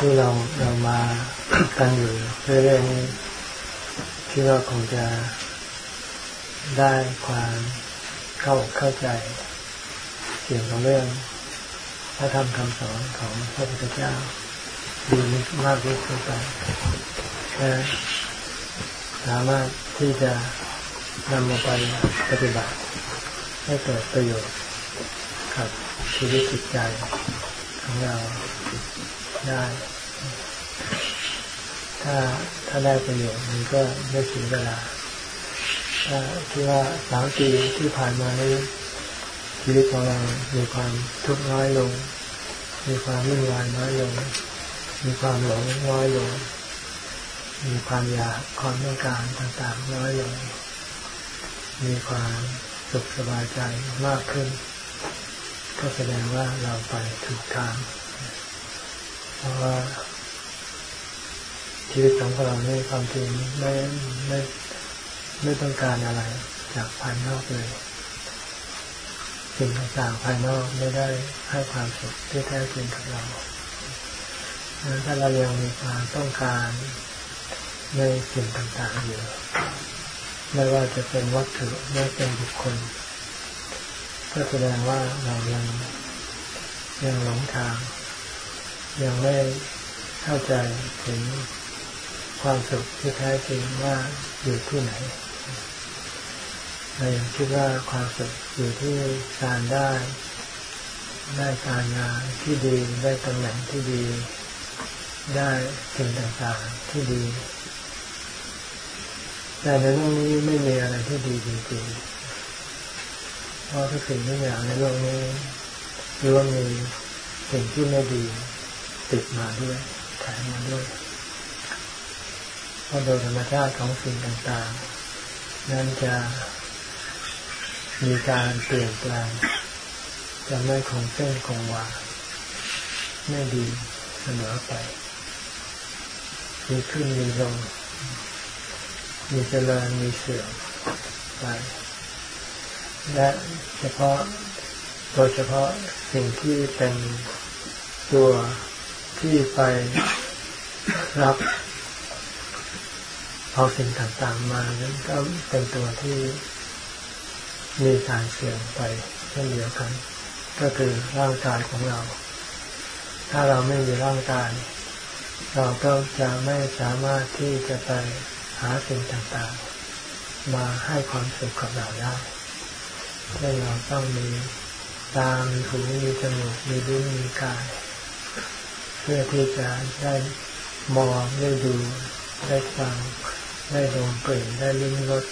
ที่เราเรามากันอยู่เรื่อยๆนี้คิดว่าคงจะได้ความเข้าเข้าใจ เกี่ยวกับเรื่องพระธรรมคำสอนของพระพุทธเจ้าดีมากที่สุดไปและสามารถที่จะนำมาไปปฏิบัติ ให้เกิดประโยชน์กับชีวิตจิตใจของเรา ได้ ถ้าถ้าได้ประโยชน์มันก็ไม่เสียเวลา ถ้าที่ว่าสามปีที่ผ่านมานี้ชีวิตของเรามีความทุกข์น้อยลง มีความวุ่นวายน้อยลง มีความหลงน้อยลง มีความอยากความต้องการต่างๆน้อยลง มีความสุขสบายใจมากขึ้น ก็แสดงว่าเราไปถูกทาง เพราะว่าชีวิตของเราในความจริงไม่ไม่ไม่ต้องการอะไร จากภายนอกเลยสิ่งต่างๆภายนอกไม่ได้ให้ความสุขที่แท้จริงกับเราถ้าเรายังมีความต้องการในสิ่งต่างๆอยู่ไม่ว่าจะเป็นวัตถุไม่เป็นบุคคล ก็แสดงว่าเรายังยังหลงทาง ยังไม่เข้าใจถึงความสุขที่แท้จริงว่าอยู่ที่ไหนเรายังคิดว่าความสุขอยู่ที่การได้ได้การงานที่ดีได้ตำแหน่งที่ดี ได้สิ่งต่างๆที่ดี แต่ในโลกนี้ไม่มีอะไรที่ดีจริงๆเพราะทุกสิ่งทุกอย่างในโลกนี้ล้วนมีสิ่งที่ไม่ดี ติดมาด้วยแถมมาด้วยเพราะโดยธรรมชาติของสิ่งต่างๆ นั้นจะมีการเปลี่ยนแปลงจะไม่คงเส้นคงวาไม่ดีเสมอไป มีขึ้นมีลง มีเจริญมีเสื่อมไป และเฉพาะโดยเฉพาะสิ่งที่เป็นตัว ที่ไปรับเอาสิ่งต่างๆมานั้นก็เป็นตัวที่มีการเสื่อมไปเช่นเดียวกัน ก็คือร่างกายของเรา ถ้าเราไม่มีร่างกาย เราก็จะไม่สามารถที่จะไปหาสิ่งต่างๆ มาให้ความสุขกับเราได้เช่นเราต้องมีตามีหูมีจมูกมีลิ้นมีกาย เพื่อที่จะได้มองได้ดูได้ฟังได้ดมกลิ่นได้ลิ้มรส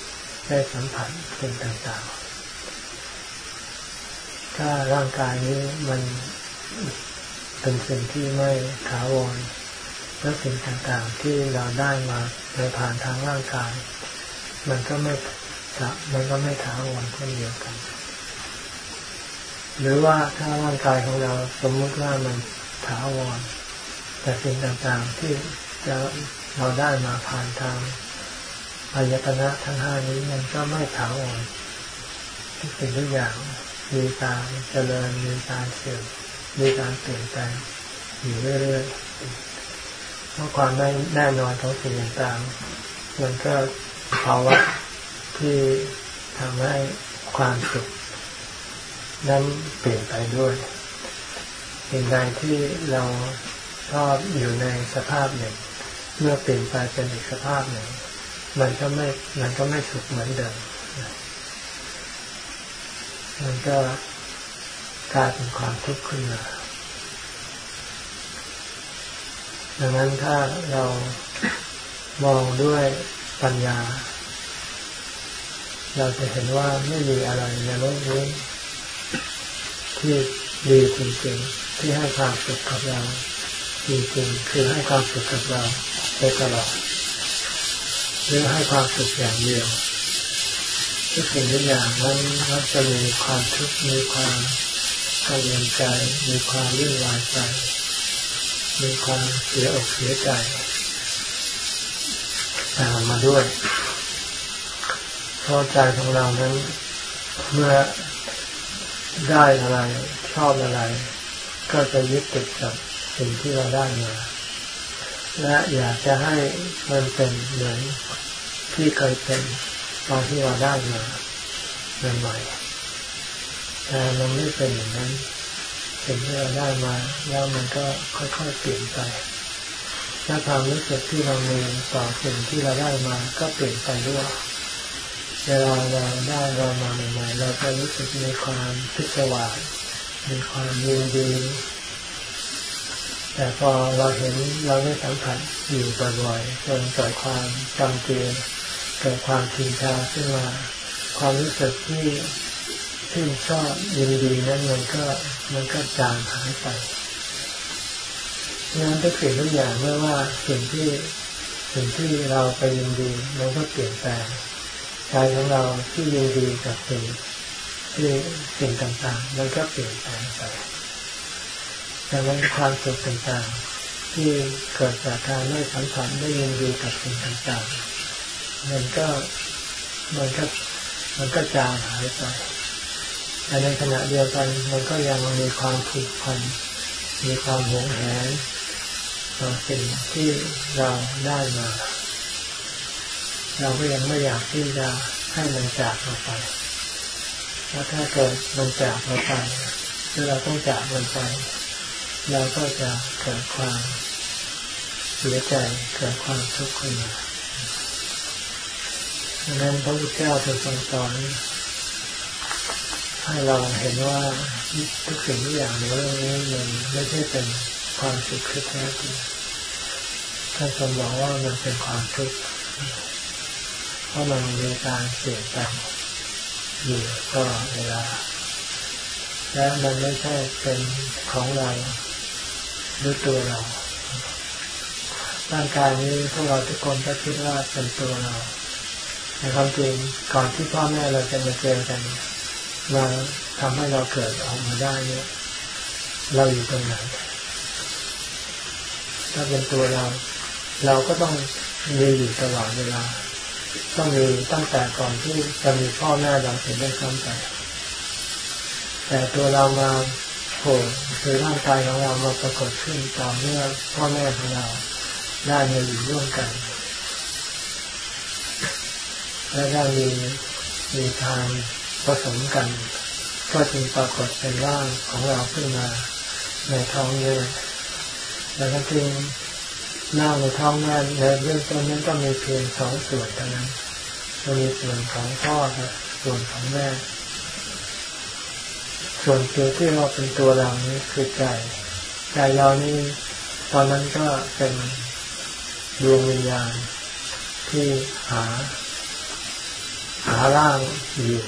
ได้สัมผัสสิ่งต่างๆ ถ้าร่างกายนี้มันเป็นสิ่งที่ไม่ถาวรแล้วสิ่งต่างๆที่เราได้มาโดยผ่านทางร่างกาย มันก็ไม่มันก็ไม่ถาวรเช่นเดียวกัน หรือว่าถ้าร่างกายของเราสมมติว่ามัน ถาวร แต่สิ่งต่างๆที่จะเราได้มาผ่านทางอายตนะทั้งห้านี้มันก็ไม่ถาวรทุกสิ่งทุกอย่างมีการเจริญมีการเสื่อมมีการเปลี่ยนแปลงอยู่เรื่อยๆเพราะความไม่แน่นอนของสิ่งต่างๆมันก็ภาวะที่ทำให้ความสุขนั้นเปลี่ยนไปด้วย สิ่งใดที่เราชอบอยู่ในสภาพหนึ่ง เมื่อเปลี่ยนไปเป็นอีกสภาพหนึ่ง มันก็ไม่มันก็ไม่สุขเหมือนเดิมมันก็กลายเป็นความทุกข์ขึ้นมาดังนั้นถ้าเรามองด้วยปัญญา เราจะเห็นว่าไม่มีอะไรในโลกนี้ที่ดีจริงๆ ที่ให้ความสุขกับเราจริงๆคือให้ความสุขกับเราไปตลอดหรือให้ความสุขอย่างเดียวทุกสิ่งทุกอย่างนั้นมักจะมีความทุกข์มีความกังวลใจ มีความเลื่นลายใจ มีความเสียอกเสียใจตามมาด้วยเพราะใจของเรานั้นเมื่อได้อะไรชอบอะไร ก็จะยึดติดกับสิ่งที่เราได้มา และอยากจะให้มันเป็นเหมือนที่เคยเป็นตอนที่เราได้มาใหม่ๆแต่มันไม่เป็นอย่างนั้น สิ่งที่เราได้มา แล้วมันก็ค่อยๆเปลี่ยนไปและความรู้สึกที่เรามีต่อสิ่งที่เราได้มา ก็เปลี่ยนไปด้วยเวลาเราได้เรามาใหม่ๆเราจะรู้สึกมีความพิศวาส มีความยินดี แต่พอเราเห็นเราได้สัมผัสอยู่บ่อยๆจนเกิดความจำเจเกิดความทินชาขึ้นมาความรู้สึกที่ที่ชอบยินดีนั้นมันก็มันก็จางหายไปนั้นทุกสิ่งทุกอย่างไม่ว่าสิ่งที่สิ่งที่เราไปยินดีมันก็เปลี่ยนแปลงใจของเราที่ยินดีกับสิ่ง ที่สิ่งต่างๆ มันก็เปลี่ยนแปลงไปดังนั้นความสุขต่างๆ ที่เกิดจากการได้สัมผัสได้ยินดีกับสิ่งต่างๆ มันก็มันก็มันก็จางหายไป แต่ในขณะเดียวกันมันก็ยังมีความผูกพัน มีความหวงแหนต่อสิ่งที่เราได้มา เราก็ยังไม่อยากที่จะให้มันจากเราไป แล้วถ้าเกิดมันจากเราไปหรือเราต้องจากมันไป เราก็จะเกิดความเสียใจเกิดความทุกข์ขึ้นมาดังนั้นพระพุทธเจ้าทรงสอนให้เราเห็นว่าทุกสิ่งทุกอย่างในโลกนี้มันไม่ใช่เป็นความสุขแท้จริงท่านทรงบอกว่ามันเป็นความทุกข์เพราะมันมีการเปลี่ยนแปลง อยู่ตลอดเวลา และมันไม่ใช่เป็นของเราหรือตัวเรา ร่างกายนี้พวกเราทุกคนก็คิดว่าเป็นตัวเราในความจริงก่อนที่พ่อแม่เราจะมาเจอกันมาทำให้เราเกิดออกมาได้เนี่ยเราอยู่ตรงไหนถ้าเป็นตัวเรา เราก็ต้องมีอยู่ตลอดเวลา ต้องมีตั้งแต่ก่อนที่จะมีพ่อแม่เราเป็นได้ซ้ำไปแต่ตัวเรามาโผล่คือร่างกายของเรามาปรากฏขึ้นต่อเมื่อพ่อแม่ของเราได้มาอยู่ร่วมกัน และได้มีมีทางผสมกัน ก็จึงปรากฏเป็นร่างของเราขึ้นมาในท้องแม่แล้วก็จึง หน้าในท้องแม่ในเรื่องต้นนั้นก็มีเพียงสองส่วนเท่านั้นจะมีส่วนของพ่อกับส่วนของแม่ ส่วนตัวที่เราเป็นตัวเรานี่คือใจ ใจเรานี่ตอนนั้นก็เป็นดวงวิญญาณที่หา หาร่างอยู่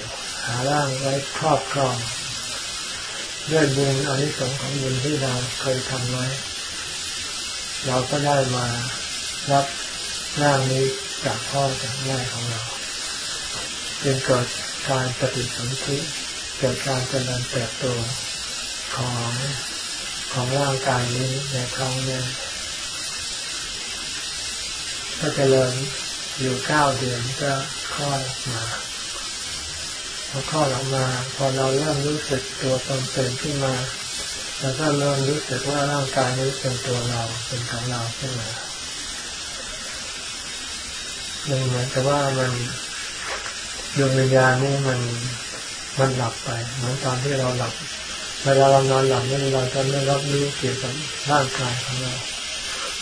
หาร่างไว้ครอบครองด้วยบุญอนิสงส์ของบุญที่เราเคยทำไว้ เราก็ได้มารับร่างนี้จากพ่อจากแม่ของเราจึงเกิดการปฏิสนธิเกิดการเจริญเติบโตของของร่างกายนี้ในท้องแม่ก็เจริญอยู่เก้าเดือนก็คลอดมาพอคลอดออกมา พอเราเริ่มรู้สึกตัวตนเป็นขึ้นมา แล้วก็เริ่มรู้สึกว่าร่างกายนี้เป็นตัวเราเป็นของเราขึ้นมาเลยเหมือนกับว่ามันดวงวิญญาณนี่มันมันหลับไป เหมือนตอนที่เราหลับเวลาเรานอนหลับนี่เราจะไม่รับรู้เกี่ยวกับร่างกายของเรา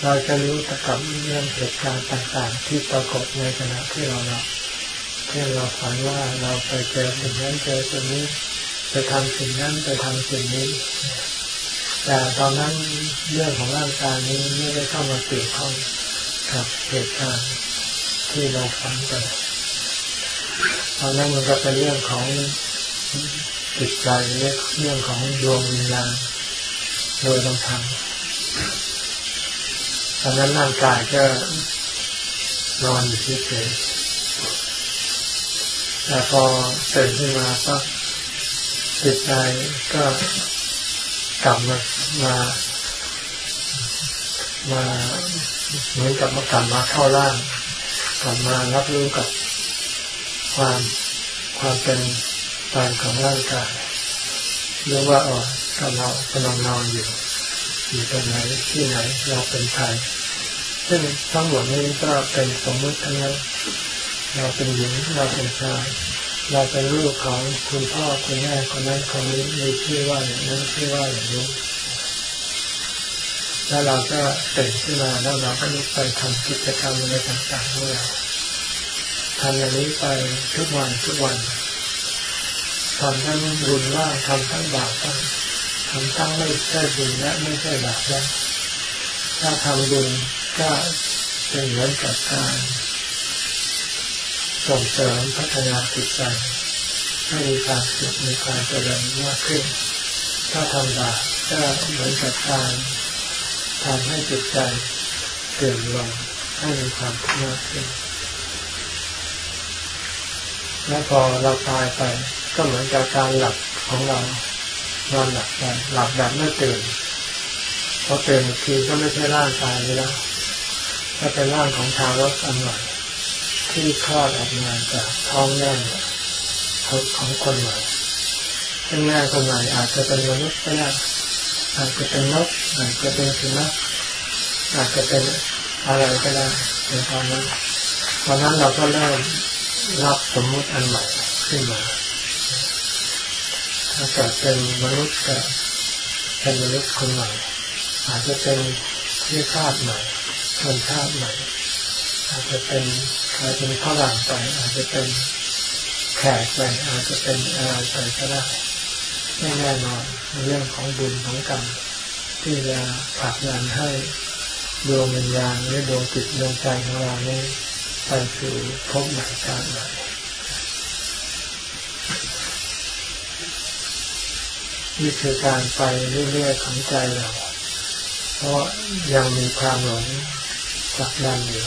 เราจะรู้แต่กับเรื่องเหตุการณ์ต่างๆ ที่ปรากฏในขณะที่เราหลับเช่นเราฝันว่าเราไปเจอสิ่งนั้นเจอสิ่งนี้ไปทำสิ่งนั้นไปทำสิ่งนี้ แต่ตอนนั้นเรื่องของร่างกายนี้ไม่ได้เข้ามาเกี่ยวข้องกับเหตุการณ์ที่เราฝันไปตอนนั้นมันก็เป็นเรื่องของจิตใจเรื่องของดวงวิญญาณโดยต้องตอนนั้นร่างกายก็นอนอยู่เฉยแต่พอตื่นขึ้นมาก็จิตใจก็ กลับมามามาเหมือนกับมากลับมาเข้าร่างกลับมารับรู้กับความความเป็นตายของร่างกายเรียกว่าอ๋อกำลังกำลังนอนอยู่อยู่ตรงไหนที่ไหนเราเป็นใครซึ่งทั้งหมดนี้ก็เป็นสมมติทั้งนั้นเราเป็นหญิงเราเป็นชาย เราเป็นลูกของคุณพ่อคุณแม่คนนั้นคนนี้มีชื่อว่าอย่างนั้นชื่อว่าอย่างนี้แล้วเราก็ตื่นขึ้นมาแล้วเราก็ลุกไปทำกิจกรรมอะไรต่างๆของเราทำอย่างนี้ไปทุกวันทุกวันทำทั้งบุญว่าทำทั้งบาปบ้งทำทั้งไม่ใช่บุญและไม่ใช่บาปแล้วถ้าทำบุญก็เป็นเหมือนกับการ ส่งเสริมพัฒนาจิตใจให้มีความสุขมีความเจริญมากขึ้น ถ้าทำบาปก็เหมือนกับการทำให้จิตใจเสื่อมลงให้มีความทุกข์มากขึ้น และพอเราตายไปก็เหมือนกับการหลับของเรานอนหลับไปหลับแบบไม่ตื่นพอตื่นทีก็ไม่ใช่ร่างกายแล้วถ้าเป็นร่างของทารกอันใหม่ ที่คลอดออกมาจากท้องแม่ของคนใหม่ซึ่งแม่คนใหม่อาจจะเป็นมนุษย์ก็ได้อาจจะเป็นนกอาจจะเป็นสุนัขอาจจะเป็นอะไรก็ได้ในตอนนั้นตอนนั้นเราก็เริ่มรับสมมุติอันใหม่ขึ้นมา ถ้าเกิดเป็นมนุษย์ก็เป็นมนุษย์คนใหม่ อาจจะเป็นเชื้อชาติใหม่ชนชาติใหม่อาจจะเป็น อาจจะเป็นฝรั่งไปอาจจะเป็นแขกไปอาจจะเป็นอะไรไปก็ได้ไม่แน่นอนในเรื่องของบุญของกรรมที่จะผลักดันให้ดวงวิญญาณหรือดวงจิตดวงใจของเรานี้ไปสู่พบใหม่ชาติใหม่นี่คือการไปเรื่อยๆของใจเรา เพราะยังมีความหลงสักดันอยู่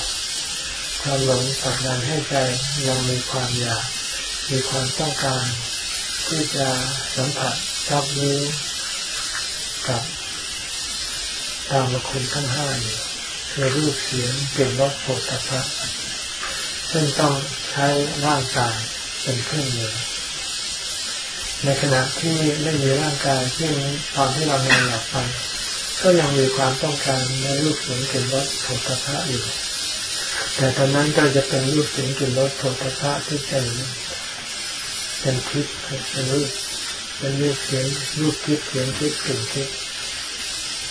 ความหลงสักดันให้ใจยังมีความอยาก มีความต้องการที่จะสัมผัสรับรู้กับตามคุณทั้งห้าอยู่คือรูปเสียงเปลี่ยนรสโผฏฐัพพะซึ่งต้องใช้ร่างกายเป็นเครื่องมือในขณะที่ไม่มีร่างกายที่ตอนที่เรานอนหลับไปก็ยังมีความต้องการในรูปเสียงกลิ่นรสโผฏฐัพพะอยู่ แต่ตอนนั้นก็จะเป็นรูปเสียงกลิ่นรสโผฏฐัพพะที่เป็นเป็นทิพย์เป็นรูปเป็นรูปเสียงรูปทิพย์เสียงทิพย์กลิ่นทิพย์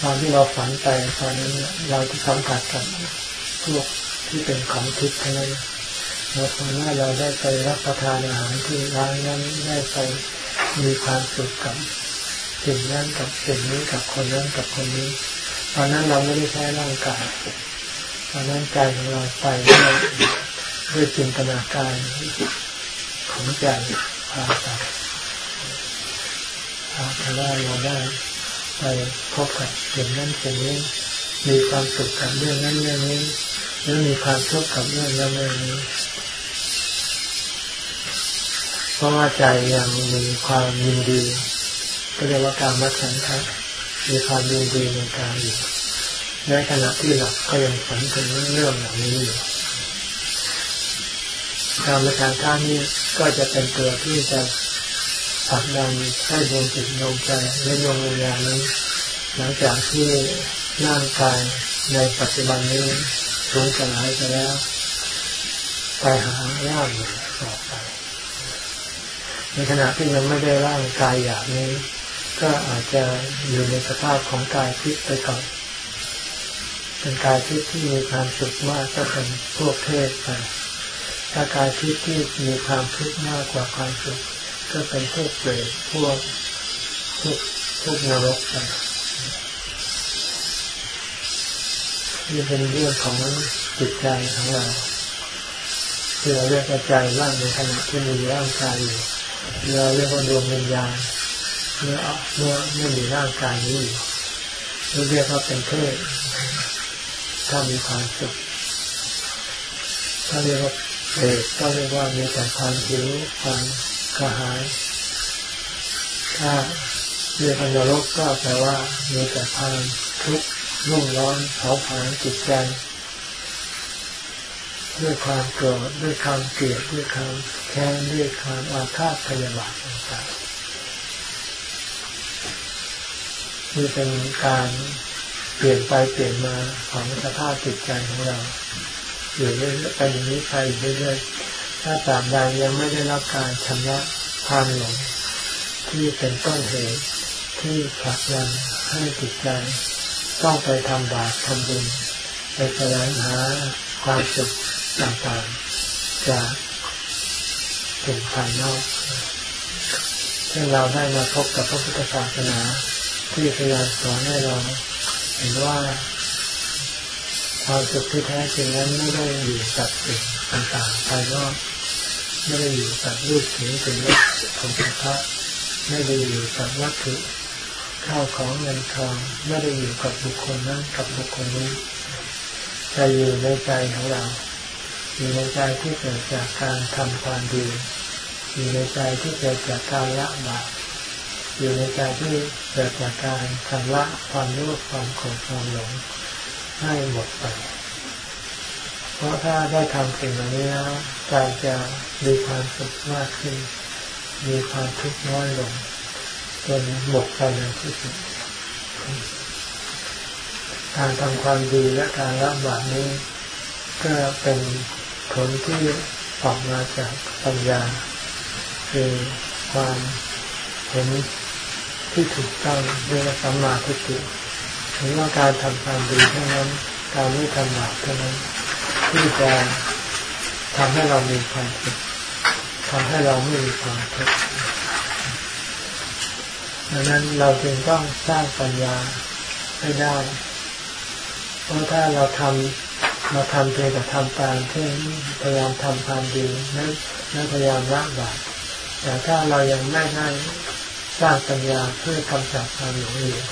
ตอนที่เราฝันไปตอนนั้นเราจะสัมผัสกับพวกที่เป็นของทิพย์ทั้งนั้นเราฝันว่าเราได้ไปรับประทานอาหารที่ร้านนั้นได้ไปมีความสุขกับสิ่งนั้นกับสิ่งนี้กับคนนั้นกับคนนี้ ตอนนั้นเราไม่ได้ใช้ร่างกาย ตอนนั้นใจของเราไปด้วยด้วยจินตนาการของใจพาไปพาไปได้เราได้ไปพบกับสิ่งนั้นสิ่งนี้มีความสุขกับเรื่องนั้นเรื่องนี้หรือมีความทุกข์กับเรื่องนั้นเรื่องนี้เพราะว่าใจยังมีความยินดี ก็เรียกว่าการมัดฉันทะมีความยินดีในการอยู่ ในขณะที่หลับก็ยังฝันถึงเรื่องเหล่านี้อยู่การมัดฉันทะนี้ก็จะเป็นตัวที่จะผลักดันให้ดวงจิตดวงใจและดวงวิญญาณนั้นหลังจากที่ร่างกายในปัจจุบันนี้สูญสลายไปแล้วไปหาร่างต่อไปในขณะที่ยังไม่ได้ร่างกายอย่างนี้ ก็อาจจะอยู่ในสภาพของกายทิพย์ไปก่อน เป็นกายทิพย์ที่มีความสุขมากก็เป็นพวกเทศไปถ้ากายทิพย์ที่มีความทุกข์มากกว่าความสุขก็เป็นพวกเปรตพวกพวกพวกนรกไปนี่เป็นเรื่องของจิตใจของเราที่เราเรียกว่าใจร่างในขณะที่มีร่างกายอยู่เราเรียกว่าดวงวิญญาณเมื่อเมื่อไม่มีร่างกายนี้อยู่เราเรียกว่าเป็นเทพ ถ้ามีความสุขถ้าเรียกว่าเปรตก็เรียกว่ามีแต่ความหิวความกระหาย ถ้าเรียกว่านรกก็แปลว่ามีแต่ความทุกข์รุ่มร้อนเผาผลาญจิตใจด้วยความโกรธด้วยความเกลียดด้วยความแค้นด้วยความอาฆาตพยาบาทต่างๆนี่เป็นการ เปลี่ยนไปเปลี่ยนมาของสภาพจิตใจของเราอยู่เรื่อยๆไปอย่างนี้ไปเรื่อยๆถ้าตามใดยังไม่ได้รับการชำระความหลงที่เป็นต้นเหตุที่ผลักดันให้จิตใจ ต้องไปทำบาปทำบุญไปแสวงหาความสุขต่างๆจากสิ่งภายนอกเช่เราได้มาพบกับพระพุทธศาสนาที่พยายามสอนให้เรา เห็นว่าความสุขที่แท้จริงนั้นไม่ได้อยู่กับสิ่งต่างๆภายนอกไม่ได้อยู่กับรูปเสียงเป็นรสของพระไม่ได้อยู่กับวัตถุข้าวของเงินทองไม่ได้อยู่กับบุคคลนั้นกับบุคคลนี้จะอยู่ในใจของเรา อยู่ในใจที่เกิดจากการทำความดี อยู่ในใจที่เกิดจากการละบาป อยู่ในใจที่เกิดจากการชำระความรู้ความโกรธความหลงให้หมดไป เพราะถ้าได้ทำสิ่งเหล่านี้แล้วใจจะมีความสุขมากขึ้น มีความทุกข์น้อยลงจนหมดไปในที่สุดการทำความดีและการละบาปนี้ ก็เป็นผลที่ออกมาจากปัญญา คือความเห็น ที่ถูกต้องเรียกว่าสัมมาทิฏฐิถึงว่าการทำความดีเท่านั้น การไม่ทำบาปเท่านั้น ที่จะทำให้เรามีความสุขทำให้เราไม่มีความทุกข์ดังนั้นเราจึงต้องสร้างปัญญาให้ได้ เพราะถ้าเราทำเราทำเพียงแต่ทำตามเช่นพยายามทำความดีนั้นนั้นพยายามละบาปแต่ถ้าเรายังไม่ได้ สร้างปัญญาเพื่อกำจัดความหลงเอยู่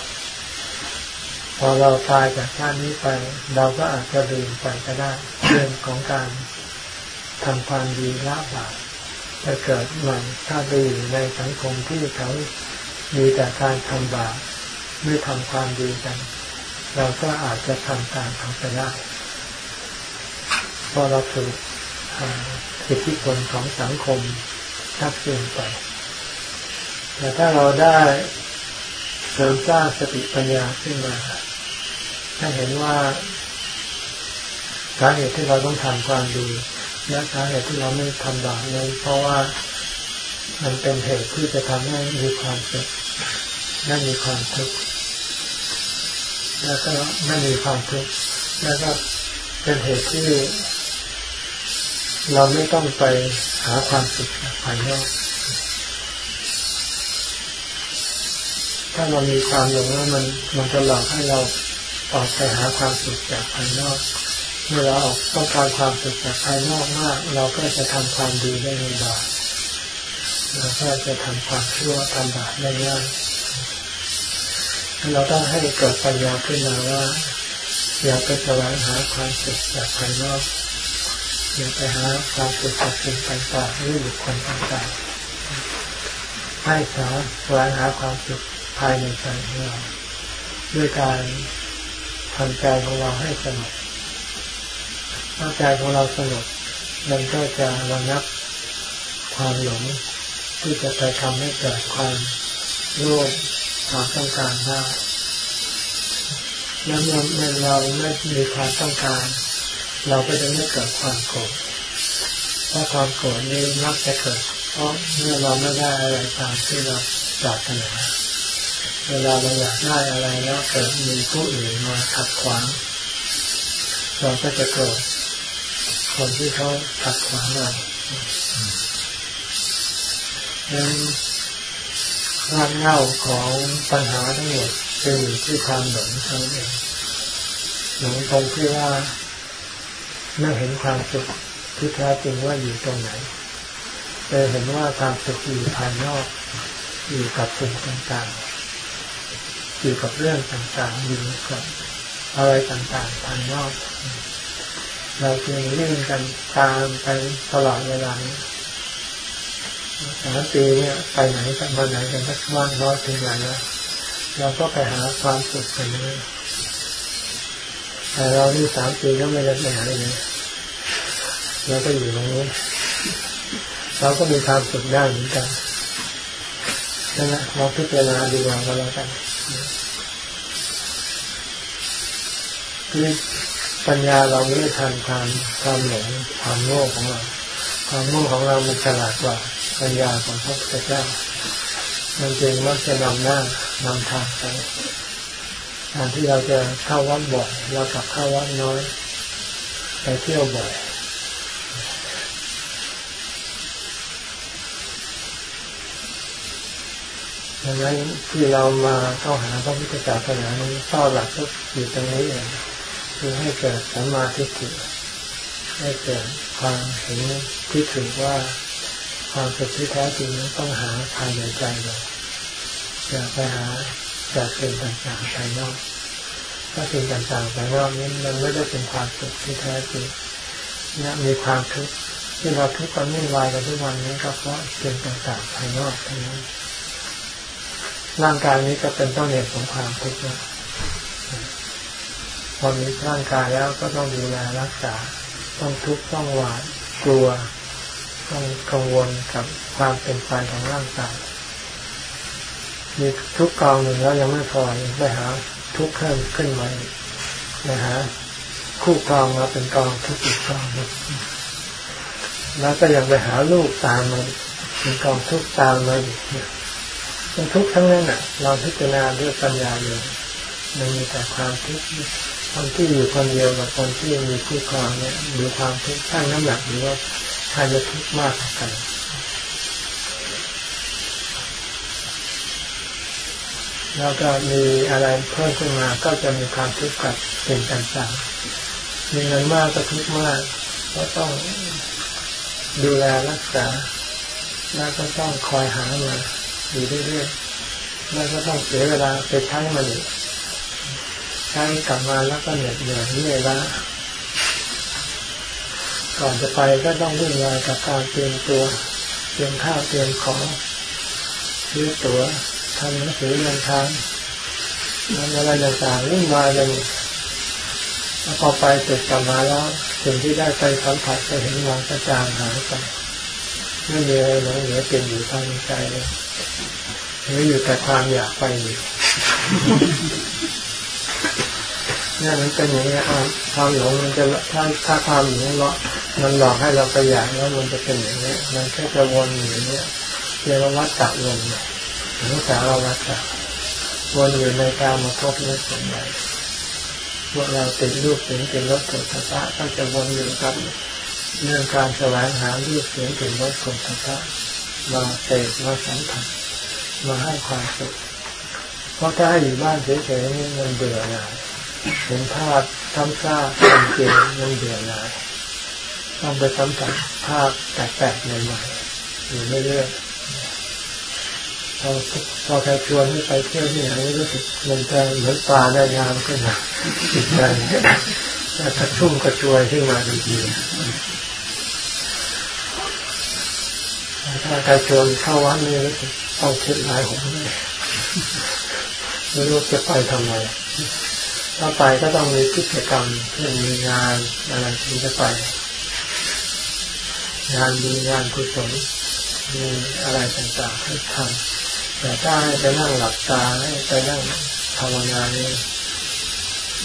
พอเราตายจากชาตินี้ไป เราก็อาจจะลืมไปก็ได้เรื่องของการทำความดีละบาปจะเกิดใหม่ถ้าไปอยู่ในสังคมที่เขามีแต่การทำบาปไม่ทำความดีกัน เราก็อาจจะทำตามเขาไปได้พราะเราถูกอิทธิพลของสังคมชักจูงไป แต่ถ้าเราได้เสริมสร้างสติปัญญาขึ้นมา ถ้าเห็นว่าสาเหตุที่เราต้องทำความดีและสาเหตุที่เราไม่ทำบาปนั้นเพราะว่ามันเป็นเหตุที่จะทำให้มีความสุขและมีความทุกข์แล้วก็ไม่มีความทุกข์แล้วก็เป็นเหตุที่ เราไม่ต้องไปหาความสุขภายนอก ถ้าเรามีความหลงแล้วมันมันจะหลอกให้เราออกไปหาความสุขจากภายนอกเมื่อเราออกต้องการความสุขจากภายนอกมาก เราก็จะทำความดีได้ไม่บาปเราก็จะทำความชั่วทำบาปได้ง่ายเราต้องให้เกิดปัญญาขึ้นมาว่า อย่าไปแสวงหาความสุขจากภายนอกอย่าไปหาความสุขจากสิ่งต่างๆหรือบุคคลต่างๆให้สาแสวงหาความสุข ภายในใจของเราด้วยการทำใจของเราให้สงบถ้าใจของเราสงบมันก็จะระงับความหลงที่จะไปทำให้เกิดความโลภความต้องการได้แล้วเมื่อเราไม่มีความต้องการ เราก็จะไม่เกิดความโกรธเพราะความโกรธนี้มักจะเกิด เพราะเมื่อเราไม่ได้อะไรตามที่เราปรารถนา เวลาเราอยากได้อะไรแล้วเกิดมีผู้อื่นมาขัดขวางเราก็จะโกรธคนที่เขาขัดขวางเราดังนั้นรากเหง้าของปัญหาทั้งหมดจะอยู่ที่ความหลงเท่านั้นเองหลงตรงที่ว่าไม่เห็นความสุขที่แท้จริงว่าอยู่ตรงไหนแต่เห็นว่าความสุขอยู่ภายนอกอยู่กับสิ่งต่างๆ อยู่กับเรื่องต่างๆอยู่กับอะไรต่างๆภายนอก เราจึงเล่นกันตามไปตลอดเวลาสามปีเนี่ยไปไหนกันมาไหนกันสักว่างน้อยถึงไหนแล้วเราก็ไปหาความสุขกันเลยแต่เรานี่สามปีก็ไม่ได้ไปไหนเลยเราก็อยู่ตรงนี้เราก็มีความสุขได้เหมือนกันนั่นแหละเราพิจารณาดีกว่าก็แล้วกัน คือปัญญาเราไม่ทันความความหลงความโง่ของเรา ความโง่ของเรามันฉลาดกว่าปัญญาของพระพุทธเจ้า มันจึงมักจะนำหน้านำทางไปการที่เราจะเข้าวัดบ่อยเรากลับเข้าวัดน้อย ไปเที่ยวบ่อย ดังนั้นที่เรามาเข้าหาพระพุทธศาสนานี้เป้าหลักก็อยู่ตรงนี้เองคือให้เกิดสัมมาทิฏฐิให้เกิดความเห็นที่ถือว่าความสุขที่แท้จริงนั้นต้องหาภายในใจเราอย่าไปหาจากสิ่งต่างๆภายนอกถ้าสิ่งต่างๆภายนอกนี้มันไม่ได้เป็นความสุขที่แท้จริงนะมีความทุกข์ที่เราทุกข์กันวุ่นวายกันทุกวันนี้ก็เพราะสิ่งต่างๆภายนอกเท่านั้น ร่างกายนี้ก็เป็นต้นเหตุของความทุกข์นะพอมีร่างกายแล้วก็ต้องดูแลรักษา ต้องทุกข์ต้องหวาดกลัว ต้องกังวลกับความเป็นไปของร่างกาย มีทุกกองหนึ่งแล้วยังไม่พอไปหาทุกข์เพิ่มขึ้นมานะฮะคู่กองมาเป็นกองทุกข์อีกกองแล้วก็ยังไปหาลูกตามมาเป็นกองทุกข์ตามมาอีกเป็นทุกข์ทั้งนั้นอะ เราพิจารณาด้วยปัญญาอยู่มันมีแต่ความทุกข์คนที่อยู่คนเดียวกับคนที่มีคู่ครองเนี่ยมีความทุกข์ทั้งน้ำหนักหรือว่าใครจะทุกข์มากกว่ากันแล้วก็มีอะไรเพิ่มขึ้นมาก็จะมีความทุกข์กับสิ่งต่างๆ มีเงินมากก็ทุกข์มากก็ต้องดูแลรักษา แล้วก็ต้องคอยหามา อยู่เรื่อยๆแล้วก็ต้องเสียเวลาไปใช้มันอีกใช้กลับมาแล้วก็เหนื่อยเหนื่อยเหนื่อยล้าก่อนจะไปก็ต้องวุ่นวายกับการเตรียมตัวเตรียมข้าวเตรียมของซื้อตั๋วทำหนังสือเดินทางอะไรต่างๆวุ่นวายเลยแล้วพอไปเสร็จกลับมาแล้วสิ่งที่ได้ไปสัมผัสไปเห็นวางกระจางหายไปไม่มีอะไรหลงเหลือเป็นอยู่ภายในใจเลย หลืออยู่แต่ความอยากไปอยู่นี่มันเป็นอย่างนี้ความหลงมันจะถ้าถ้าความหลงเรามันหลอกให้เราไปอยากแล้วมันจะเป็นอย่างนี้มันแค่จะวนอย่างนี้เรียกว่าวัฏจักรลมหรือสารวัฏจักรวนอยู่ในการมาพบเรื่องส่วนใหญ่พวกเราติดรูปเสียงเป็นรสสุขภะก็จะวนอยู่กับเรื่องการแสวงหารูปเสียงเป็นรสสุขภะ มาเสกมาสัมผัสมาให้ความสุขเพราะถ้าให้อยู่บ้านเฉยๆนี่มันเบื่อหน่ายเห็นภาพซ้ำซากเป็นเกมมันเบื่อหน่ายต้องไปสัมผัสภาพแปลกๆใหม่ๆอยู่ไม่เรื่อยพอพอใครชวนให้ไปเที่ยวที่ไหนรู้สึกมันจะเหมือนปลาได้งามขึ้นมาจิตใจจะกระชุ่มกระชวยขึ้นมาดีๆ ถ้าใครชวนเข้าวัดนี่ต้องคิดหลายหนเลยไม่รู้จะไปทำไมถ้าไปก็ต้องมีกิจกรรมเช่นมีงานอะไรถึงจะไป งานมีงานกุศลมีอะไรต่างๆให้ทำแต่ถ้าให้ไปนั่งหลับตาให้ไปนั่งภาวนาเนี่ย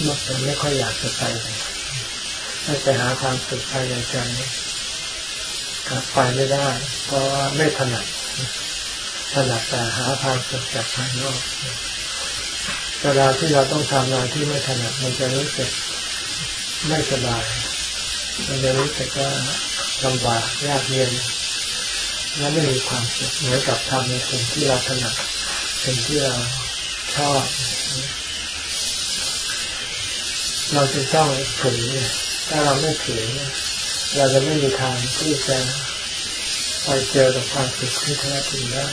มักจะไม่ค่อยอยากจะไปเลยให้ไปหาความสุขภายในใจกลับ ไปไม่ได้ เพราะว่าไม่ถนัดถนัดแต่หาความสุขจากภายนอกเวลาที่เราต้องทำงานที่ไม่ถนัดมันจะรู้สึกไม่สบาย มันจะรู้สึกว่าลำบากยากเย็นและไม่มีความสุขเหมือนกับทำในสิ่งที่เราถนัดสิ่งที่เราชอบ เราจะต้องถือถ้าเราไม่ถือ เราจะไม่มีทางที่จะไปเจอกับความสุขที่แท้จริงได้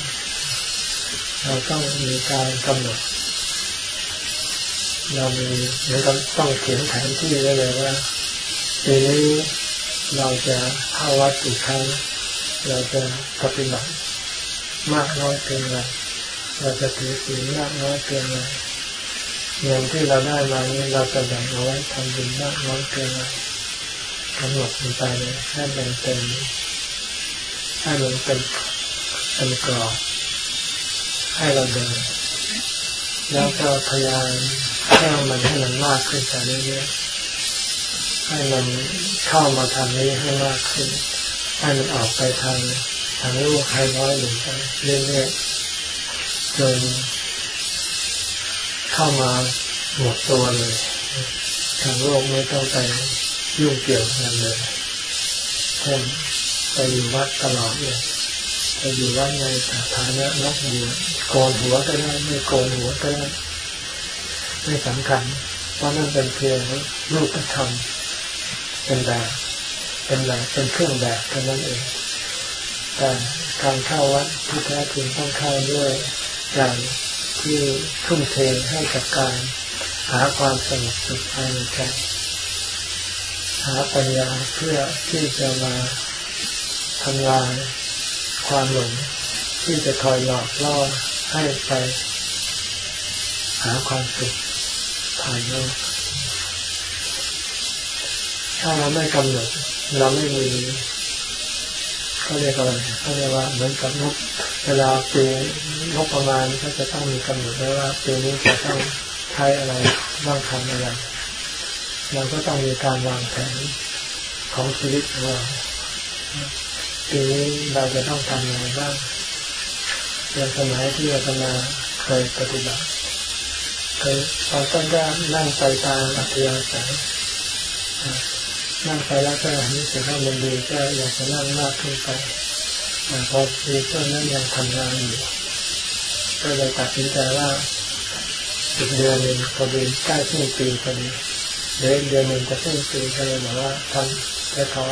เราต้องมีการกำหนด เรามีเดี๋ยวต้องเขียนแผนที่ไว้เลยว่าปีนี้เราจะเข้าวัดกี่ครั้ง เราจะปฏิบัติมากน้อยเกินไรเราจะถือศีลมากน้อยเกินไรเงินที่เราได้มานี้เราจะแบ่งเอาไว้ทำบุญมากน้อยเกินไร กำหนดมันไปเลยให้มันเป็นให้มันเป็นเป็นกรอบให้เราเดิน แล้วก็พยายามเพิ่มมันให้มันมากขึ้นไปเรื่อยๆให้มันเข้ามาทางนี้ให้มากขึ้น ให้มันออกไปทางทางลูกให้น้อยลงไปเรื่อยๆจนเข้ามาหมดตัวเลย ทางโลกไม่ต้องไป ยุ่งเกี่ยวกันเลยเช่นไปอยู่วัดตลอดเลยไปอยู่วัดในฐานะนักบวชโกนหัวก็ได้ไม่โกนหัวก็ได้ไม่สำคัญ เพราะนั่นเป็นเพียงรูปธรรมเป็นแบบเป็นแบบเป็นเครื่องแบบเท่านั้นเองแต่การเข้าวัดที่แท้จริงต้องเข้าด้วยใจที่ทุ่มเทให้กับการหาความสงบสุขภายในใจ หาปัญญาเพื่อที่จะมาทำลายความหลงที่จะคอยหลอกล่อให้ไปหาความสุขภายนอกถ้าเราไม่กำหนดเราไม่มีเขาเรียกอะไรเขาเรียกว่าเหมือนกับนกเวลาปีนกประมาณก็จะต้องมีกำหนดไว้ว่าปีนี้จะต้องใช้อะไรบ้างทำอะไร เราก็ต้องมีการวางแผนของชีวิตของเราปีนี้เราจะต้องทำอะไรบ้างในสมัยที่อาตมาเคยปฏิบัติเคยตอนต้นก็นั่งไปตามอัธยาศัยนั่งไปแล้วก็นี่จะต้องมันดีก็อยากจะนั่งมากขึ้นไปพอดีช่วงนั้นยังทำงานอยู่ก็เลยตัดสินใจว่าอีกเดือนหนึ่งพอดีใกล้สิ้นปีพอดี เดือนเดือนหนึ่งจะสิ้นปีก็เลยบอกว่าทำจะขอ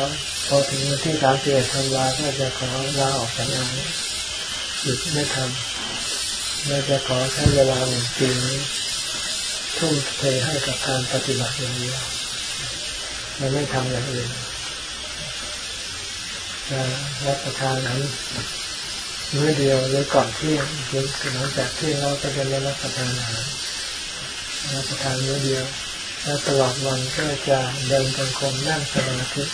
พอถึงวันที่สามสิบเอ็ดธันวาก็จะขอลาออกจากงานหยุดไม่ทำเราจะขอใช้เวลาหนึ่งปีนี้ทุ่มเทให้กับการปฏิบัติอย่างเดียวเราไม่ทำอย่างอื่นจะรับประทานนั้นมื้อเดียวหรือก่อนเที่ยงหรือหลังจากเที่ยงเราก็จะไม่รับประทานอาหารรับประทานมื้อเดียว แล้วตลอดวันก็จะเดินจงกรมนั่งสมาธิ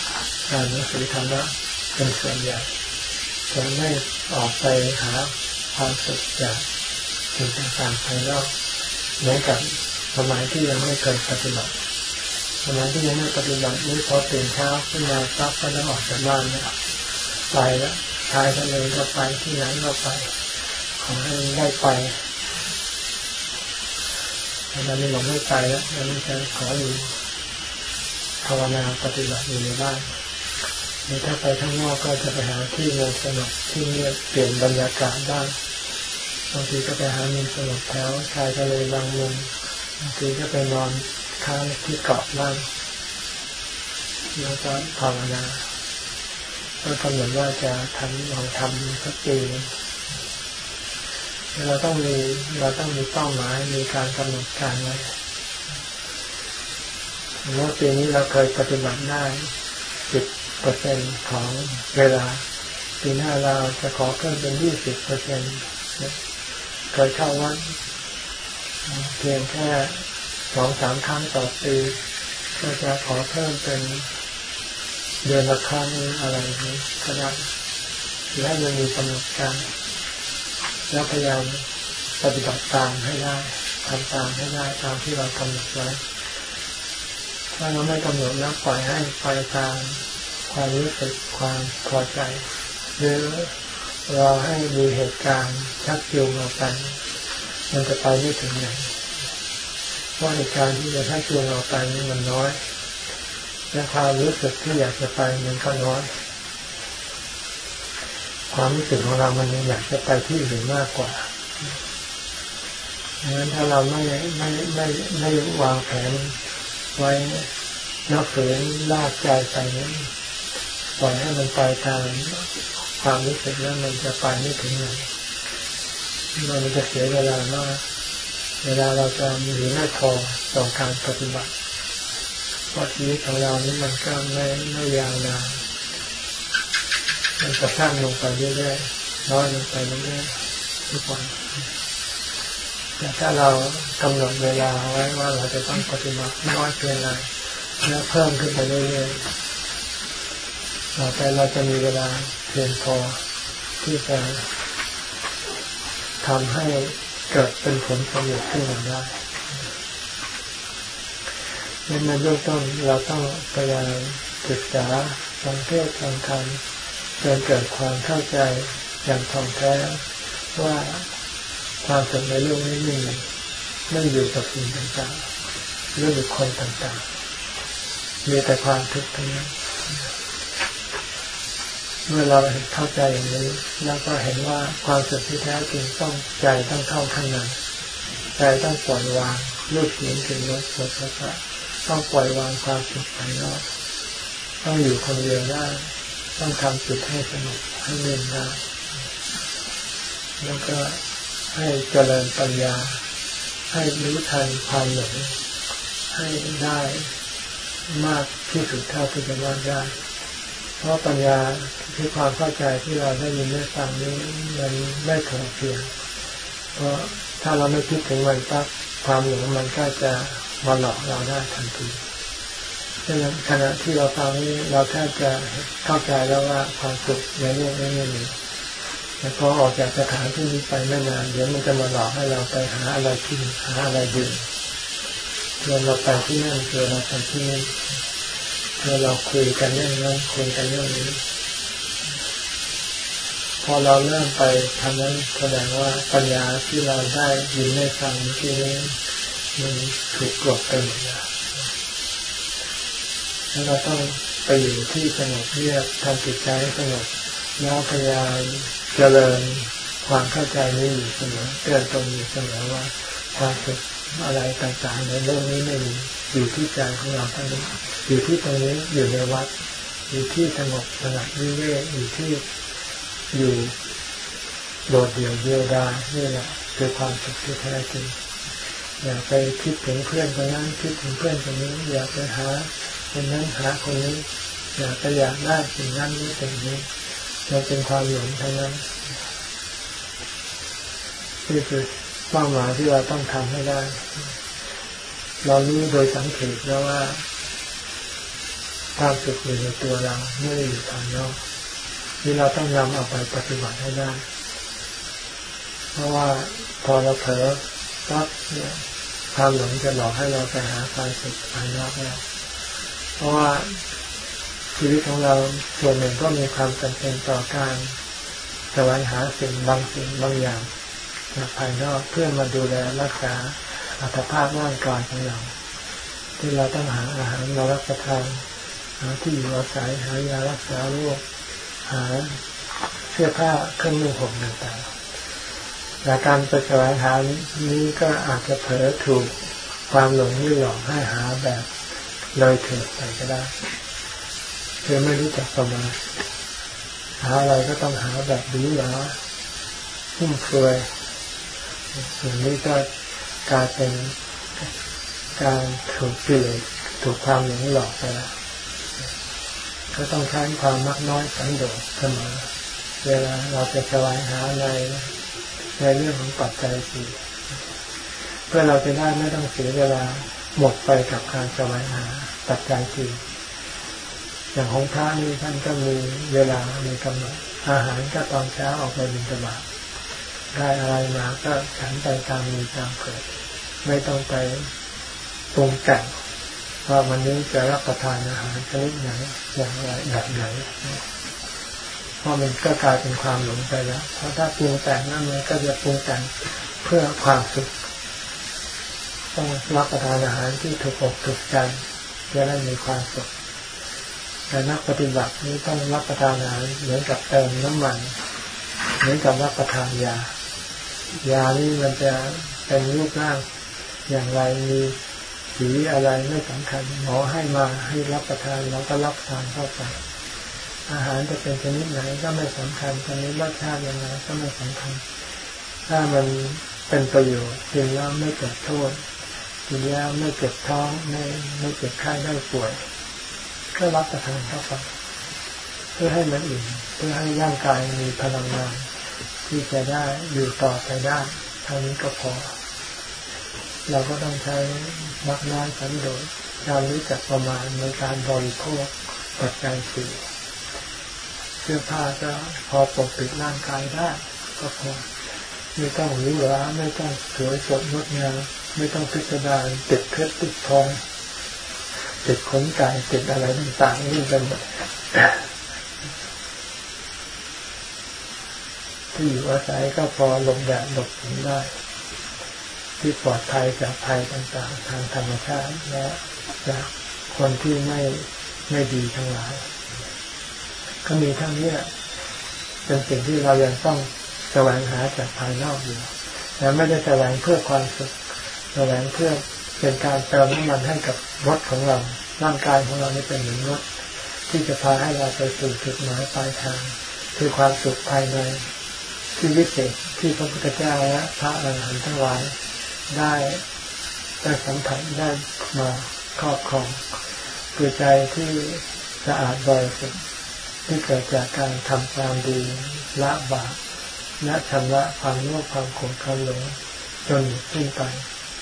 อ่านหนังสือธรรมะเป็นส่วนใหญ่จะไม่ออกไปหาความสุขจากสิ่งต่างๆภายนอกเหมือนกับสมัยที่ยังไม่เคยปฏิบัติสมัยที่ยังไม่ปฏิบัตินี่พอตื่นเช้าขึ้นมาปั๊บก็ต้องออกจากบ้านแล้วไปแล้วชายทะเลก็ไปที่ไหนก็ไปขอให้ได้ไป ตอนนี้ผมไม่ไปแล้วยังไม่จะขออยู่ภาวนาปฏิบัติอยู่ในบ้านหรือถ้าไปข้างนอกก็จะไปหาที่เงสงบที่เงียบเปลี่ยนบรรยากาศบ้างบางทีก็ไปหามุมสงบแถวชายทะเลบางมุมบางทีก็ไปนอนค้างที่เกาะบ้างแล้วก็ภาวนาก็กำหนดว่าจะทำลองทำสักปี เราต้องมีเราต้องมีเป้าหมายมีการกำหนดการไว้เมื่อปีนี้เราเคยปฏิบัติได้สิบเปอร์เซ็นของเวลา ปีหน้าเราจะขอเพิ่มเป็นยี่สิบเปอร์เซ็นเคยเข้าวัดเพียงแค่สองสามครั้งต่อปีก็จะขอเพิ่มเป็นเดือนละครั้งอะไรนี้ก็ได้และมันมีกำหนดการ แล้วพยายามปฏิบัติตามให้ได้ทำตามให้ได้ตามที่เรากำหนดไว้ ถ้าเราไม่กำหนดแล้วปล่อยให้ไปตามความรู้สึกความพอใจ หรือรอให้มีเหตุการณ์ชักจูงเราไปมันจะไปไม่ถึงไหนเพราะเหตุการณ์ที่จะชักจูงเราไปนี่มันน้อย และความรู้สึกที่อยากจะไปมันก็น้อย ความรู้สึกของเรามันอยากจะไปที่อื่นมากกว่าดังนั้นถ้าเราไม่ไม่ไม่ไม่วางแผนไว้นักฝืนลากใจไปนั้ปล่อยให้มันไปตามความรู้สึกแล้วมันจะไปไม่ถึงไหนมันจะเสียเวลามาก เวลาเราจะมีไม่พอต่อการปฏิบัติเพราะชีวิตของเรานี้มันก็ไม่ไม่ยาวนาน มันจะสร้างลงไปเรื่อยๆน้อยลงไปเรื่อยๆทุกวันแต่ถ้าเรากำหนดเวลาไว้ว่าเราจะต้องปฏิบัติน้อยเพียงไรแล้วเพิ่มขึ้นไปเรื่อยๆต่อไปเราจะมีเวลาเพียงพอที่จะทำให้เกิดเป็นผลสำเร็จขึ้นมาได้ในเบื้องต้นเราต้องพยายามศึกษาฟังเทศฟังธรร จนเกิดความเข้าใจอย่างท่องแท้ว่าความสุขในโลกนี้ไม่มีไม่อยู่กับสิ่งต่างๆหรือบุคคลต่างๆ มีแต่ความทุกข์ทั้งนั้นเมื่อเราเข้าใจอย่างนี้ แล้วก็เห็นว่าความสุขที่แท้จริงต้องใจต้องเข้าข้างในใจต้องปล่อยวางรูปเสียงกลิ่นรสสดสัมผัสต้องปล่อยวางความสุขภายนอก ต้องอยู่คนเดียวได้ ต้องทำจิตให้สงบให้เย็นได้แล้วก็ให้เจริญปัญญา ให้รู้ทันความหลงให้ได้มากที่สุดเท่าที่จะว่าได้ เพราะปัญญาคือความเข้าใจที่เราได้ยินได้ฟังนี้มันไม่ถงเพียง เพราะถ้าเราไม่คิดถึงมันปั๊บความหลงมันก็จะมาหลอกเราได้ทันที ดังนั้นขณะที่เราฟังนี้เราแทบจะเข้าใจแล้วว่าความสุขในโลกนี้ไม่มีแต่พอออกจากสถานที่นี้ไปไม่นานเดี๋ยวมันจะมาหลอกให้เราไปหาอะไรกินหาอะไรดื่มเพื่อเราไปที่นั่นเพื่อเราไปที่นี่เพื่อเราคุยกันเรื่องนั้นคุยกันเรื่องนี้พอเราเริ่มไปทำนั้นแสดงว่าปัญญาที่เราได้ยินได้ฟังที่นี้มันถูกกลบไปหมดแล้ว เราต้องไปอยู่ที่สงบเงียบทำจิตใจให้สงบแล้วพยายามเจริญความเข้าใจนี้อยู่เสมอเตือนตรงอยู่เสมอว่าความสุขอะไรต่างๆในโลกนี้ไม่มีอยู่ที่ใจของเราทั้งนี้อยู่ที่ตรงนี้อยู่ในวัด อยู่ที่สงบสงัดวิเวกอยู่ที่อยู่โดดเดี่ยวเดียวดายนี่แหละคือความสุขที่แท้จริงอย่าไปคิดถึงเพื่อนคนนั้นคิดถึงเพื่อนคนนี้อย่าไปหา คนนั้นหาคนนี้อย่าไปอยากได้สิ่งนั้นนี้สิ่งนี้มันเป็นความหลงทั้งนั้นนี่คือเป้าหมายที่เราต้องทำให้ได้ เรารู้โดยสังเกตแล้วว่าความสุขอยู่ในตัวเราไม่ได้อยู่ภายนอกนี่เราต้องนำเอาไปปฏิบัติให้ได้ เพราะว่าพอเราเผลอปั๊บเนี่ยความหลงจะหลอกให้เราไปหาความสุขภายนอกแล้ว เพราะว่าชีวิตของเราส่วนหนึ่งก็มีความจำเป็นต่อการแสวงหาสิ่งบางสิ่งบางอย่างจากภายนอกเพื่อมาดูแลรักษาอัตภาพร่างกายของเรา ที่เราต้องหาอาหารมารับประทานหาที่อยู่อาศัยหายารักษาโรคหาเสื้อผ้าเครื่องนุ่งห่มต่างๆแต่การไปแสวงหานี้ก็อาจจะเผลอถูกความหลงนี่หลอกให้หาแบบ เลยเถิดไปก็ได้คือไม่รู้จักประมาณหาอะไรก็ต้องหาแบบนี้หรอพุ่มเฟือยอย่างนี้ก็กลายเป็นการถูกเปลี่ยถูกความหลงหลอกไปแล้วก็ต้องใช้ความมักน้อยสันโดษเสมอเวลาเราจะสวายหาในในเรื่องของปัจจัยสี่เพื่อเราจะได้ไม่ต้องเสียเวลาหมดไปกับการสวายหา ปัจจัยสี่อย่างของพระนี่ท่านก็มีเวลามีกำหนดอาหารก็ตอนเช้าออกไปบิณฑบาตได้อะไรมาก็ฉันไปตามมีตามเกิด ไม่ต้องไปปรุงแต่งว่าวันนี้จะรับประทานอาหารชนิดไหนอย่างไรแบบไหนเพราะมันก็กลายเป็นความหลงไปแล้ว เพราะถ้าปรุงแต่งนั่นมันก็จะปรุงแต่งเพื่อความสุขต้องรับประทานอาหารที่ถูกอกถูกใจ จะได้มีความสุขแต่นักปฏิบัตินี้ต้องรับประทานอาหารเหมือนกับเติมน้ำมัน เหมือนกับรับประทานยา ยานี่มันจะเป็นรูปร่างอย่างไรมีสีอะไรไม่สำคัญหมอให้มาให้รับประทานเราก็รับทานเข้าไปอาหารจะเป็นชนิดไหนก็ไม่สำคัญชนิดรสชาติยังไงก็ไม่สำคัญ ถ้ามันเป็นประโยชน์กินแล้วไม่เกิดโทษ กินแล้วไม่เจ็บท้องไม่ไม่เจ็บไข้ได้ป่วยก็รับประทานเข้าไปเพื่อให้มันอิ่มเพื่อให้ร่างกายมีพลังงานที่จะได้อยู่ต่อไปได้เท่านี้ก็พอ เราก็ต้องใช้มักน้อยสันโดษการรู้จักประมาณในการบริโภคปัจจัยสี่เสื้อผ้าก็พอปกปิดร่างกายได้ ก็พอไม่ต้องหรูหราไม่ต้องสวยสดงดงาม ไม่ต้องพิสดารติดเพชรติดทองติดขนไก่ติดอะไรต่างๆนี่เป็นที่อยู่อาศัยก็พอลมแดดหลบฝนได้ ที่ปลอดภัยจากภัยต่างๆ ทางธรรมชาติและจากคนที่ไม่ไม่ดีทั้งหลาย ก็มีทั้งนี้เป็นสิ่งที่เรายังต้องแสวงหาจากภายนอกอยู่แต่ไม่ได้แสวงเพื่อความสุข แสวงเพื่อเป็นการเติมน้ำมันให้กับรถของเราร่างกายของเราไม่เป็นเหมือนรถที่จะพาให้เราไปสู่จุดหมายปลายทาง คือความสุขภายในที่วิเศษที่พระพุทธเจ้าและพระอรหันต์ทั้งหลายได้ได้สัมผัสได้มาครอบครองคือใจที่สะอาดบริสุทธิ์ที่เกิดจากการทำความดีละบาปและชำระความโลภความโกรธความหลงจนหมดสิ้นไป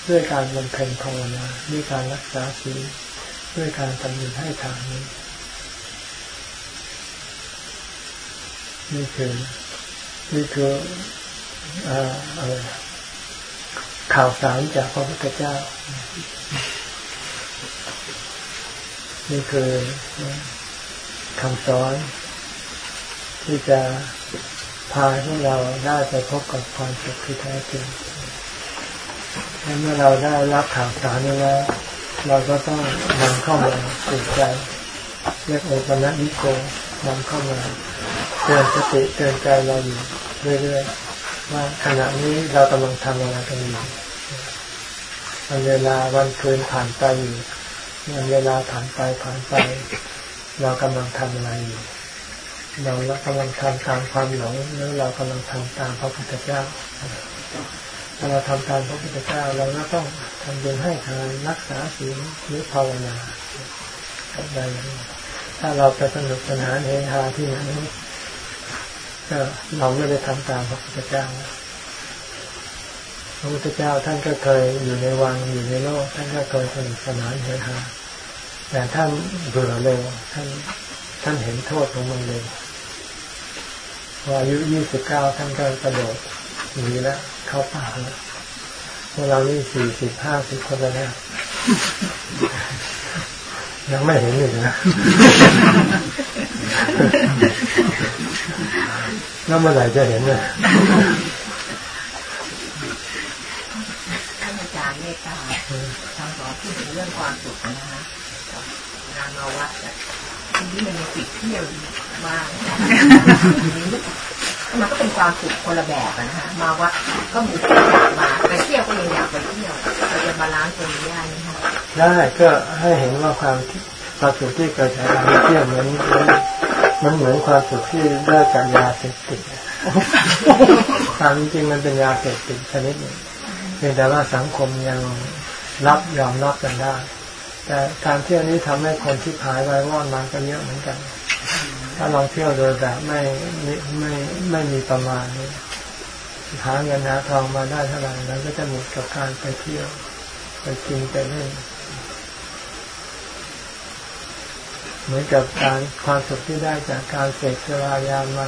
ด้วยการบำเพ็ญภาวนาด้วยการรักษาศีลด้วยการทำบุญให้ทานนี้นี่คือนี่คืออะไรข่าวสารจากพระพุทธเจ้า นี่คือคำสอน ที่จะพาให้เราได้ไปพบกับความสุขที่แท้จริง เมื่อเราได้รับข่าวสารนี้แล้ว เราก็ต้องนำเข้ามาสู่ใจเรียกโอปัญญิโกนำเข้ามาเตือนสติเตือนใจเราอยู่เรื่อยๆว่าขณะนี้เรากำลังทำอะไรกันอยู่วันเวลาวันคืนผ่านไปอยู่วันเวลาผ่านไปผ่านไป เรากำลังทำอะไรอยู่เรากำลังทำตามความหลงหรือเรากำลังทำตามพระพุทธเจ้า ถ้าเราทำตามพระพุทธเจ้าเราก็ต้องทำบุญให้ทานรักษาศีลหรือภาวนาอะได้ถ้าเราไปสนุกสนานเฮฮาที่ไหนก็เราไม่ได้ทำตามพระพุทธเจ้าพระพุทธเจ้าท่านก็เคยอยู่ในวังอยู่ในโลก ท่านก็เคยสนุกสนานเฮฮาแต่ท่านเบื่อเร็วท่านท่านเห็นโทษของมันเลยพออายุยี่สิบเก้าท่านก็กระโดด หนีแล้วเข้าป่าแล้วพวกเรานี่สี่สิบห้าสิบคนแล้วนะยังไม่เห็นอยู่นะแล้วเมื่อไหร่จะเห็นเนี่ยท่านอาจารย์เมตตาทางสอนพูดถึงเรื่องความสุขนะฮะงานมาวัดทีนี้มันมีติดเที่ยวมาก มันก็เป็นความสุขคนละแบบนะฮะมาวัดก็มีที่อยากมาไปเที่ยวก็ยังอยากไปเที่ยวเราจะบาลานซ์ตรงนี้ได้ไหมคะได้ก็ให้เห็นว่าความความสุขที่เกิดจากการเที่ยวเหมือนมันเหมือนความสุขที่ได้จากยาเสพติดความจริงมันเป็นยาเสพติดชนิดหนึ่งเพียงแต่ว่าสังคมยังรับยอมรับกันได้ แต่การเที่ยวนี้ทำให้คนที่หายไปว่อนมาก็เยอะเหมือนกัน ถ้าลองเที่ยวโดยแบบไม่ไม่ไม่ไม่มีประมาณนี้หาเงินหาทองมาได้เท่าไหร่แล้วก็จะหมดกับการไปเที่ยว ไปกินไปเล่นเหมือนกับการความสุขที่ได้จากการเสกสรายามา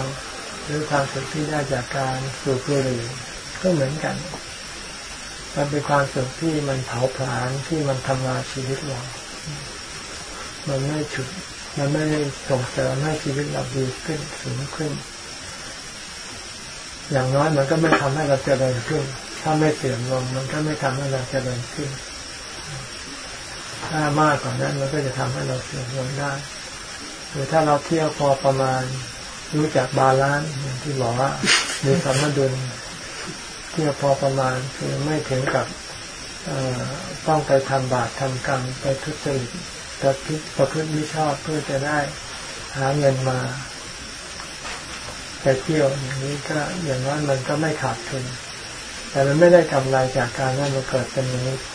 หรือความสุขที่ได้จากการสูบบุหรี่ก็เหมือนกัน มันเป็นความสุขที่มันเผาผลาญที่มันทำลายชีวิตเรา มันไม่ฉุด มันไม่ส่งเสริมให้ชีวิตเราดีขึ้นสูงขึ้น อย่างน้อยมันก็ไม่ทำให้เราเจริญขึ้น ถ้าไม่เสื่อมลงมันก็ไม่ทำให้เราเจริญขึ้น ถ้ามากกว่านั้นมันก็จะทำให้เราเสื่อมลงได้หรือถ้าเราเที่ยวพอประมาณรู้จัก balance ที่บอกว่ามีสมดุลเที่ยวพอประมาณคือไม่ถึงกับต้องไปทำบาปทำกรรมไปทุจริต ประพฤติประพฤติไม่ชอบเพื่อจะได้หาเงินมาไปเที่ยวอย่างนี้ก็อย่างนั้นมันก็ไม่ขาดทุน แต่มันไม่ได้กำไรจากการนั้นมาเกิดเป็นมนุษย์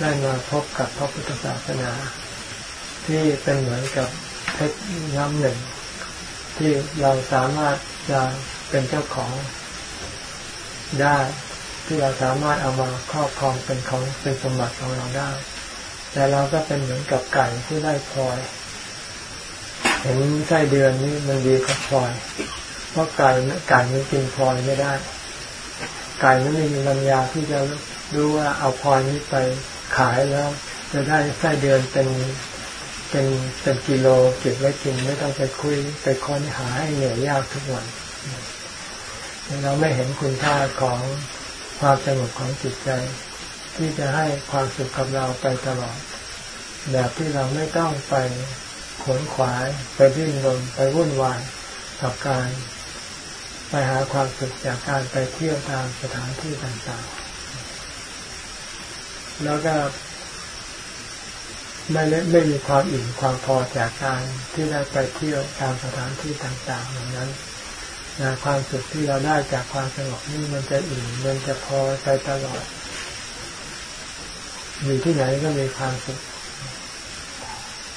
ได้มาพบกับพระพุทธศาสนา ที่เป็นเหมือนกับเพชรน้ำหนึ่ง ที่เราสามารถจะเป็นเจ้าของได้ ที่เราสามารถเอามาครอบครองเป็นของเป็นสมบัติของเราได้ แต่เราก็เป็นเหมือนกับไก่ที่ได้พลอย เห็นไส้เดือนนี่มันดีกว่าพลอย เพราะไก่ไก่มันกินพลอยไม่ได้ ไก่มันไม่มีปัญญาที่จะรู้ว่าเอาพลอยนี้ไปขายแล้ว จะได้ไส้เดือนเป็นเป็นเป็นกิโลเก็บไว้กินไม่ต้องไปคุยไปค้นหาให้เหนื่อยยากทุกวัน เราไม่เห็นคุณค่าของความสงบของจิตใจ ที่จะให้ความสุขกับเราไปตลอด แบบที่เราไม่ต้องไปขนขวาย ไปดิ้นรนไปวุ่นวายกับการ ไปหาความสุขจากการไปเที่ยวตามสถานที่ต่างๆ แล้วก็ไม่ไม่มีความอิ่มความพอจากการที่ได้ไปเที่ยวตามสถานที่ต่างๆอย่างนั้นนะความสุขที่เราได้จากความสงบนี่มันจะอิ่มมันจะพอไปตลอด อยู่ที่ไหนก็มีความสุข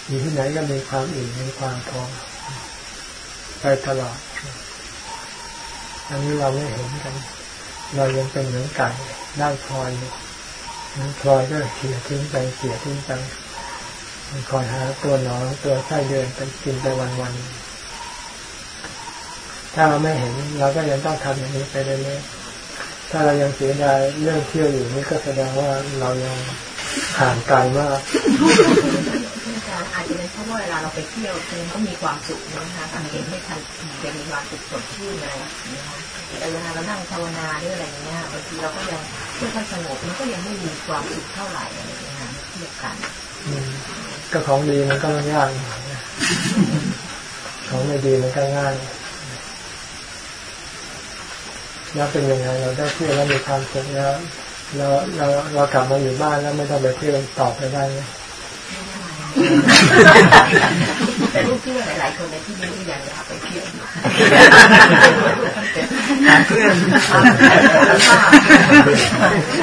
อยู่ที่ไหนก็มีความอิ่มมีความพอไปตลอด อันนี้เราไม่เห็นกัน เรายังเป็นเหมือนไก่ได้พลอยพลอยก็เสียทิ้งไปเสียทิ้งไปคอยหาตัวหนอนตัวไส้เดือนไปกินไปวันๆถ้าเราไม่เห็นเราก็ยังต้องทำอย่างนี้ไปเรื่อยๆถ้าเรายังเสียดายเรื่องเที่ยวอยู่นี่ก็แสดงว่าเรายัง ห่างไกลมากอาจจะเป็นเพราะว่าเวลาเราไปเที่ยวเองก็มีความสุขนะคะสังเกตไม่ทันจะมีความสุขสดชื่นอะไรนะคะแต่เวลาเรานั่งภาวนาหรืออะไรเงี้ยบางทีเราก็ยังไม่ค่อยสงบมันก็ยังไม่มีความสุขเท่าไหร่อะไรเงี้ยเทียบกันก็ของดีมันก็ยากของไม่ดีมันก็ง่ายแล้วเป็นยังไงเราได้เที่ยวแล้วมีความสุขแล้ว เราเราเรากลับมาอยู่บ้านแล้วไม่ต้องไปเที่ยวต่อไปได้ไหมแต่ลูกเพื่อนหลายๆคนในที่นี้อยากจะไปเที่ยวเพื่อน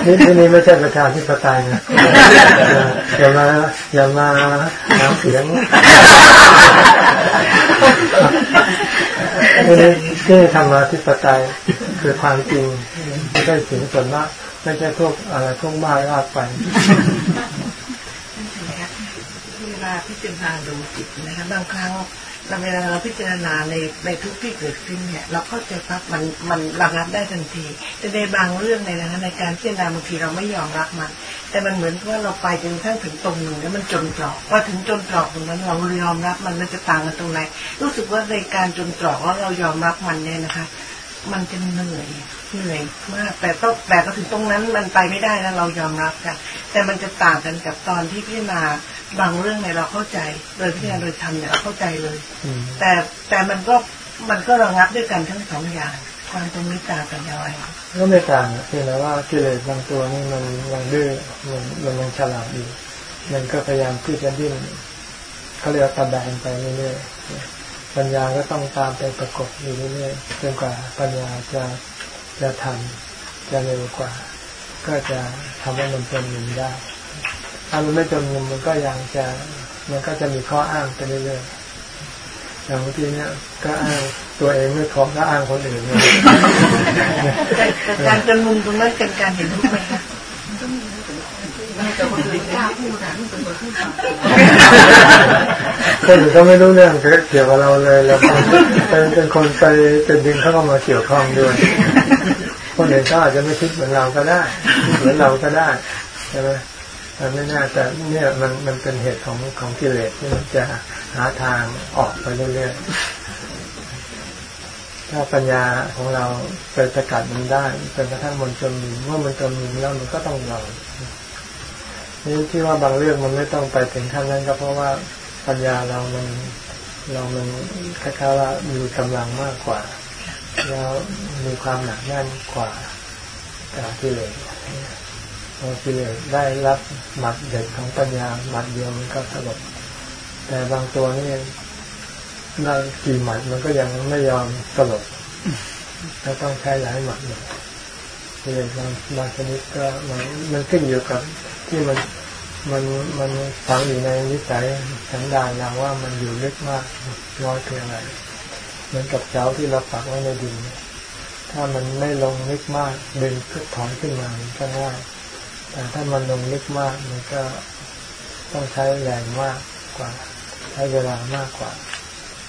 นี่ที่นี่ไม่ใช่ประชาธิปไตยนะอย่ามาอย่ามาหาเสียงนี่ที่ธรรมาธิปไตยคือความจริงไม่ใช่สิ่งส่วนมาก ไม่ใช่พวกอะไรพวกบ้าลากไปลาพิจารณาดูจิตนะคะบางครั้งเราเวลาเราพิจารณาในในทุกที่เกิดขึ้นเนี่ย เราเข้าใจปั๊บมันมันระงับได้ทันที แต่ในบางเรื่องในนะคะในการพิจารณาบางทีเราไม่ยอมรับมัน แต่มันเหมือนว่าเราไปจนกระทั้งถึงตรงหนึ่งแล้วมันจนตรอกว่าถึงจนตรอกตรงนั้นเรายอมรับมันมันจะต่างกันตรงไหนรู้สึกว่าในการจนตรอกแล้วเรายอมรับมันเนี่ยนะคะ มันจะเหนื่อย เหนื่อยมาก แต่ต้องแต่ก็ถึงตรงนั้นมันไปไม่ได้นะเรายอมรับค่ะ แต่มันจะต่างกันกับตอนที่พิจารณาบางเรื่องเนี่ยเราเข้าใจ โดยพิจารณาโดยทำเนี่ยเราเข้าใจเลย แต่แต่มันก็มันก็ระงับด้วยกันทั้งสองอย่าง ความตรงนี้ต่างกันอย่างไรก็ไม่ต่างเพียงแต่ว่ากิเลสบางตัวนี่มันยังดื้อมันมันยังฉลาดอยู่มันก็พยายามที่จะดิ้นเขาเรียกตะแบงไปเรื่อยๆปัญญาก็ต้องตามไปประกบอยู่เรื่อยๆจนกว่าปัญญาจะ จะทำจะเร็วกว่า ก็จะทำให้มันจมมุมได้ ถ้ามันไม่จมมุมมันก็ยังจะมันก็จะมีข้ออ้างไปเรื่อยๆอย่างเมื่อกี้เนี้ยก็อ้างตัวเองไม่พร้อมก็อ้างคนอื่นเลยการจมมุมตรงนั้นเป็นการเห็นทุกไหมคะ แต่คนอื่นกล้าพูดนะเป็นคนพูดคนอื่นก็ไม่รู้เรื่องเกี่ยวกับเราเลยแล้วเป็นเป็นคนไปเป็นดึงเข้ามาเกี่ยวข้องด้วย คนอื่นก็อาจจะไม่คิดเหมือนเราก็ได้เหมือนเราก็ได้ใช่ไหมแต่ไม่น่าแต่เนี่ยมันมันเป็นเหตุของของกิเลสที่มันจะหาทางออกไปเรื่อยๆถ้าปัญญาของเราไปสกัดมันได้จนกระทั่งมันจนมีเมื่อมันจนมีแล้วมันก็ต้องยอม นี่ที่ว่าบางเรื่องมันไม่ต้องไปถึงขั้นนั้นก็เพราะว่าปัญญาเรามันเรามันคล้ายๆว่ามีกำลังมากกว่า แล้วมีความหนักแน่นกว่าการที่เลยพอกิเลสได้รับหมัดเด็ดของปัญญาหมัดเดียวมันก็สลบแต่บางตัวนี่ได้กี่หมัดมันก็ยังไม่ยอมสลบก็ต้องใช้หลายหมัดเลยกิเลสบางบางชนิดก็มันมันขึ้นอยู่กับ ที่มันมันมันฝังอยู่ในนิสัยสันดานเราว่ามันอยู่ลึกมากน้อยเพียงไรเหมือนกับเจ้าที่เราฝักไว้ในดิน ถ้ามันไม่ลงลึกมากดึงขึ้นถอนขึ้นมาก็ง่ายแต่ถ้ามันลงลึกมากมันก็ต้องใช้แรงมากกว่า ใช้เวลามากกว่า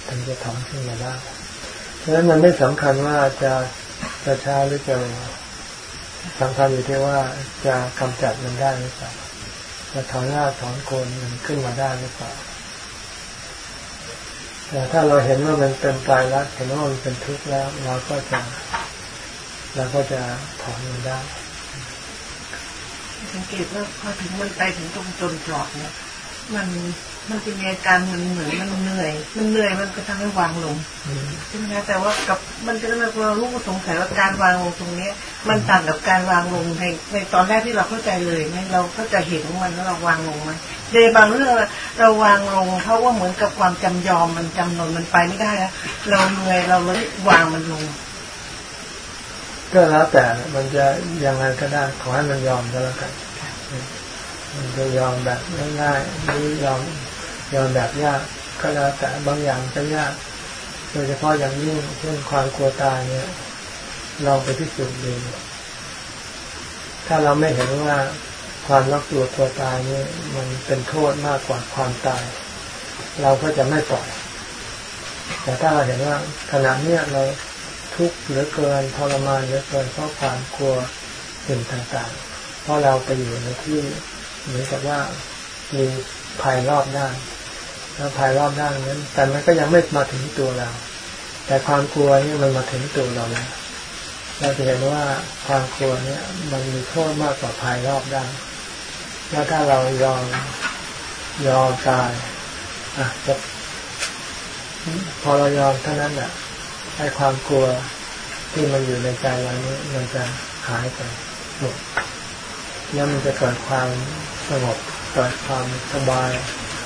ถึงจะถอนขึ้นมาได้เพราะฉะนั้นมันไม่สำคัญว่าจะจะช้าหรือจะ สำคัญอยู่ที่ว่าจะกำจัดมันได้หรือเปล่าจะถอนรากถอนโคนมันขึ้นมาได้หรือเปล่าแต่ถ้าเราเห็นว่ามันเป็นตายรักเห็นว่ามันเป็นทุกข์แล้ว เราก็จะเราก็จะถอนมันได้ สังเกตว่าพอถึงมันไปถึงตรงจนจอดเนี่ยมัน มันจะมีอาการมันเหมือนมันเหนื่อย มันเหนื่อยมันก็ทำให้วางลงใช่ไหมคะแต่ว่ากับมันจะทำให้เรารู้สงสัยว่าการวางลงตรงเนี้ย มันต่างกับการวางลงในในตอนแรกที่เราเข้าใจเลยไหมเราก็จะเห็นมันแล้วเราวางลงไหมในบางเรื่องเราวางลง เพราะว่าเหมือนกับความจำยอมมันจำนนมันไปไม่ได้แล้วเราเหนื่อยเราเลยวางมันลง ก็แล้วแต่มันจะยังไงก็ได้ขอให้มันยอมก็แล้วกันมันจะยอมแบบง่ายๆหรือยอม ยอมแบบยากก็แล้วแต่บางอย่างก็ยาก โดยเฉพาะอย่างยิ่งเช่นความกลัวตายเนี่ยเราไปพิสูจน์ดูถ้าเราไม่เห็นว่าความรักตัวตัวตายนี่มันเป็นโทษมากกว่าความตาย เราก็จะไม่ปล่อย แต่ถ้าเราเห็นว่าขณะเนี้ยเราทุกข์เหลือเกินทรมานเหลือเกินเพราะความกลัวสิ่งต่างๆ เพราะเราไปอยู่ในที่เหมือนกับว่ามีภัยรอบด้าน แล้วภัยรอบด้านนั้น แต่มันก็ยังไม่มาถึงตัวเรา แต่ความกลัวนี่มันมาถึงตัวเราแล้วเราจะเห็นว่าความกลัวเนี่ย มันมีโทษมากกว่าภัยรอบด้านแล้วถ้าเรายอมยอมตายอะจะพอเรายอมเท่านั้นแหละให้ความกลัวที่มันอยู่ในใจเรานี้มันจะหายไปหมดแล้วมันจะเกิดความสงบเกิดความสบาย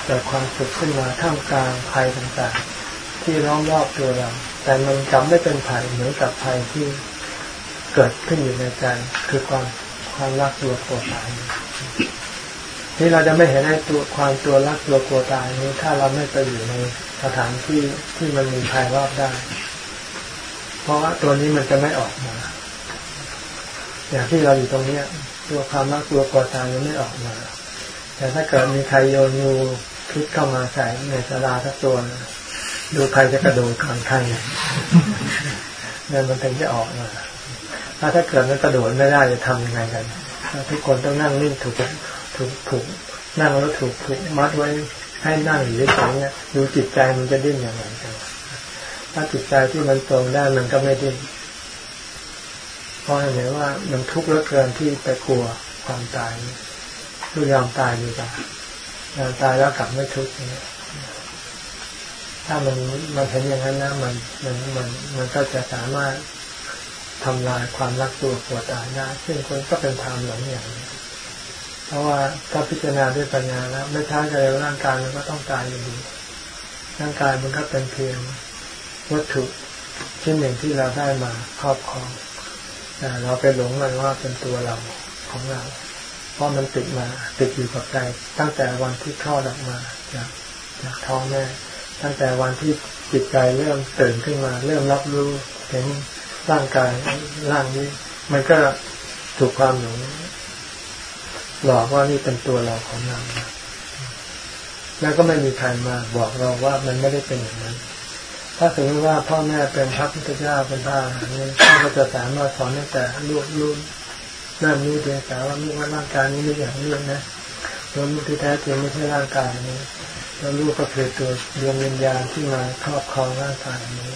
เกิดความสุขขึ้นมาท่ามกลางภัยต่างๆ ที่ล้อมรอบตัวเรา แต่มันกลับไม่เป็นภัยเหมือนกับภัยที่เกิดขึ้นอยู่ในใจคือความความรักตัวโกรธตายนี่เราจะไม่เห็นให้ตัวความตัวรักตัวกลัวตายนี้ ถ้าเราไม่ไปอยู่ในสถานที่ที่มันมีภัยรอบได้ เพราะว่าตัวนี้มันจะไม่ออกมา อย่างที่เราอยู่ตรงเนี้ยตัวความรักตัวกลัวตายมันไม่ออกมา แต่ถ้าเกิดมีใครโยนงู พิษเข้ามาใส่ในสลาทักตัวดูใครจะกระโดดก่อนใครเนี่ยมันถึงจะออกมาถ้าถ้าเกิดมันกระโดดไม่ได้จะทำยังไงกันทุกคนต้องนั่งนิ่งถูกถูกถูกนั่งแล้วถูกถูกมัดไว้ให้นั่งอยู่เฉยๆเนี่ยดูจิตใจมันจะดิ้นอย่างไรกันถ้าจิตใจที่มันตรงได้มันก็ไม่ดิ้นเพราะเห็นว่ามันทุกข์เหลือเกินที่ไปกลัวความตายทุกยอมตายดีกว่า ตายแล้วกลับไม่ทุกข์เนี่ยถ้ามันมันเห็นอย่างนั้นนะมันมันมันมันก็จะสามารถทำลายความรักตัวปวดตายได้ซึ่งคนก็เป็นทางหลงอย่างนี้เพราะว่าถ้าพิจารณาด้วยปัญญาแล้วไม่ช้าก็เร็วร่างกายมันก็ต้องตายอยู่ดีร่างกายมันก็เป็นเพียงวัตถุชิ้นหนึ่งที่เราได้มาครอบครองแต่เราไปหลงมันว่าเป็นตัวเราของเรา เพราะมันติดมาติดอยู่กับใจตั้งแต่วันที่คลอดออกมาจากจากท้องแม่ตั้งแต่วันที่จิตใจเริ่มตื่นขึ้นมา เริ่มรับรู้เห็นร่างกายร่างนี้ มันก็ถูกความหลงหลอกว่านี่เป็นตัวเราของเราแล้วก็ไม่มีใครมาบอกเราว่ามันไม่ได้เป็นอย่างนั้น ถ้าสมมติว่าพ่อแม่เป็นพระพุทธเจ้าเป็นพระนี่ท่าก็จะสามารถสอนตั้งแต่ลูกลูก นั่นนี้เดียแต่ว่าลูกว่าร่างกายนี้ไม่อย่างนี้นะตัวลูกที่แท้จริงไม่ใช่ร่างกายนี้แล้วลูกก็คือตัวดวงวิญญาณที่มาครอบครองร่างกายนี้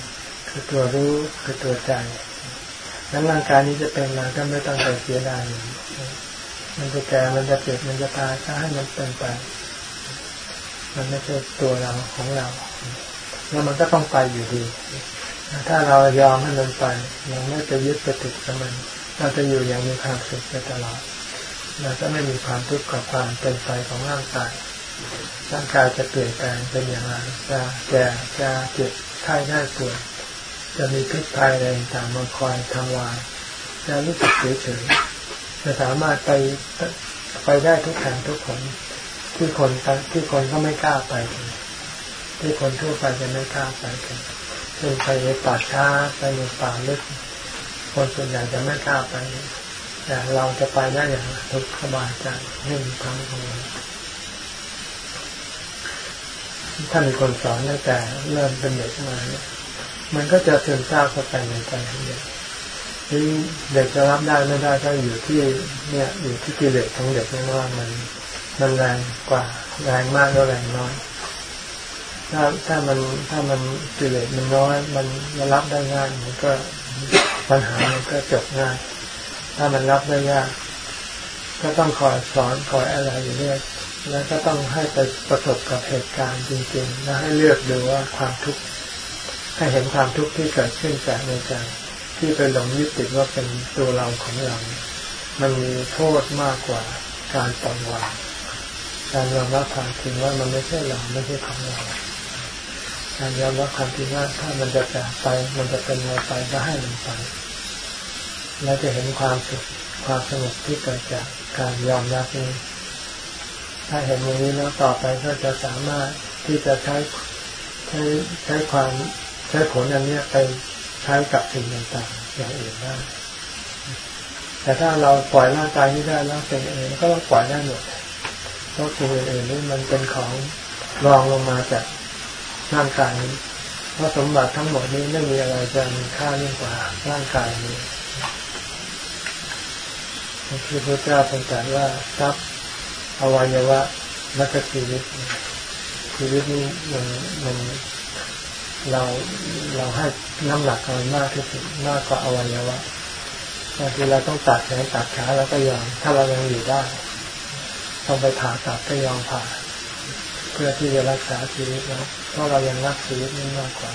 คือตัวรู้คือตัวใจแล้วร่างกายนี้จะเป็นมาก็ไม่ต้องไปเสียดายมันจะแก่มันจะเจ็บมันจะตายก็ให้มันเป็นไป มันไม่ใช่ตัวเราของเรา แล้วมันก็ต้องไปอยู่ดี ถ้าเรายอมให้มันไป เราไม่จะยึดไปติดกับมัน เราจะอยู่อย่างมีความสุขไปตลอดเราจะไม่มีความทุกข์กับความเป็นไปของร่างกาย ร่างกายจะเปลี่ยนแปลงเป็นอย่างไร จะแก่จะเจ็บไข้ได้ป่วยจะมีพิษภัยอะไรต่างมาคอยทำลายจะรู้สึกเฉยจะสามารถไปไปได้ทุกแห่งทุกคนที่คนที่คนก็ไม่กล้าไปที่คนทั่วไปจะไม่กล้าไปกันเช่นไปในป่าช้าไปในป่าลึก คนส่วนใหญ่จะไม่กล้าไป แต่เราจะไปได้อย่างทุกสบายใจไม่มีความกังวลถ้ามีคนสอนตั้งแต่เริ่มเป็นเด็กมาเนี่ยมันก็จะซึมซาบเข้าไปในใจเด็กที่เด็กจะรับได้ไม่ได้ก็อยู่ที่เนี่ยอยู่ที่กิเลสของเด็กนั่นว่ามันมันแรงกว่าแรงมากหรือแรงน้อยถ้าถ้ามันถ้ามันกิเลสมันน้อยมันรับได้ง่ายมันก็ ปัญหามันก็จบง่าย ถ้ามันรับได้ยาก ก็ต้องคอยสอนคอยอะไรอยู่เรื่อยแล้วก็ต้องให้ไปประสบกับเหตุการณ์จริงๆ แล้วให้เลือกดูว่าความทุกข์ให้เห็นความทุกข์ที่เกิดขึ้นจากในใจที่ไปหลงยึดติดว่าเป็นตัวเราของเรา มันมีโทษมากกว่าการปล่อยวางการยอมรับความจริงว่ามันไม่ใช่เราไม่ใช่ของเรา การยอมรับความจริงว่าถ้ามันจะจากไป มันจะเป็นอะไรไปก็ให้มันไป แล้วจะเห็นความสุขความสงบที่เกิดจากการยอมรับนี้ ถ้าเห็นอย่างนี้แล้วต่อไปก็จะสามารถที่จะใช้ใช้ใช้ความใช้ผลอันนี้ไปใช้กับสิ่งต่างๆอย่างอื่นได้แต่ถ้าเราปล่อยร่างกายนี้ได้แล้วเป็นเองก็ต้องปล่อยได้หมดเพราะสิ่งอื่นๆนี่มันเป็นของรองลงมาจากร่างกายนี้เพราะสมบัติทั้งหมดนี้ไม่มีอะไรจะมีค่ายิ่งกว่าร่างกายนี้ คือพระเจ้าเป็นแต่ว่าทรัพย์อวัยวะและก็ชีวิตชีวิตนี้มันมันเราเราให้น้ำหนักมันมากที่สุดมากกว่าอวัยวะบางทีเราต้องตัดแขนตัดขาเราก็ยอมถ้าเรายังอยู่ได้ต้องไปผ่าตัดก็ยอมผ่า เพื่อที่จะรักษาชีวิตเราเพราะเรายังรักชีวิตนี้มากกว่า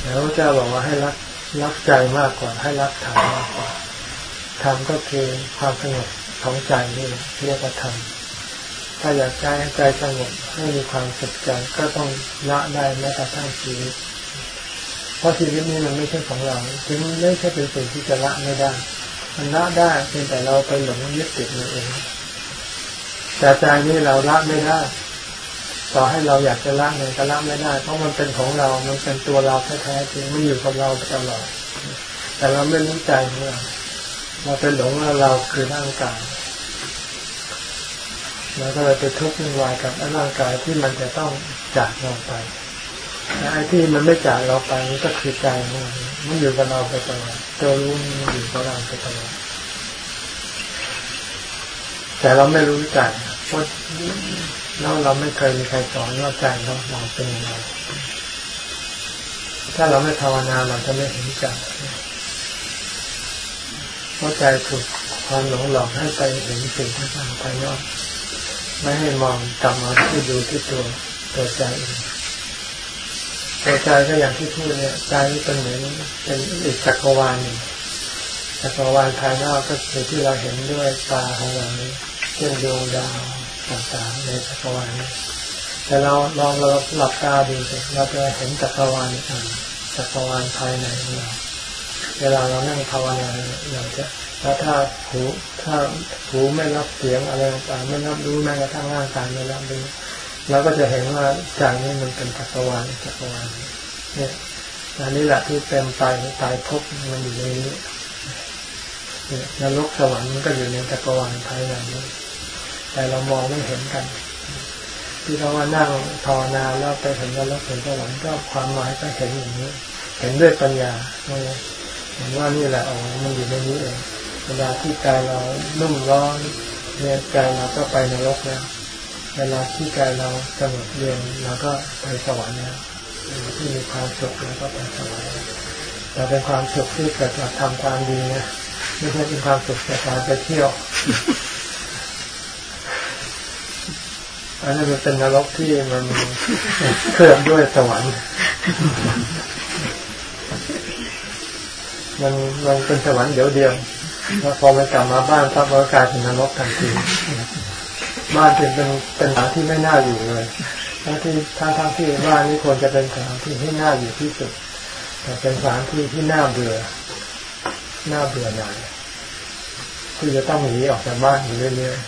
แล้วพระเจ้าบอกว่าให้รักรักใจมากกว่า ให้รักฐานมากกว่า ธรรมก็คือความสงบของใจนี่เรียกว่าธรรมถ้าอยากใจให้ใจสงบให้มีความสุขใจก็ต้องละได้แม้กระทั่งชีวิตเพราะชีวิตนี้มันไม่ใช่ของเราถึงไม่ใช่เป็นสิ่งที่จะละไม่ได้ มันละได้เพียงแต่เราไปหลงยึดติดมันเองแต่ใจนี่เราละไม่ได้ ต่อให้เราอยากจะละมันก็ละไม่ได้ เพราะมันเป็นของเรา มันเป็นตัวเราแท้ๆจริงมันอยู่กับเราตลอดแต่เราไม่รู้ใจของเรา เราเป็นหลงว่าเราคือร่างกายแล้วก็เลยไปทุกข์วุ่นวายกับร่างกายที่มันจะต้องจากเราไปไอ้ที่มันไม่จากเราไปมันก็คือใจมันมันอยู่กับเราไปตลอดตัวรู้มันอยู่กับเราไปตลอดแต่เราไม่รู้ใจเพราะเราเราไม่เคยมีใครสอนว่าใจเราเราเป็นยังไงถ้าเราไม่ภาวนาเราจะไม่เห็นใจ เพราะใจถูกความหลงหลอกให้ไปเห็นสิ่งต่างๆภายนอกไม่ให้มองกลับมาที่ดูที่ตัวตัวใจเองตัวใจก็อย่างที่พูดเนี่ยใจนี่เป็นเหมือนเป็นอีกจักรวาลหนึ่งจักรวาลภายนอกก็คือที่เราเห็นด้วยตาของเราเช่นดวงดาวต่างๆในจักรวาลนี้แต่เราลองเราหลับตาดูสิเราจะเห็นจักรวาลอ่างจักรวาลภายในของเรา เวลาเรานั่งภาวนาเราจะแล้วถ้าหูถ้าหูไม่รับเสียงอะไรต่างไม่รับรู้แม้กระทั่งร่างกายไม่รับรู้เราก็จะเห็นว่าใจนี้มันเป็นจักรวาลจักรวาลเนี่ยอันนี้แหละที่เป็นตายตายพบมันอยู่ในนี้เนี่ยนรกสวรรค์มันก็อยู่ในจักรวาลภายในนี้แต่เรามองไม่เห็นกัน ที่เราว่านั่งภาวนาแล้วไปเห็นนรกเห็นสวรรค์ก็ความหมายก็เห็นอย่างนี้ เห็นด้วยปัญญาเห็นว่านี่แหละอ๋อมันอยู่ในนี้เองเวลาที่ใจเรานุ่มร้อนเนี่ยใจเราก็ไปนรกแล้วเวลาที่ใจเราสงบเย็นเราก็ไปสวรรค์แล้วที่มีความสุขเราก็ไปสวรรค์แต่เป็นความสุขที่เกิดจากทำความดีนะไม่ใช่เป็นความสุขจากการไปเที่ยวอันนี้มันเป็นนรกที่มันเคลื่อนด้วยสวรรค์ มันมันเป็นสวรรค์เดียวเดียวแล้วพอมันกลับมาบ้านทับมันกายเป็นนรกทันทีบ้านเป็นเป็นเป็นสถานที่ไม่น่าอยู่เลยทั้งที่ทั้งทั้งที่บ้านนี้ควรจะเป็นสถานที่ที่น่าอยู่ที่สุด แต่เป็นสถานที่ที่น่าเบื่อน่าเบื่อหน่ายที่จะต้องหนีออกจากบ้านอยู่เรื่อยๆ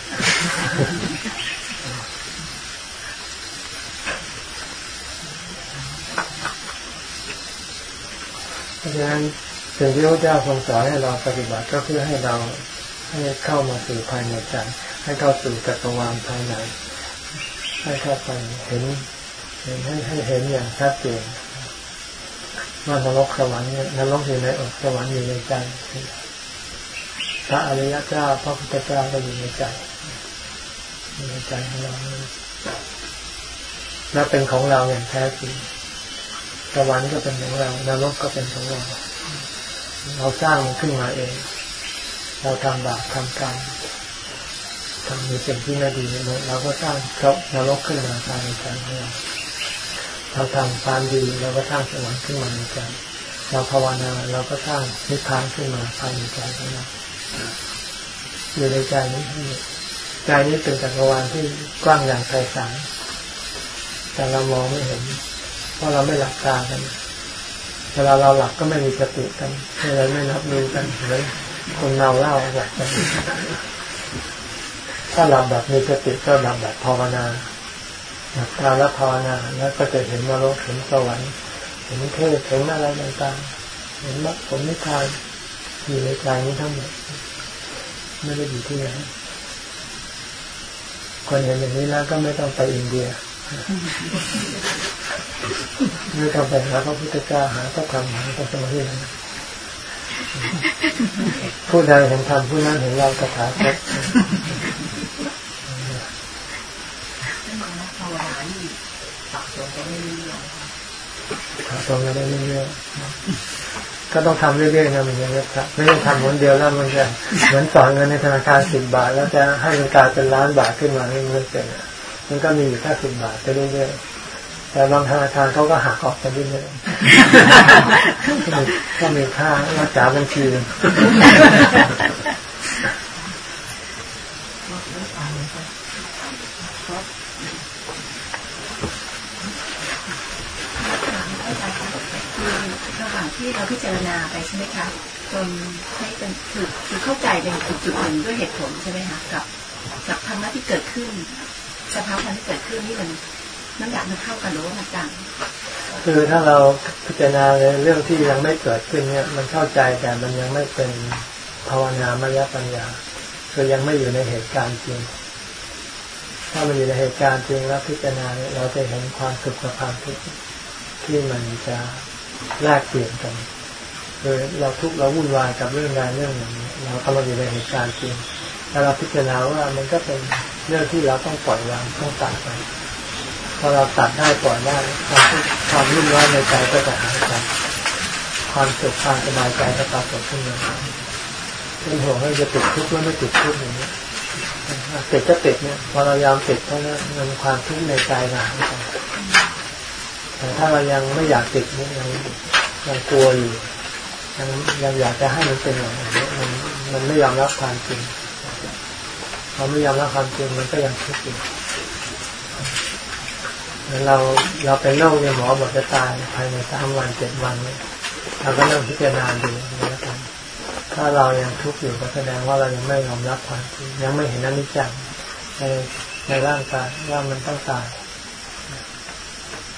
เพราะฉะนั้น สิ่งที่พระเจ้าทรงสอนให้เราปฏิบัติก็เพื่อให้เราให้เข้ามาสู่ภายในใจให้เข้าสู่จักรวาลภายในให้เข้าไปเห็นเห็นให้ให้เห็นอย่างชัดเจนว่านรกสวรรค์เนี่ยนรกอยู่ในอกสวรรค์อยู่ในใจพระอริยเจ้าพระพุทธเจ้าก็อยู่ในใจอยู่ในใจของเราและเป็นของเราอย่างแท้จริงสวรรค์ก็เป็นของเรานรกก็เป็นของเรา เราสร้างมันขึ้นมาเอง เราทำบาปทำกรรมทำมีสิ่งที่ไม่ดีเราก็สร้างครบนรกขึ้นมาภายในใจของเราเราทำความดีเราก็สร้างสวรรค์ขึ้นมาในใจเราภาวนาเราก็สร้างนิพพานขึ้นมาภายในใจของเราอยู่ในใจนี้ใจนี้เป็นจักรวาลที่กว้างอย่างไพศาลแต่เรามองไม่เห็น เพราะเราไม่หลับตากัน เวลาเราหลับก็ไม่มีสติกันเลยไม่รับรู้กันเลยคนเมาเล่าหลับกันถ้าหลับแบบมีสติก็หลับแบบภาวนาหลับตาแล้วภาวนาแล้วก็จะเห็นนรกเห็นสวรรค์เห็นเทพเห็นอะไรต่างๆเห็นมรรคผลนิพพานอยู่ในใจนี้ทั้งหมดไม่ได้อยู่ที่ไหนคนเห็นอย่างนี้แล้วก็ไม่ต้องไปอินเดีย ไม่ต้องไปหาพระพุทธเจ้าหาพระธรรมหาพระสมเด็จผู้ใดเห็นธรรมผู้นั้นเห็นเรากระถาคตตรงก็ได้เรื่อยๆก็ต้องทำเรื่อยๆนะมันยังไม่ได้ทำคนเดียวแล้วมันจะเหมือนสอนเงินในธนาคารสิบบาท แล้วจะให้มันกลายเป็นล้านบาทขึ้นมาไม่เป็น มันก็มีอยู่แค่สิบบาทไปเรื่อยๆแต่บางธนาคารเขาก็หักออกไปเรื่อยๆก็มีค่ารักษาบัญชีที่เราพิจารณาไปใช่ไหมคะจนให้เป็นคือคือเข้าใจเป็นจุดหนึ่งด้วยเหตุผลใช่ไหมคะกับกับธรรมะที่เกิดขึ้น สภาวะที่เกิดขึ้นนี่มันมันอยากมันเข้ากันหรือว่ามันต่างคือถ้าเราพิจารณาในเรื่องที่ยังไม่เกิดขึ้นเนี่ย มันเข้าใจแต่มันยังไม่เป็นภาวนามยปัญญาคือยังไม่อยู่ในเหตุการณ์จริง ถ้ามันอยู่ในเหตุการณ์จริงแล้วพิจารณาเราจะเห็นความสุขกับความทุกข์ที่มันจะแลกเปลี่ยนกันคือเราทุกข์เราวุ่นวายกับเรื่องงานเรื่องอย่งนี้เรากำลังอยู่ในเหตุการณ์จริงถ้าเราพิจารณาว่ามันก็เป็น เรื่องที่เราต้องปล่อยวางต้องตัดไปพอเราตัดได้ปล่อยได้ความความรุ่มร้อนในใจก็จะหายไปความสุขความสบายใจก็ปรากฏขึ้นมาเป็นห่วงว่าจะติดทุกข์หรือไม่ติดทุกข์อย่างนี้ติดก็ติดเนี่ยพอเรายอมติดเท่านั้นมันความทุกข์ในใจหายไปแต่ถ้าเรายังไม่อยากติดนี่ยังยังกลัวอยู่ยังยังอยากจะให้มันเป็นอย่างนี้มันมันไม่ยอมรับความจริง พอไม่ยอมรับความจริงมันก็ยังทุกข์อยู่เราเราเป็นโรคเนี่ยหมอบอกจะตายภายในสามวันเจ็ดวันเนี่ยเราก็เริ่มพิจารณาดูแล้วกันถ้าเรายังทุกข์อยู่ก็แสดงว่าเรายังไม่ยอมรับความจริงยังไม่เห็นอนิจจังในในร่างกายว่ามันต้องตาย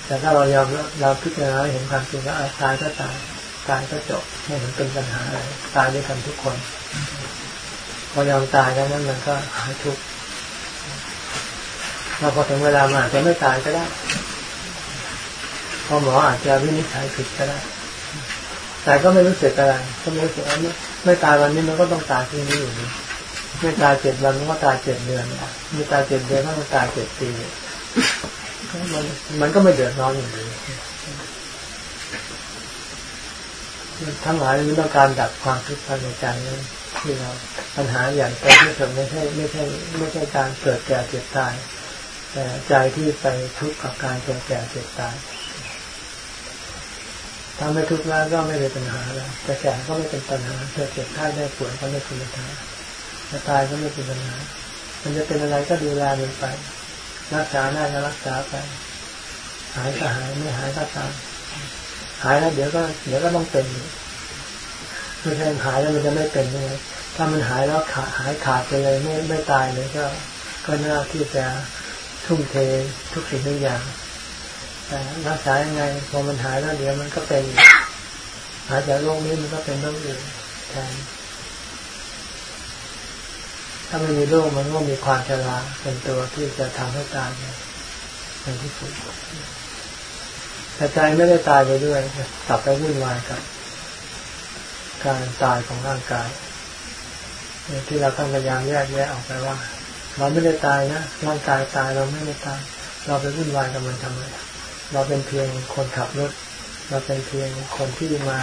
แต่ถ้าเรายอมเราพิจารณาเห็นความจริงว่าตายก็ตายตายก็จบไม่เห็นเป็นปัญหาอะไรตายด้วยกันทุกคน พอยอมตายแล้วนั้นมันก็หายทุกข์เราพอถึงเวลามาจจะไม่ตายก็ได้พอหมออาจจะวินิจฉัยผิดก็ได้ แต่ก็ไม่รู้สึกอะไรก็ไม่รู้สึกว่าไม่ตายวันนี้มันก็ต้องตายที่นี้อยู่ดีไม่ตายเจ็ดวันมันก็ตายเจ็ดเดือนไม่ตายเจ็ดเดือนก็ต้องตายเจ็ดปีมันมันก็ไม่เดือดร้อนอย่างนี้ทั้งหลายมันต้องการดับความทุกข์ภายในใจนั้น ที่เราปัญหาอย่างใจที่สุดไม่ใช่ไม่ใช่ไม่ใช่การเกิดแก่เจ็บตาย แต่ใจที่ไปทุกข์กับการเกิดแก่เจ็บตายถ้าไม่ทุกข์แล้วก็ไม่เป็นปัญหาแล้วจะแก่ก็ไม่เป็นปัญหาจะเจ็บไข้ได้ป่วยก็ไม่เป็นปัญหาจะตายก็ไม่เป็นปัญหา มันจะเป็นอะไรก็ดูแลมันไป รักษาได้ก็รักษาไป หายก็หายไม่หายก็ตามหายแล้วเดี๋ยวก็เดี๋ยวก็ต้องเป็นไม่ใช่หายแล้วมันจะไม่เป็นเลย ถ้ามันหายแล้วขาดหายขาดไปเลยไม่ไม่ตายเลยก็ก็น่าที่จะทุ่มเททุกสิ่งทุกอย่างแต่รักษายังไงพอมันหายแล้วเดี๋ยวมันก็เป็นหายจากโรคนี้มันก็เป็นโรคอื่นแทนถ้าไม่มีโรคมันก็มีความชราเป็นตัวที่จะทำให้ตายในที่สุดแต่ใจไม่ได้ตายไปด้วยกลับไปวุ่นวายกับ การตายของร่างกาย ที่เราต้องพยายามแยกแยะออกไปว่า เราไม่ได้ตายนะร่างกายตายเราไม่ได้ตาย เราไปวุ่นวายกับมันทำไมเราเป็นเพียงคนขับรถ เราเป็นเพียงคนที่มา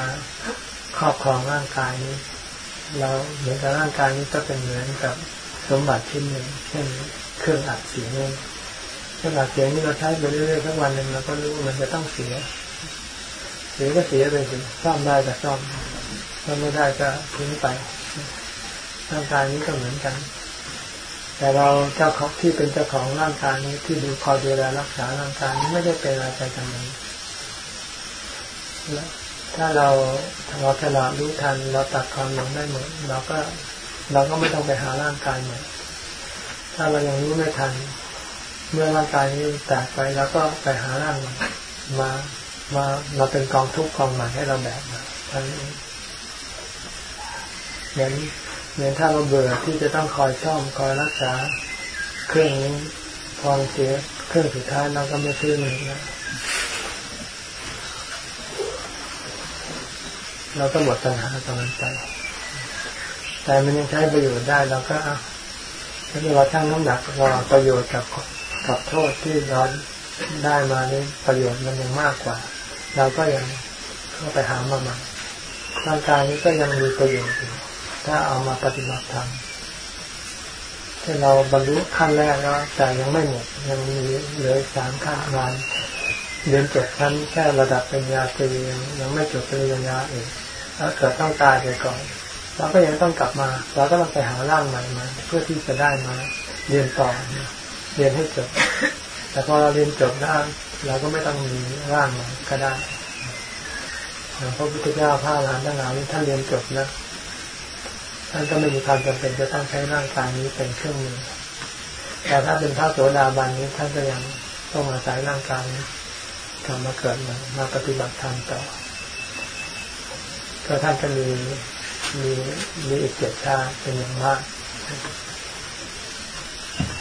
ครอบครองร่างกายนี้ เราเหมือนกับร่างกายนี้ก็เป็นเหมือนกับสมบัติชิ้นหนึ่งเช่นเครื่องอัดเสียงนี่เครื่องอัดเสียงนี่เราใช้ไปเรื่อยๆทั้งวันหนึ่งเราก็รู้มันจะต้องเสีย เสียก็เสียไปสิซ่อมได้ก็ซ่อมซ่อมไม่ได้ก็ทิ้งไป ร่างกายนี้ก็เหมือนกัน แต่เราเจ้าของที่เป็นเจ้าของร่างกายนี้ที่ดูคอยดูแลรักษาร่างกายนี้ไม่ได้เป็นอะไรไปกันนั้ถ้าเราเราฉลาดรู้ทันเราตัดความหลงได้หมดเราก็เราก็ไม่ต้องไปหาร่างกายใหม่ถ้าเรายังรู้ไม่ทัน เมื่อร่างกายนี้แตกไปเราก็ไปหาร่างใหม่มา มามาเป็นกองทุกกองใหม่ให้เราแบกมาทั้งนี้เหมือน เหมือนถ้าเราเบื่อที่จะต้องคอยช่อมคอยรักษา เครื่องนี้พอเสียเครื่องสุดท้ายเราก็ไม่ซื้อมันนะเราก็หมดปัญหาตรงนั้นไปแต่มันยังใช้ประโยชน์ได้เราก็เอาถ้าเราชั่งน้ำหนักว่าประโยชน์กับกับโทษที่เราได้มานี้ประโยชน์มันยังมากกว่า เราก็ยังเข้าไปหามาใหม่ร่างกายนี้ก็ยังมีประโยชน์อยู่ ถ้าเอามาปฏิบัติธรรมที่เราบรรลุขั้นแรกแล้วแต่ยังไม่หมดยังมีเหลือสามขั้นงานเรียนจบชั้นแค่ระดับปริญญาตรียังไม่จบปริญญาเองถ้าเกิดต้องตายไปก่อนเราก็ยังต้องกลับมาเราก็ต้องไปหาร่างใหม่มาเพื่อที่จะได้มาเรียนต่อเรียนให้จบ แต่พอเราเรียนจบแล้วเราก็ไม่ต้องมีร่างใหม่ก็ได้พระพุทธเจ้าพระอรหันต์ทั้งหลายท่านเรียนจบแล้ว ท่านก็ไม่มีความจำเป็นจะต้องใช้ร่างกายนี้เป็นเครื่องมือ แต่ถ้าเป็นพระโสดาบันนี้ท่านก็ยังต้องอาศัยร่างกายนี้กลับมาเกิดมามาปฏิบัติธรรมต่อ ก็ท่านก็มีมีมีอีกเจ็ดชาติเป็นอย่างมาก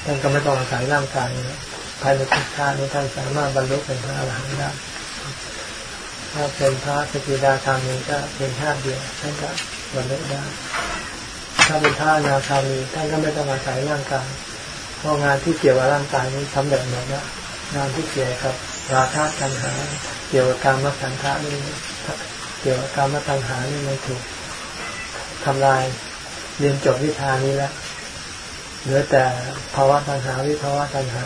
ท่านก็ไม่ต้องอาศัยร่างกายนะภายในทุกชาตินี้ท่านสามารถบรรลุเป็นพระอรหันต์ได้ถ้าเป็นพระสกิดาคามีก็เป็นชาติเดียวท่านก็บรรลุได้ ถ้าเป็นพระนาคามีท่านก็ไม่ต้องอาศัยร่างกายเพราะงานที่เกี่ยวกับร่างกายนี้สำเร็จหมดแล้วงานที่เกี่ยวกับราคะตัณหา เกี่ยวกับการมสันทะนี่เกี่ยวกับการมตัณหานี่มันถูกทำลายเรียนจบวิชานี้แล้วเหลือแต่ภาวะตัณหาวิภาวะตัณหา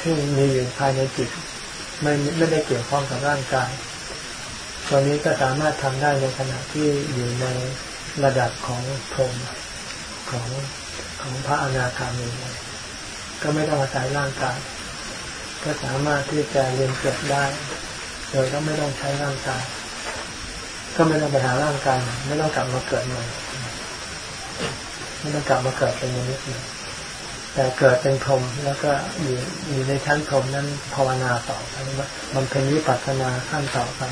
ที่มีอยู่ภายในจิตไม่ไม่ได้เกี่ยวข้องกับร่างกายตัวนี้ก็สามารถทำได้ในขณะที่อยู่ใน ระดับของพรมของของพระอนาคามีก็ไม่ต้องอาศัยร่างกาย ก็สามารถที่จะเรียนจบได้ โดยก็ไม่ต้องใช้ร่างกาย ก็ไม่ต้องไปหาร่างกายไม่ต้องกลับมาเกิดใหม่ไม่ต้องกลับมาเกิดเป็นมนุษย์แต่เกิดเป็นพรหมแล้วก็อยู่อยู่ในชั้นพรหมนั้นภาวนาต่อไปมันเป็นวิปัสสนาขั้นต่อไป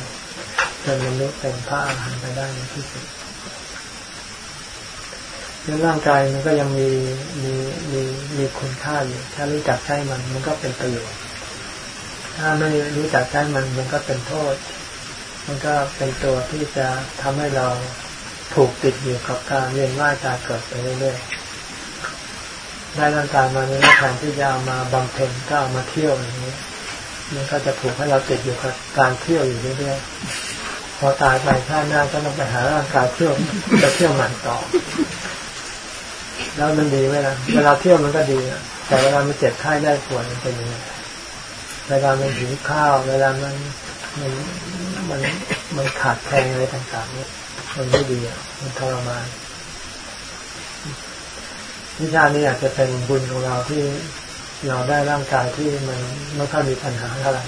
จนมนุษย์เป็นพระอรหันต์ไปได้ในที่สุด เรื่องร่างกายมันก็ยังมีมีมีมีคุณค่าอยู่ ถ้ารู้จักใช้มันมันก็เป็นประโยชน์ ถ้าไม่รู้จักใช้มันมันก็เป็นโทษ มันก็เป็นตัวที่จะทำให้เราผูกติดอยู่กับการเรียนว่าจาเกิดไปเรื่อยๆ ได้ร่างกายมาในแทนที่จะเอามาบำเพ็ญก็เอามาเที่ยวอย่างนี้ มันก็จะผูกให้เราติดอยู่กับการเที่ยวอยู่เรื่อยๆ พอตายไปชาติหน้าก็ต้องไปหาร่างกายเที่ยวจะเที่ยวใหม่ต่อ แล้วมันดีไหมล่ะเวลาเที่ยวมันก็ดีแต่เวลามันเจ็บไข้ได้ป่วยมันเป็นยังไงเวลามันหิวข้าว เวลามันมันมันมันขาดแคลนอะไรต่างๆเนี่ยมันไม่ดีอะมันทรมานวิชานี้อาจจะเป็นบุญของเราที่เราได้ร่างกายที่มันไม่ค่อยมีปัญหาอะไร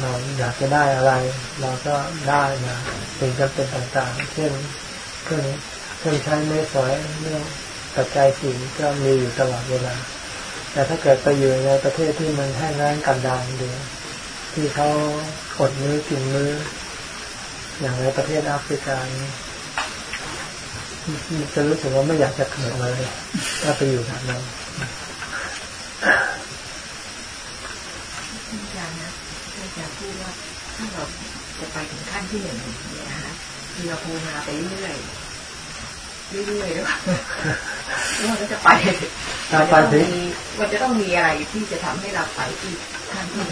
เราอยากจะได้อะไร เราก็ได้มาเป็นจำเป็นต่างๆ เช่นเครื่องเครื่องใช้ไม่สวยเรื่อง ปัจจัยสี่ก็มีอยู่ตลอดเวลา แต่ถ้าเกิดไปอยู่ในประเทศที่มันแห้งแล้งกันดารเดียวที่เขาอดมื้อกินมื้อ อย่างในประเทศแอฟริกานี้จะรู้สึกว่าไม่อยากจะเกิดเลยถ้าไปอยู่แบบนั้นอาจารย์นะอาจารย์พูดว่าถ้าเราจะไปถึงขั้นที่หนึ่งเนี่ยนะคะคือเราภาวนาไปเรื่อยเรื่อยๆแล้ว เราก็จะไปถ้าไปถึงมันจะต้องมีอะไรที่จะทำให้เราไปที่ท่านที่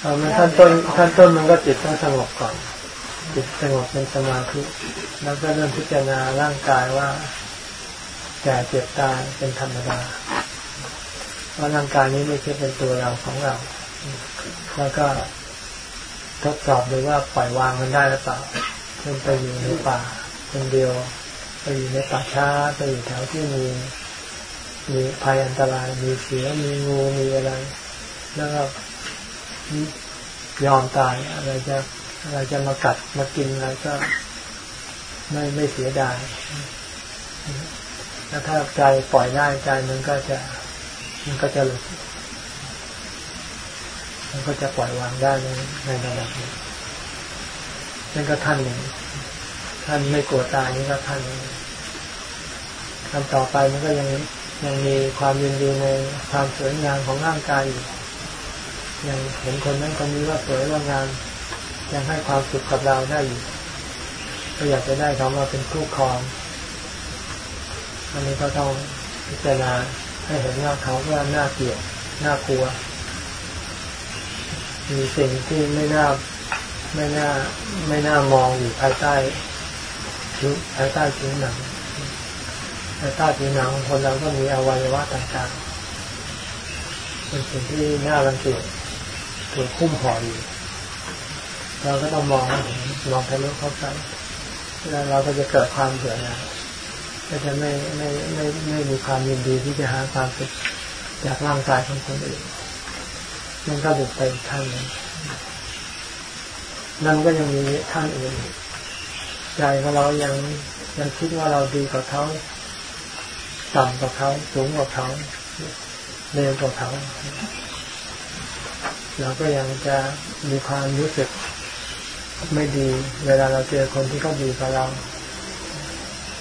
เอามันขั้นต้นขั้นต้นมันก็จิตต้องสงบก่อนจิตสงบเป็นสมาธิแล้วก็เริ่มพิจารณาร่างกายว่าแก่เจ็บตายเป็นธรรมดาว่าร่างกายนี้ไม่ใช่เป็นตัวเราของเรา แล้วก็ทดสอบดูว่าปล่อยวางมันได้หรือเปล่าเช่นไปอยู่ในป่าคนเดียว ไปอยู่ในป่าช้าไปอยู่แถวที่มีมีภัยอันตราย มีเสือมีงูมีอะไร แล้วก็ยอมตายอะไรจะอะไรจะมากัดมากินอะไรก็ไม่ไม่เสียดายแล้วถ้าใจปล่อยได้ใจมันก็จะ มันก็จะหลุดมันก็จะปล่อยวางได้ในในระดับนี้นั่นก็ท่านหนึ่งท่านไม่กลัวตายนี่ก็ท่านหนึ่ง ท่านต่อไปมันก็ยังยังมีความยินดีในความสวยงามของร่างกายอยู่ยังเห็นคนนั้นคนนี้ว่าสวยว่างามยังให้ความสุขกับเราได้อยู่ก็อยากจะได้เขามาเป็นคู่ครอง อันนี้ก็ต้องพิจารณาให้เห็นว่าเขาว่าน่าเกลียดน่ากลัว มีสิ่งที่ไม่น่าไม่น่าไม่น่ามองอยู่ภายใต้ภายใต้ผิวหนัง ภายใต้ผิวหนังของคนเราก็มีอวัยวะต่างๆ เป็นสิ่งที่น่ารังเกียจถูกคุ้มห่ออยู่ เราก็ต้องมองให้เห็นมองทะลุเข้าไปแล้วเราก็จะเกิดความเบื่อหน่ายก็จะไม่ไม่ไม่ไม่มีความยินดีที่จะหาความสุขจากร่างกายของคนอื่นนั่นก็ดุไปท่านนึงนั่นก็ยังมีท่านอื่นใจของเรายังยังคิดว่าเราดีกว่าเขา ต่ำกว่าเขาสูงกว่าเขาเร็วกว่าเขาเราก็ยังจะมีความรู้สึกไม่ดี เวลาเราเจอคนที่เขาดีกว่าเรา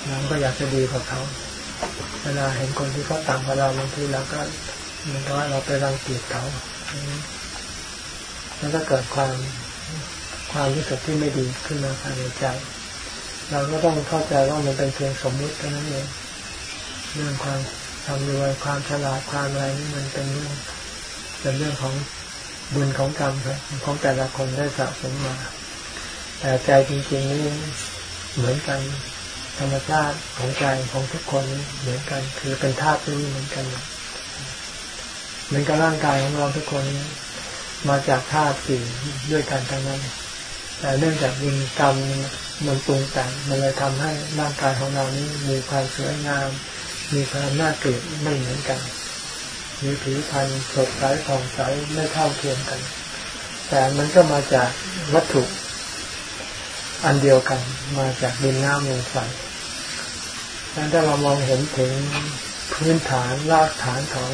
เราก็อยากจะดีกว่าเขา เวลาเห็นคนที่เขาต่ำกว่าเราบางทีเราก็มือนกับว่าเราไปรังเกียจเขาแล้วก็เกิดความความรู้สึกที่ไม่ดีขึ้นมาภายในใจ เราก็ต้องเข้าใจว่ามันเป็นเพียงสมมุติเท่านั้นเอง เรื่องความทำรวยความฉลาดความอะไรนี่มันเป็นเรื่องเป็นเรื่องของบุญของกรรมครับของแต่ละคนได้สะสมมา แต่ใจจริงๆนี่เหมือนกันธรรมชาติของใจของทุกคนเหมือนกัน คือเป็นธาตุที่เหมือนกันเหมือนกับร่างกายของเราทุกคนมาจากธาตุสี่ด้วยกันทั้งนั้น แต่เนื่องจากวิญกรรมมันปรุงแต่งมันเลยทำให้ร่างกายของเรานี้มีความสวยงาม มีความน่าเกลียดไม่เหมือนกัน มีผิวพรรณสดใสผ่องใสไม่เท่าเทียมกัน แต่มันก็มาจากวัตถุ อันเดียวกัน มาจากดินน้ำลมไฟดังนั้นถ้าเรามองเห็นถึงพื้นฐานรากฐานของ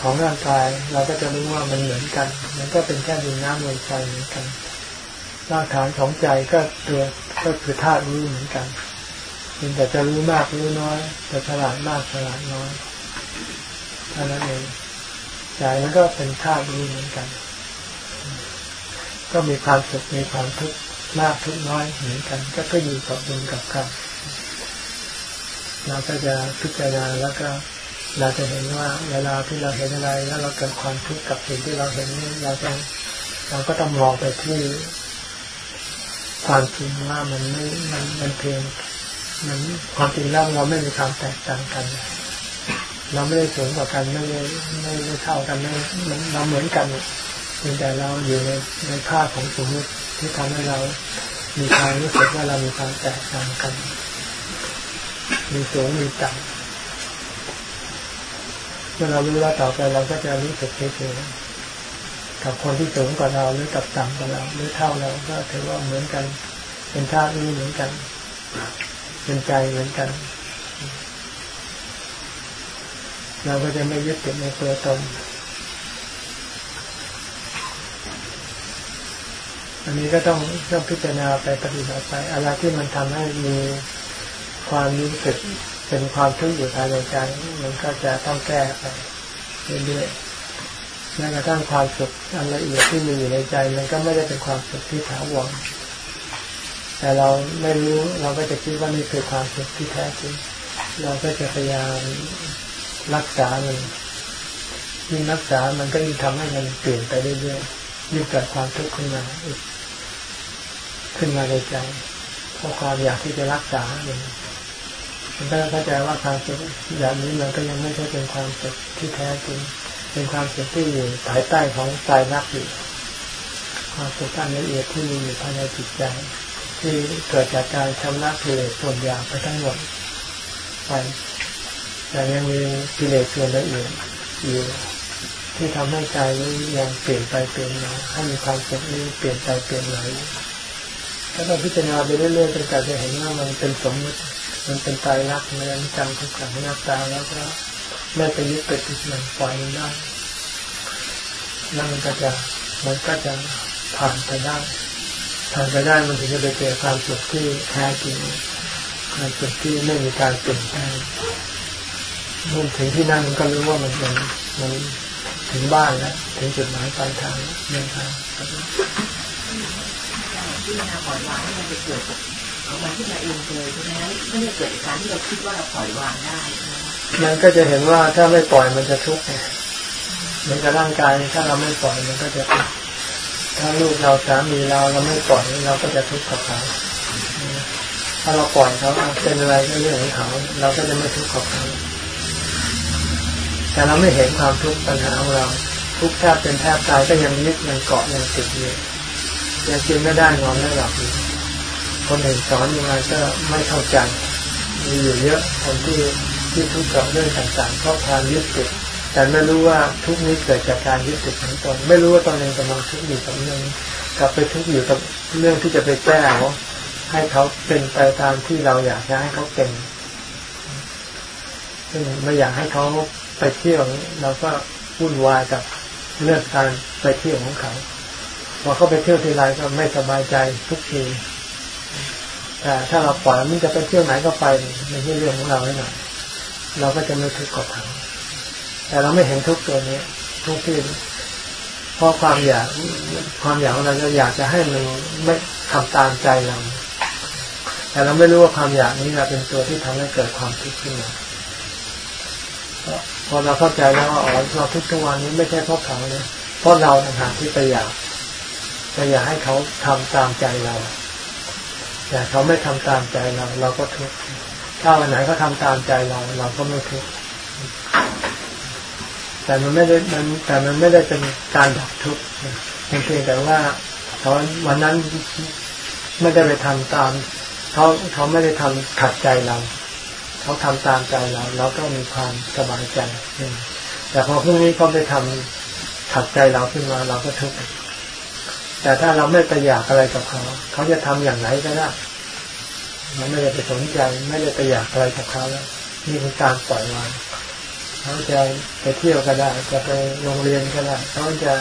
ของร่างกายเราก็จะรู้ว่ามันเหมือนกัน มันก็เป็นแค่ดินน้ำลมไฟเหมือนกันรากฐานของใจก็ตัวก็คือธาตุรู้เหมือนกัน พียงแต่จะรู้มากรู้น้อยจะฉลาดมากฉลาดน้อยเท่านั้นเองใจมันก็เป็นธาตุรู้เหมือนกัน ก็มีความสุขมีความทุกข์มากทุกน้อยเหมือนกัน ก็ก็อยู่กับบุญกับกรรมเราก็จะพิจารณาแล้วก็เราจะเห็นว่าเวลาที่เราเห็นอะไร แล้วเราเกิดความทุกข์กับสิ่งที่เราเห็นนี่เราต้องเราก็ต้องมองไปที่ความจริงว่ามันไม่มันมันเพียง มันความจริงแล้วเราไม่มีความแตกต่างกัน เราไม่ได้สูงกว่ากันไม่ได้ไม่ได้เท่ากันไม่เราเหมือนกันเพียงแต่เราอยู่ในในภาพของสมมติที่ทำให้เรา มีความรู้สึกว่าเรามีความแตกต่างกัน มีสูงมีต่ำเมื่อเรารู้แล้วต่อไปเราก็จะรู้สึกเฉยๆกับคนที่สูงกว่าเราหรือกับต่ำกว่าเราหรือเท่าเราก็ถือว่าเหมือนกัน เป็นธาตุนี้เหมือนกัน เป็นใจเหมือนกัน เราก็จะไม่ยึดติดในตัวตนอันนี้ก็ต้องต้องพิจารณาไปปฏิบัติไปอะไรที่มันทำให้มีความรู้สึกเป็นความทุกข์อยู่ภายในใจมันก็จะต้องแก้ไปเรื่อยๆแม้กระทั่งความสุขอันละเอียดที่มีอยู่ในใจ มันก็ไม่ได้เป็นความสุขที่ถาวร แต่เราไม่รู้เราก็จะคิดว่านี่คือความสุขที่แท้จริงเราก็จะพยายามรักษามันยิ่งรักษามันก็ยิ่งทำให้มันเปลี่ยนไปเรื่อยๆยิ่งเกิดความทุกข์ขึ้นมาอีกขึ้นมาในใจเพราะความอยากที่จะรักษาเองมันก็เข้าใจว่าความสุขอย่างนี้มันก็ยังไม่ใช่เป็นความสุขที่แท้จริงเป็นความสุขที่อยู่ภายใต้ของใจรักอยู่ความสุขอันละเอียดที่มีอยู่ภายในจิตใจ ที่เกิดจากการชำระกิเลสส่วนยาวไปทั้งหมดไปแต่ยังมีกิเลสส่วนละเอียดอยู่ที่ทำให้ใจนี้ยังเปลี่ยนไปเปลี่ยนมาให้มีความสุขนี้เปลี่ยนไปเปลี่ยนมาถ้าเราพิจารณาไปเรื่อยๆจนกว่าจะเห็นว่ามันเป็นสมมติ มันเป็นตายรักมันจำทุกขังหน้าตาแล้วก็ไม่ไปยึดติดมันปล่อยมันได้แล้วมันก็จะมันก็จะผ่านไปได้ ผ่านไปได้มันถึงจะไปเจอความสุขที่แท้จริงความสุขที่ไม่มีการเปลี่ยนแปลงเมื่อถึงที่นั่นมันก็รู้ว่ามันเป็นมันถึงบ้านแล้วถึงจุดหมายปลายทางเดินทางที่นาปล่อยวางให้มันจะเกิดของมันที่มาเองเลยใช่ไหมไม่ได้เกิดจากการที่เราคิดว่าเราปล่อยวางได้มันก็จะเห็นว่าถ้าไม่ปล่อยมันจะทุกข์เหมือนกับร่างกายถ้าเราไม่ปล่อยมันก็จะทุกข์ ถ้าลูกเราสามีเราเราไม่ปล่อยเราก็จะทุกข์กับเขาถ้าเราปล่อยเขาเป็นอะไรก็เรื่องของเขาเราก็จะไม่ทุกข์กับเขาแต่เราไม่เห็นความทุกข์ปัญหาของเรา ทุกข์แทบเป็นแทบตายก็ยังยึดยังเกาะยังติดอยู่ยังกินไม่ได้นอนไม่หลับคนอื่นสอนยังไงก็ไม่เข้าใจมีอยู่เยอะคนที่ที่ทุกข์กับเรื่องต่างๆเพราะความยึดติด แต่ไม่รู้ว่าทุกนี้เกิดจากการยึดติดของตนไม่รู้ว่าตนเองกำลังทุกข์อยู่กับเรื่องกลับไปทุกข์อยู่กับเรื่องที่จะไปแก้เขาให้เขาเป็นไปตามที่เราอยากจะให้เขาเป็นซึ่งไม่อยากให้เขาไปเที่ยวเราก็วุ่นวายกับเรื่องการไปเที่ยวของเขาพอเขาไปเที่ยวทีไรก็ไม่สบายใจทุกทีแต่ถ้าเราปล่อยมันจะไปเที่ยวไหนก็ไปไม่ใช่เรื่องของเราแน่นอนเราก็จะไม่ทุกข์กับเขา แต่เราไม่เห็นทุกตัวนี้ ทุกที่เพราะความอยากความอยากของเราจะอยากจะให้มันไม่ทำตามใจเรา แต่เราไม่รู้ว่าความอยากนี้เราเป็นตัวที่ทำให้เกิดความทุกข์ขึ้นมาพอเราเข้าใจแล้วว่าอ๋อเราทุกทุกวันนี้ไม่ใช่เพราะเขาเนี่ยเพราะเราต่างหากที่ไปอยากไปอยากให้เขาทำตามใจเรา แต่เขาไม่ทำตามใจเรา เราก็ทุกข์ถ้าวันไหนเขาทาตามใจเรา เราก็ไม่ทุกข์ แต่มันไม่ได้มันแต่มันไม่ได้เป็นการดับทุกข์เพียงแต่ว่าเขาวันนั้นไม่ได้ไปทำตามเขาเขาไม่ได้ทำขัดใจเราเขาทำตามใจเราเราก็มีความสบายใจแต่พอพรุ่งนี้เขาไปทำขัดใจเราขึ้นมาเราก็ทุกข์แต่ถ้าเราไม่ไปอยากอะไรกับเขาเขาจะทำอย่างไรก็ได้เราไม่ได้ไปสนใจไม่ได้ไปอยากอะไรกับเขาแล้วนี่คือการปล่อยวาง เขาจะไปเที่ยวก็ได้ จะไปโรงเรียนก็ได้เขาจะ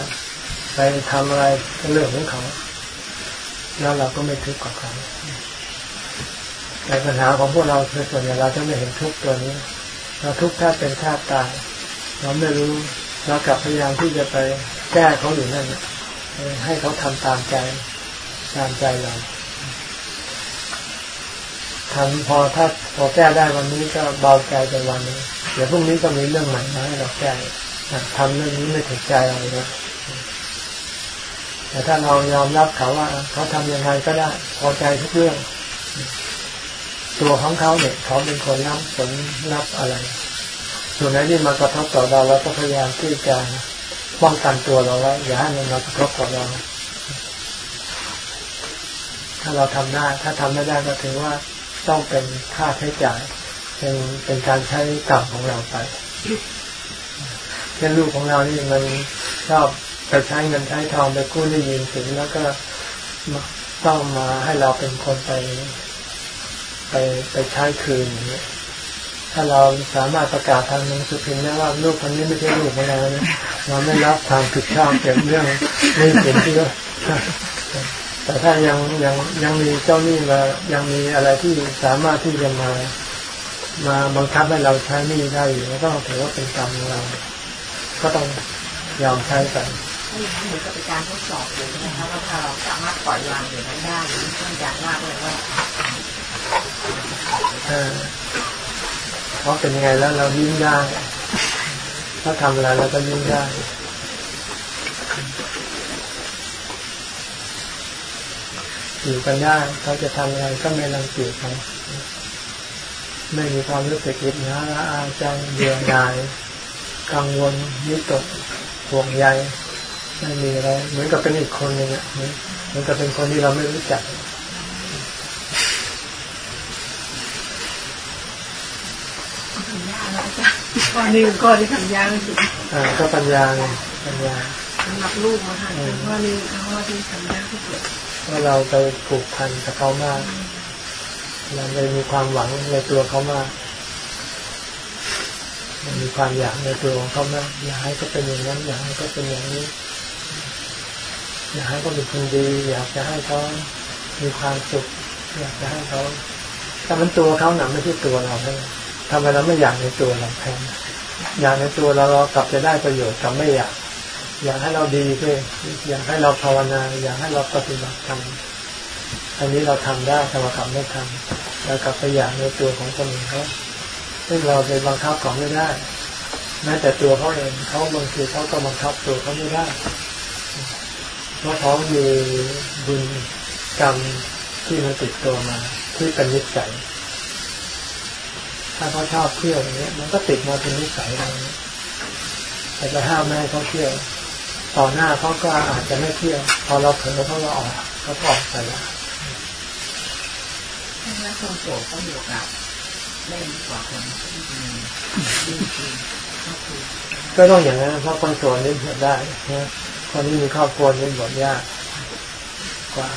ไปทำอะไรเรื่องของเขาแล้วเราก็ไม่ทุกข์กับเขาแต่ปัญหาของพวกเราคือส่วนใหญ่เราจะไม่เห็นทุกข์ตัวนี้ เราทุกข์แค่เป็นแค่ตายเราไม่รู้เรากลับพยายามที่จะไปแก้เขาอยู่นั่นให้เขาทำตามใจตามใจเราทำพอถ้าพอแก้ได้วันนี้ก็เบาใจไปวันนี้ เดี๋ยวพรุ่งนี้ก็มีเรื่องใหม่มาให้เราแก้ทำเรื่องนี้ไม่ถูกใจเราเลยแต่ถ้าเรายอมรับเขาว่า เขาทำยังไงก็ได้พอใจทุกเรื่อง ตัวของเขาเนี่ยเขาเป็นคนรับผลรับอะไรส่วนไหนที่มากระทบต่อเราเราก็พยายามที่จะป้องกันตัวเราไว้อย่าให้มันมากระทบต่อเรา ถ้าเราทำได้ ถ้าทำไม่ได้ก็ถือว่าต้องเป็นค่าใช้จ่าย เป็นเป็นการใช้กรรมของเราไปเช่นลูกของเรานี่มันชอบไปใช้เงินใช้ทองไปกู้ได้ยินสินแล้วก็ต้องมาให้เราเป็นคนไป ไปไปใช้คืนอย่างนี้ถ้าเราสามารถประกาศทางหนังสือพิมพ์ได้ว่าลูกคนนี้ไม่ใช่ลูกของเรานะเราไม่รับความผิดชอบเกี่ยวกับเรื่องนี้เป็นที่ก็แต่ถ้ายังยังยังมีเจ้าหนี้มายังมีอะไรที่สามารถที่จะมา มาบังคับให้เราใช้หนี้ได้อยู่ก็ต้องถือว่าเป็นกรรมของเรา ก็ต้องยอมใช้กันเหมือนกับเป็นการทดสอบเลยนะคะว่าถ้าเราสามารถปล่อยวางอย่างนั้นได้หรือต้องอย่างมากเลยว่าเขาเป็นยังไงแล้วเรายิ้มได้ถ้าทำอะไรแล้วก็ยิ้มได้อยู่กันได้เขาจะทำอะไรก็ไม่รังเกียจเขา ไม่มีความรู้สึกอิจฉาละอาใจเบื่อหน่าย กังวลยึดตกห่วงใยไม่มีอะไรเหมือนกับเป็นอีกคนหนึ่งอะเหมือนกับเป็นคนที่เราไม่รู้จักข้อนี้ข้อที่ทำยากที่สุดอ่าก็ปัญญาไงปัญญาสำหรับลูกนะคะข้อนี้ข้อที่ทำยากที่สุดว่าเราไปผูกพันกับเขามาก เราเลยมีความหวังในตัวเขามากม,มีความอยากในตัวของเขามากอยากให้เขาเป็นอย่างนั้น อยากให้เขาเป็นอย่างนี้ อยากให้เขาเป็นคนดี อยากจะให้เขามีความสุข อยากจะให้เขาแต่มันตัวเขาหนักไม่ใช่ตัวเราเท่านั้นทำไมเราไม่อยากในตัวเราแทนอยากในตัวเราเรากลับจะได้ประโยชน์กับไม่อยาก อยากให้เราดีด้วยอยากให้เราภาวนา อยากให้เราปฏิบัติธรรม อันนี้เราทำได้แต่เรากลับไม่ทำเรากลับไปอยากในตัวของคนอื่นเขาซึ่งเราไปบังคับของไม่ได้แม้แต่ตัวเขาเองเขาบางทีเขาก็บังคับตัวเขาไม่ได้เพราะเขามีบุญกรรมที่มันติดตัวมา ที่เป็นนิสัยถ้าเขาชอบเที่ยวอย่างเงี้มันก็ติดมาเป็นนิสัยเราแต่จะห้ามไม่ให้เขาเที่ยว ต่อหน้าเขาก็อาจจะไม่เที่ยว พอเราเผลอเขาก็ออกเขาก็ออกไปแล้ว แล้วคนโสดก็มีโอกาสเล่นกว่าคนที่มีดีจริงก็คือก็ต้องอย่างนั้นเพราะคนโสดนี่บวชได้นะคนที่มีครอบครัวนี่นบวชยากกว่า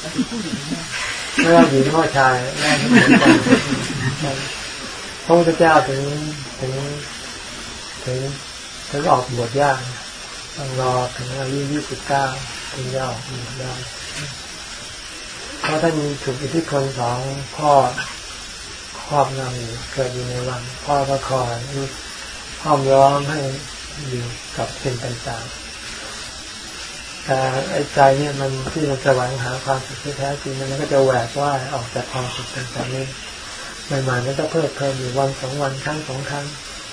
แล้วที่หญิงเนี่ยไม่ว่าหญิงก็ชายแม่เหมือนกันพระพุทธเจ้าถึงถึงถึงถึงออกบวชยากต้องรอถึงอายุยี่สิบเก้าถึงจะออกบวชได้ เพราะท่านถูกอิทธิพลของพ่อครอบงำอยู่เกิดอยู่ในวังพ่อก็คอยห้อมล้อมให้อยู่กับสิ่งต่างๆแต่ไอ้ใจเนี่ยมันที่มันแสวงหาความสุขที่แท้จริงมันก็จะแหวกว่ายออกจากความสุขต่างๆนี้ใหม่ๆมันก็เพิ่มเพลินอยู่วันสองวันครั้งสองครั้ง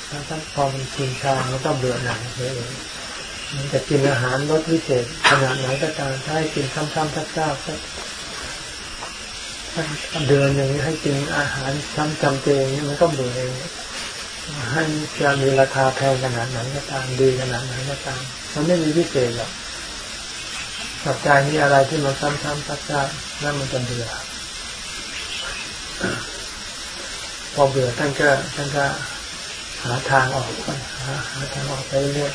แล้วถ้าพอมันชินชามันก็เบื่อหน่ายเองมันจะกินอาหารรสพิเศษขนาดไหนก็ตามถ้าให้กินซ้ำๆซักๆสัก เดือนอย่างนี้ให้กินอาหารซ้ำจำเจอย่างนี้มันก็เบื่อเองให้จะมีราคาแพงขนาดไหนก็ตามดีขนาดไหนก็ตามมันไม่มีพิเศษหรอกกับใจมีอะไรที่มันซ้ำๆซักๆนั่นมันจะเบื่อพอเบื่อท่านก็ท่านก็หาทางออกหาหาทางออกไปเรื่อย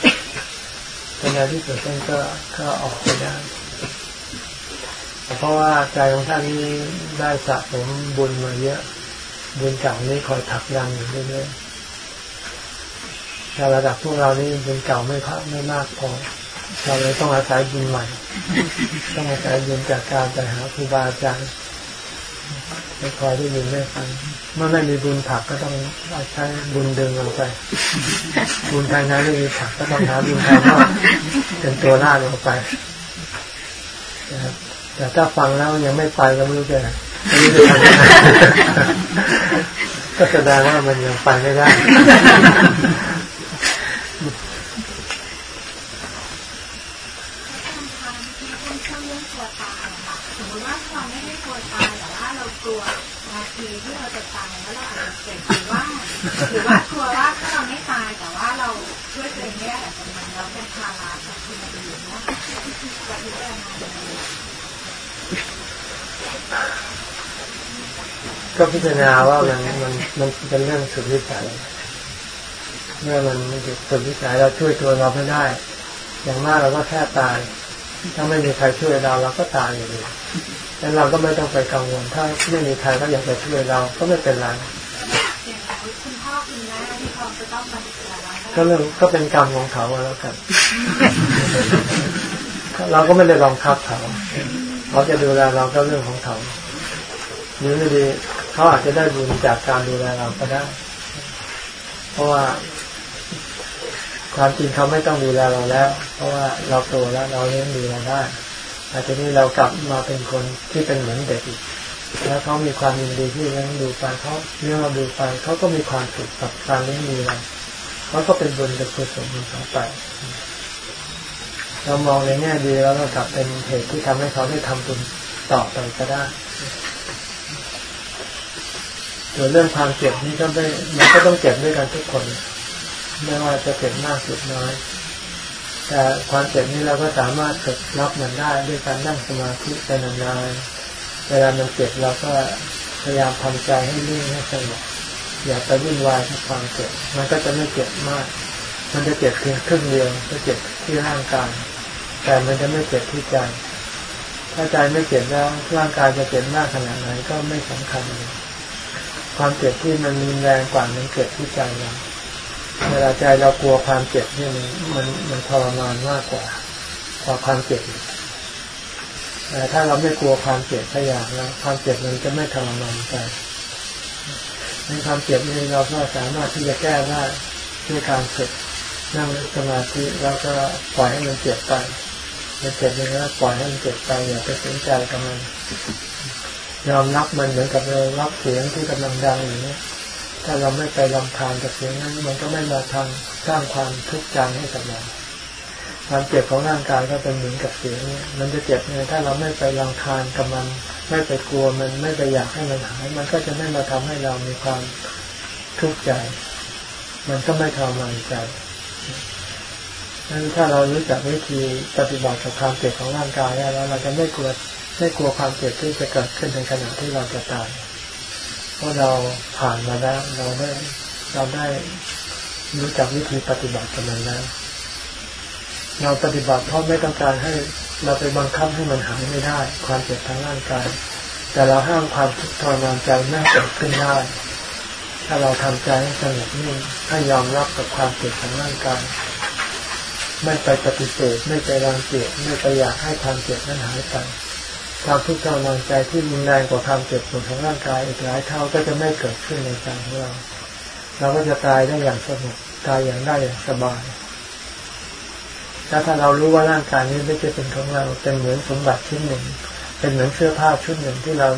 ๆในที่สุดท่านก็ก็ออกไปได้ เพราะว่าใจของท่านนี้ได้สะสมบุญมาเยอะ บุญเก่านี้คอยถักดันอยู่เรื่อยๆแต่ระดับพวกเรานี่บุญเก่าไม่พักไม่มากพอ เราเลยต้องอาศัยบุญใหม่ ต้องอาศัยบุญจากการไปหาครูบาอาจารย์ไปคอยได้ยินได้ฟังเมื่อไม่มีบุญผักก็ต้องใช้บุญดึงเราไป บุญภายในไม่มีผักก็ต้องหาบุญภายนอกเป็นตัวล่าเราไปนะครับ แต่ถ้าฟังแล้วยังไม่ไปก็ไม่รู้จะไม่รู้จะทำยังไงก็แสดงว่ามันยังไปไม่ได้ช่วงเรื่ ก็พิจารณาว่ามันมันมันเป็นเรื่องสุดวิสัยเมื่อมันสุดวิสัยเราช่วยตัวเราไม่ได้ อย่างมากเราก็แค่ตาย ถ้าไม่มีใครช่วยเราเราก็ตายอยู่ดีดังนั้นเราก็ไม่ต้องไปกังวล ถ้าไม่มีใครก็อยากจะช่วยเราก็ไม่เป็นไรเขาเราก็เรื่องก็เป็นกรรมของเขาแล้วกันเราก็ไม่ได้บังคับเขาเขาจะดูแลเราก็เรื่องของเขา หรือไม่ดีเขาอาจจะได้บุญจากการดูแลเราก็ได้ เพราะว่าความจริงเขาไม่ต้องดูแลเราแล้ว เพราะว่าเราโตแล้วเราเลี้ยงดูเราได้แต่ทีนี้เรากลับมาเป็นคนที่เป็นเหมือนเด็กอีกแล้วเขามีความยินดีที่เลี้ยงดูไปเขาเลี้ยงเราดูไปเขาก็มีความสุขกับการเลี้ยงดูเราเขมันก็เป็นบุญเป็นกุศลต่อไปเรามองในแง่ดีแล้วก็กลับเป็นเหตุที่ทำให้เขาได้ทำบุญต่อไปก็ได้ ส่วนเรื่องความเจ็บนี่ก็ไม่มันก็ต้องเจ็บด้วยกันทุกคน ไม่ว่าจะเจ็บมากหรือน้อย แต่ความเจ็บนี้เราก็สามารถฝึกรับมันได้ด้วยการนั่งสมาธิไปนานๆเวลามันเจ็บเราก็พยายามทำใจให้นิ่งให้สงบอย่าไปวุ่นวายกับความเจ็บ มันก็จะไม่เจ็บมาก มันจะเจ็บเพียงครึ่งเดียวจะเจ็บที่ร่างกาย แต่มันจะไม่เจ็บที่ใจ ถ้าใจไม่เจ็บแล้วร่างกายจะเจ็บมากขนาดไหนก็ไม่สำคัญเลย ความเจ็บที่มันมีแรงกว่ามันเกิดที่ใจเราเวลาใจเรากลัวความเจ็บนี่มันมันมันทรมานมากกว่าพอความเจ็บแต่ถ้าเราไม่กลัวความเจ็บพยายามแล้วความเจ็บมันจะไม่ทรมานใจในความเจ็บนี้เราก็สามารถที่จะแก้ได้ด้วยการฝึกนั่งสมาธิแล้วก็ปล่อยให้มันเจ็บไปมันเจ็บยังไงปล่อยให้มันเจ็บไปอย่าไปสนใจกับมัน ยอมรับมันเหมือนกับเรารับเสียงที่กำลังดังอยู่เนี่ยถ้าเราไม่ไปลำคาญกับเสียงนั้น มันก็ไม่มาทำสร้างความทุกข์ใจให้กับเราความเจ็บของร่างกายก็เป็นเหมือนกับเสียงเนี่ยมันจะเจ็บเนี่ยถ้าเราไม่ไปลำคาญกับมัน ไม่ไปกลัวมันไม่ไปอยากให้มันหาย มันก็จะไม่มาทำให้เรามีความทุกข์ใจ มันก็ไม่ทรมานใจนั้นถ้าเรารู้จักวิธีปฏิบัติกับความเจ็บของร่างกายแล้วเราจะไม่กลัว ไม่กลัวความเจ็บที่จะเกิดขึ้นในขณะที่เราจะตาย เพราะเราผ่านมาแล้ว เราได้เราได้รู้จักวิธีปฏิบัติกันมันแล้ว เราปฏิบัติเพราะไม่ต้องการให้เราไปบังคับให้มันหายไม่ได้ ความเจ็บทางร่างกาย แต่เราห้ามความทุกข์ทรมานใจไม่เกิดขึ้นได้ ถ้าเราทำใจให้สงบนิ่งให้ยอมรับกับความเจ็บทางร่างกาย ไม่ไปปฏิเสธ ไม่ไปรังเกียจ ไม่ไปอยากให้ความเจ็บนั้นหายไป ความทุกข์ทรมานใจที่มีแรงกว่าความเจ็บปวดของร่างกายอีกหลายเท่าก็จะไม่เกิดขึ้นในใจของเรา เราก็จะตายได้อย่างสงบตายอย่างได้อย่างสบายถ้าถ้าเรารู้ว่าร่างกายนี้ไม่ใช่เป็นของเราเป็นเหมือนสมบัติชิ้นหนึ่ง เป็นเหมือนเสื้อผ้าชุดหนึ่งที่เรา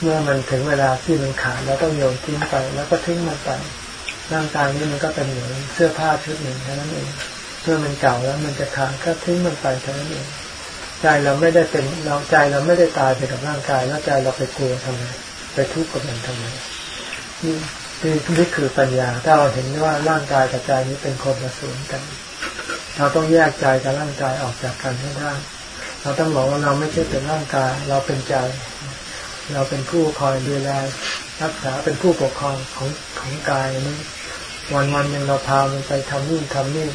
เมื่อมันถึงเวลาที่มันขาดเราต้องโยนทิ้งไป แล้วก็ทิ้งมันไป ร่างกายนี้มันก็เป็นเหมือนเสื้อผ้าชุดหนึ่งแค่นั้นเองเมื่อมันเก่าแล้วมันจะขาดก็ทิ้งมันไปเท่านั้นเอง ใจเราไม่ได้เป็นเราใจเราไม่ได้ตายไปกับร่างกาย แล้วใจเราไปกลัวทำไมไปทุกข์กับมันทำไมนี่นี่นี่คือปัญญา ถ้าเราเห็นว่าร่างกายกับใจนี้เป็นคนละส่วนกัน เราต้องแยกใจกับร่างกายออกจากกันให้ได้เราต้องบอกว่าเราไม่ใช่เป็นร่างกาย เราเป็นใจ เราเป็นผู้คอยดูแลรักษาเป็นผู้ปกครองของของกายนี้ วันวันหนึ่งเราพามันไปทำนู่นทำนี่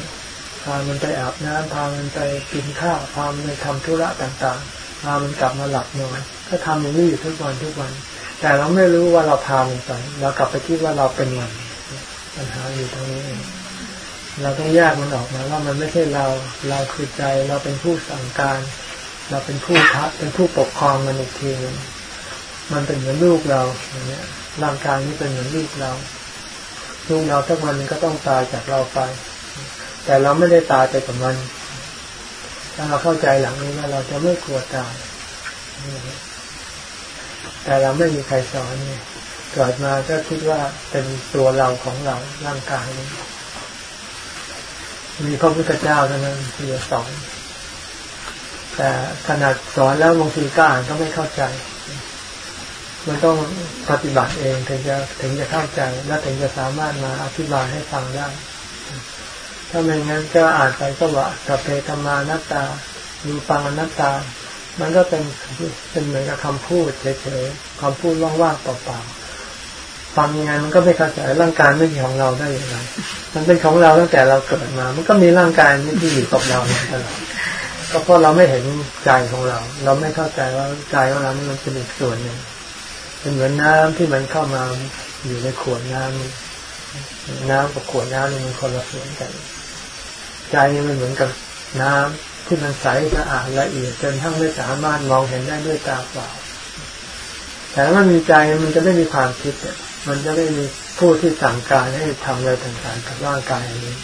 พามันไปอาบน้ำพามันไปกินข้าวพามันไปทำธุระต่างๆพามันกลับมาหลับนอนก็ทำอย่างนี้อยู่ทุกวันทุกวัน แต่เราไม่รู้ว่าเราพามันไปเรากลับไปคิดว่าเราเป็นมันปัญหาอยู่ตรงนี้ เราต้องแยกมันออกมาว่ามันไม่ใช่เราเราคือใจเราเป็นผู้สั่งการ เราเป็นผู้พักเป็นผู้ปกครองมันอีกทีนึงมันเป็นเหมือนลูกเราอย่างเงี้ยร่างกายนี้เป็นเหมือนลูกเราลูกเราทุกวันก็ต้องตายจากเราไป แต่เราไม่ได้ตายไปกับมัน ถ้าเราเข้าใจหลังนี้ว่าเราจะไม่กลัวตาย แต่เราไม่มีใครสอนเนี่ยเกิดมาก็คิดว่าเป็นตัวเราของเราร่างกายนี้ มีพระพุทธเจ้าเท่านั้นที่จะสอน แต่ขนาดสอนแล้วบางทีก็อ่านก็ไม่เข้าใจ มันต้องปฏิบัติเองถึงจะถึงจะเข้าใจ และถึงจะสามารถมาอธิบายให้ฟังได้ ถ้าไม่งั้นก็อ่านไปก็ว่าสัพเพธรรมานัตตาดูปังอนัตตา มันก็เป็นเป็นเหมือนกับคำพูดเฉยๆคำพูดว่างๆเปล่าๆฟังยังไงมันก็ไม่เข้าใจร่างกายไม่ใช่ของเราได้อย่างไรมันเป็นของเราตั้งแต่เราเกิดมา มันก็มีร่างกายนี้ที่อยู่กับเราตลอดก็เพราะเราไม่เห็นใจของเรา เราไม่เข้าใจว่าใจของเรานี่มันเป็นอีกส่วนหนึ่งเป็นเหมือนน้ำที่มันเข้ามาอยู่ในขวดน้ำน้ำกับขวดน้ำนี่มันคนละส่วนกัน ใจมันเหมือนกับน้ำที่มันใสสะอาดละเอียดจนทั้งไม่สามารถมองเห็นได้ด้วยตาเปล่า แต่ถ้ามันมีใจมันจะไม่มีความคิดมันจะไม่มีผู้ที่สั่งการให้ทำอะไรต่างๆกับร่างกายอันนี้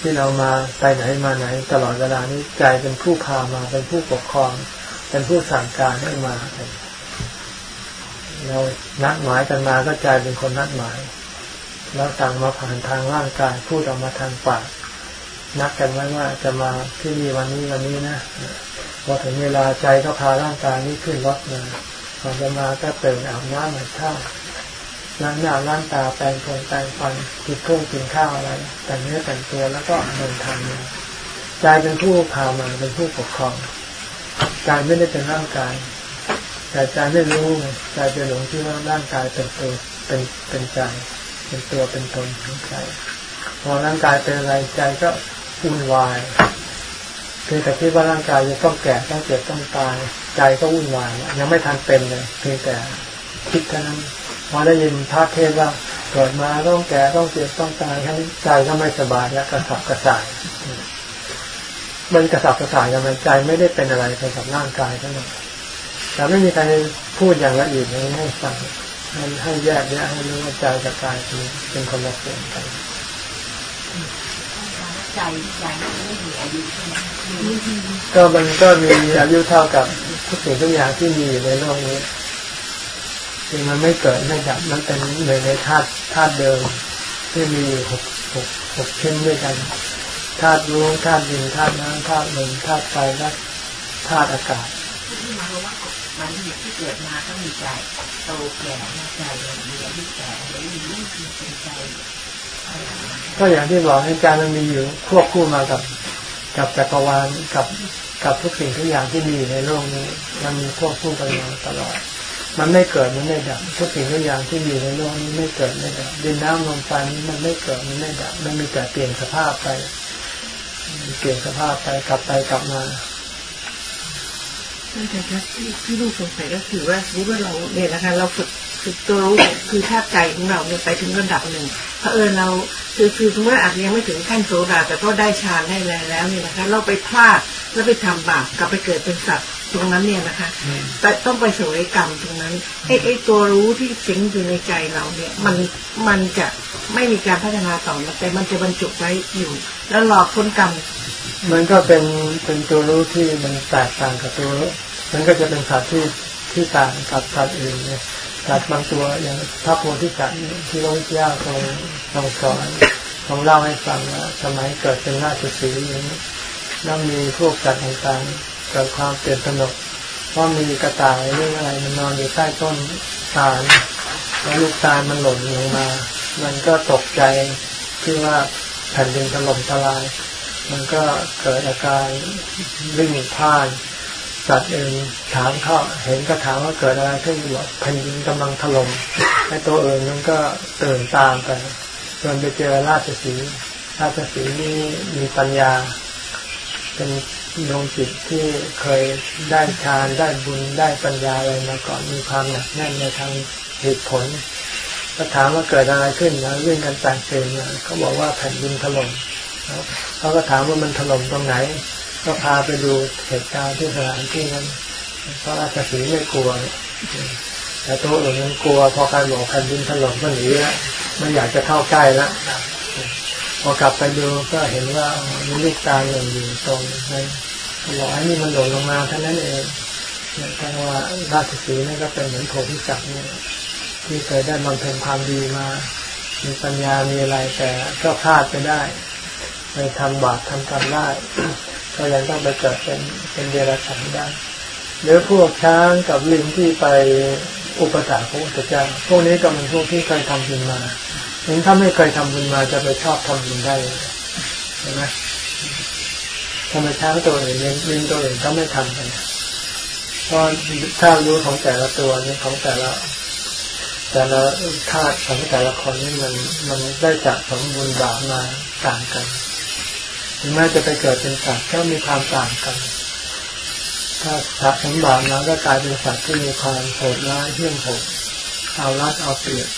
ที่เรามาไปไหนมาไหน ตลอดเวลานี้ใจเป็นผู้พามาเป็นผู้ปกครอง เป็นผู้สั่งการให้มาเรานัดหมายกันมาก็ใจเป็นคนนัดหมาย แล้วสั่งมาผ่านทางร่างกายพูดออกมาทางปาก นัดกันไว้ว่าจะมาที่นี่วันนี้วันนี้นะพอถึงเวลาใจก็พาร่างกายนี้ขึ้นรถมาพอจะมาก็ตื่นอาบน้ำมาท่าวล้างหน้าล้างตาแปรงฟันแปรงฟันกินเครื่องกินข้าวอะไรแต่งเนื้อแต่งตัวแล้วก็เดินทางมาใจเป็นผู้พามาเป็นผู้ปกครองใจไม่ได้เป็นร่างกาย แต่ใจไม่รู้ใจจะหลงที่ว่าร่างกายเป็นตัวเป็นเป็นใจ เป็นตัวเป็นตนของใจพอร่างกายเป็นอะไรใจก็ วุ่นวายเพียงแต่คิดว่าร่างกายจะต้องแก่ต้องเจ็บต้องตายใจก็วุ่นวายยังไม่ทันเป็นเลยเพียงแต่คิดแค่นั้นพอได้ยินพระเทศว่าเกิดมาต้องแก่ต้องเจ็บต้องตายแค่นี้ใจก็ไม่สบายแล้วกระสับกระส่ายมันกระสับกระส่ายยังไงใจไม่ได้เป็นอะไรไปกับร่างกายเทั้งหมดแต่ไม่มีใครพูดอย่างละเอียดอย่างนี้ให้ฟังให้ให้แยกแยะให้รู้ว่าใจกับกายเป็นคนละส่วนกัน ใจใจไม่มีอายุใช่ไหมก็มันก็มีอายุเท่ากับทุกสิ่งทุกอย่างที่มีอยู่ในโลกนี้คือมันไม่เกิดไม่ดับมันเป็นหนึ่งในธาตุธาตุเดิมที่มีหกหกหกชิ้นด้วยกันธาตุรู้ธาตุดินธาตุน้ำธาตุลมธาตุไฟและธาตุอากาศที่มาว่ามันที่เกิดมาก็มีใจโตแก่ใจมีอายุแก่แล้วมีลูกมีเป็นใจ ก็อย่างที่บอกให้ใจมันมีอยู่ควบคู่มากับ กับจักรวาลกับกับทุกสิ่งทุกอย่างที่มีอยู่ในโลกนี้ มันมีควบคู่กันมาตลอด มันไม่เกิดมันไม่ดับทุกสิ่งทุกอย่างที่มีในโลกนี้ไม่เกิดไม่ดับดินน้ำลมไฟนี้มันไม่เกิดมันไม่ดับมันมีแต่เปลี่ยนสภาพไป เปลี่ยนสภาพไปกลับไปกลับมาท่านอาจารย์ครับที่ที่ลูกสงสัยก็คือว่าสมมติว่าเราเนี่ยนะคะเราฝึก ฝึกตัวรู้คือธาตุใจของเราเนี่ยไปถึงระดับหนึ่งเผอิญเออเราคือคือสมมติว่าอาจจะยังไม่ถึงขั้นโสดาแต่ก็ได้ฌานได้แล้วแล้วเนี่ยนะคะ เราไปพลาดแล้วไปทำบาปกลับไปเกิดเป็นสัตว์ตรงนั้นเนี่ยนะคะ แต่ต้องไปสวยกรรมตรงนั้นไอ้ไอ้ตัวรู้ที่สิงอยู่ในใจเราเนี่ย มันมันจะไม่มีการพัฒนาต่อแต่มันจะบรรจุไว้อยู่ แล้วรอพ้นกรรมมันก็เป็นเป็นตัวรู้ที่มันแตกต่างกับตัวมันก็จะเป็นสัตว์ที่ที่ต่างกับสัตว์อื่นเนี่ย สัตว์บางตัวอย่างพระโพธิสัตว์เนี่ยที่พระพุทธเจ้าทรงทรงสอนทรงเล่าให้ฟังว่าสมัยเกิดเป็นราชสีอย่างนี้แล้วมีพวกสัตว์ต่างๆเกิดความเปลี่ยนตนกเพราะมีกระต่ายเรื่ออะไรมันนอนอยู่ใต้ต้นตาลแล้วลูกตาลมันหล่นลงมา มันก็ตกใจที่ว่าแผ่นดินถล่มทลาย มันก็เกิดอาการวิ่งพ่าน สัตว์เองถามเขาเห็นก็ถามว่าเกิดอะไรขึ้นบอกแผ่นดินกำลังถล่มไอ้ตัวเองมันก็ตื่นตามไปจนไปเจอราชสีราชสีนี่มีปัญญา เป็นดวงจิตที่เคยได้ฌานได้บุญได้ปัญญาอะไรมาก่อนมีความหนักแน่นในทางเหตุผลก็ถามว่าเกิดอะไรขึ้นนะวิ่องกันแตกเตือนเขาบอกว่าแผ่นดินถล่มเขาก็ถามว่ามันถล่มตรงไหน ก็พาไปดูเหตุการณ์ที่สถานที่นั้นพระราชสีไม่กลัว แต่ตัวอื่นมันกลัว พอใครบอกแผ่นดินถล่มก็หนีแล้วไม่อยากจะเข้าใกล้แล้วพอกลับไปดูก็เห็นว่ามีลูกตาหล่นอยู่ตรงนั้นบอกไอ้นี่มันหล่นลงมาเท่านั้นเองแต่ว่าราชสีนี่ก็เป็นเหมือนโพธิสัตว์เนี่ยที่เคยได้บำเพ็ญความดีมา มีปัญญามีอะไรแต่ก็พลาดไปได้ไปทำบาปทำกรรมได้ ก็ยังต้องไปเกิดเป็นเป็นเดรัจฉานได้หรือพวกช้างกับลิงที่ไปอุปถัมภ์พระพุทธเจ้าพวกนี้ก็เป็นพวกที่เคยทำบุญมาถึงถ้าไม่เคยทำบุญมาจะไปชอบทำบุญได้เห็นไหมทำไมช้างตัวอื่นลิงตัวอื่นก็ไม่ทำกันเพราะถ้ารู้ของแต่ละตัวนี้ของแต่ละแต่ละธาตุของแต่ละคนนี่มันมันได้จากสมบุญบาปมาต่างกัน ถึงแม้จะไปเกิดเป็นสัตว์ก็มีความต่างกัน ถ้าสะสมบาปมาก็กลายเป็นสัตว์ที่มีความโหดร้ายเหี้ยมโหดเอารัดเอาเปรียบ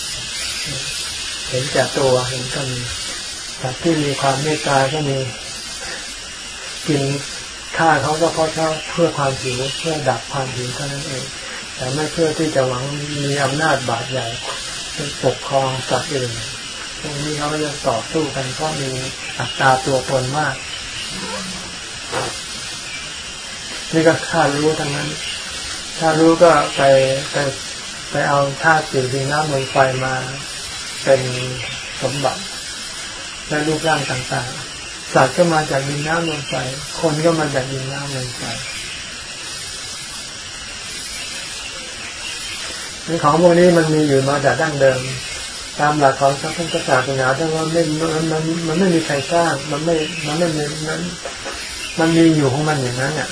เห็นแก่ตัวเห็นกันสัตว์ที่มีความเมตตาก็มีกินฆ่าเขาก็เพราะเขาเพื่อความหิวเพื่อดับความหิวเท่านั้นเอง แต่ไม่เพื่อที่จะหวังมีอำนาจบาดใหญ่ปกครองสัตว์อื่น พวกนี้เขาจะต่อสู้กันเพราะมีอัตราตัวตนมาก นี่ก็ถ้ารู้ทั้งนั้น ถ้ารู้ก็ไปไปไปเอาธาตุสี่ดินน้ำลมไฟมาเป็นสมบัติและรูปร่างต่างๆ สัตว์ก็มาจากดินน้ำลมไฟ คนก็มาจากดินน้ำลมไฟของพวกนี้มันมีอยู่มาจากดั้งเดิม ตามหลักของพระพุทธศาสนาแต่ว่าไม่มันมันมันไม่มีใครสร้าง มันไม่ มันไม่มีนั้น มันมีอยู่ของมันอย่างนั้นเนี่ย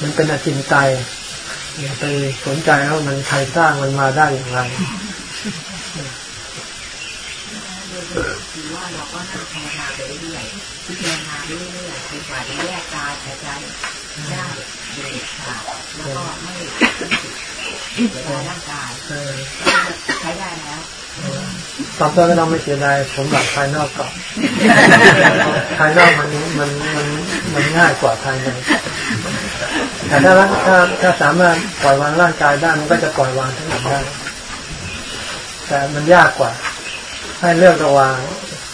มันเป็นอจินไตยอย่าไปสนใจว่ามันใครสร้างมันมาได้อย่างไรคือว่าเราก็นั่งภาวนาไปเรื่อยพิจารณาเรื่อยๆจนกว่าจะแยกกายแต่ใจได้เด็ดขาดแล้วก็ไม่ เสียดาร่างกายใช้ได้แล้วตอนต้นก็ต้องไม่เสียดายสมบัติภายนอกก่อนภายนอกมันมันมันมันง่ายกว่าภายในแต่ถ้าถ้าถ้าสามารถปล่อยวางร่างกายได้มันก็จะปล่อยวางทั้งหมดได้แต่มันยากกว่า ให้เลือกระหว่าง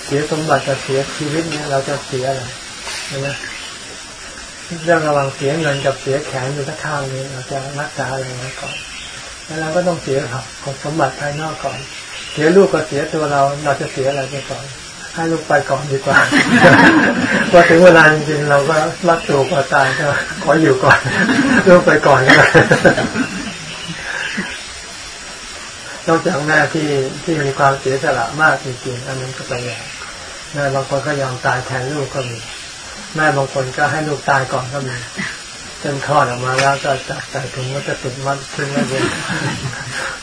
เสียสมบัติกับเสียชีวิตเนี่ยเราจะเสียอะไรใช่ไหมเรื่องระหว่างเสียเงินกับเสียแขนอยู่ทั้งข้างนี้เราจะรักษาอะไรไว้ก่อน แล้วเราก็ต้องเสียครับของสมบัติภายนอกก่อน เสียลูกก็เสียตัวเรา เราจะเสียอะไรไปก่อน ให้ลูกไปก่อนดีกว่าพอถึงเวลาจริงๆเราก็รักตัวก็ตายก็ขออยู่ก่อนลูกไปก่อนก็นอกจากแม่ที่ที่มีความเสียสละมากจริงๆอันนั้นก็ไปอย่างแม่บางคนก็ยอมตายแทนลูกก็มี แม่บางคนก็ให้ลูกตายก่อนก็มี จนคลอดออกมาแล้วก็จับใส่ถุงก็จะติดมัดขึ้นไม่เป็น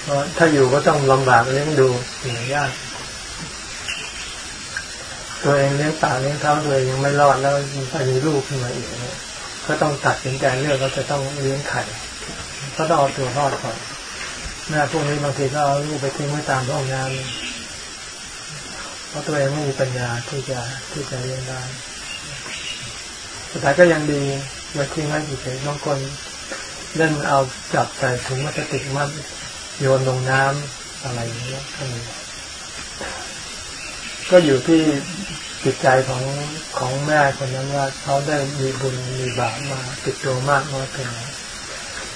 เพราะถ้าอยู่ก็ต้องลำบากเลี้ยงดูเหนื่อยยากตัวเองเลี้ยงปากเลี้ยงเท้าตัวเองยังไม่รอดแล้วถ้ามีลูกขึ้นมาอีกเนี่ยก็ต้องตัดสินใจเลือกก็จะต้องเลี้ยงไข่ก็ต้องเอาตัวรอดก่อนแม่พวกนี้บางทีก็เอาลูกไปทิ้งไว้ตามห้องน้ำเพราะตัวเองไม่มีปัญญาที่จะที่จะเลี้ยงได้สุดท้ายก็ยังดี มาทิ้งไว้เฉยๆบางคนเล่นเอาจับใส่ถุงมาติกมันโยนลงน้ำอะไรอย่างเงี้ยก็มีก็อยู่ที่จิตใจของของแม่คนนั้นว่าเขาได้มีบุญมีบาปมาติดตัวมากน้อยเพียงไร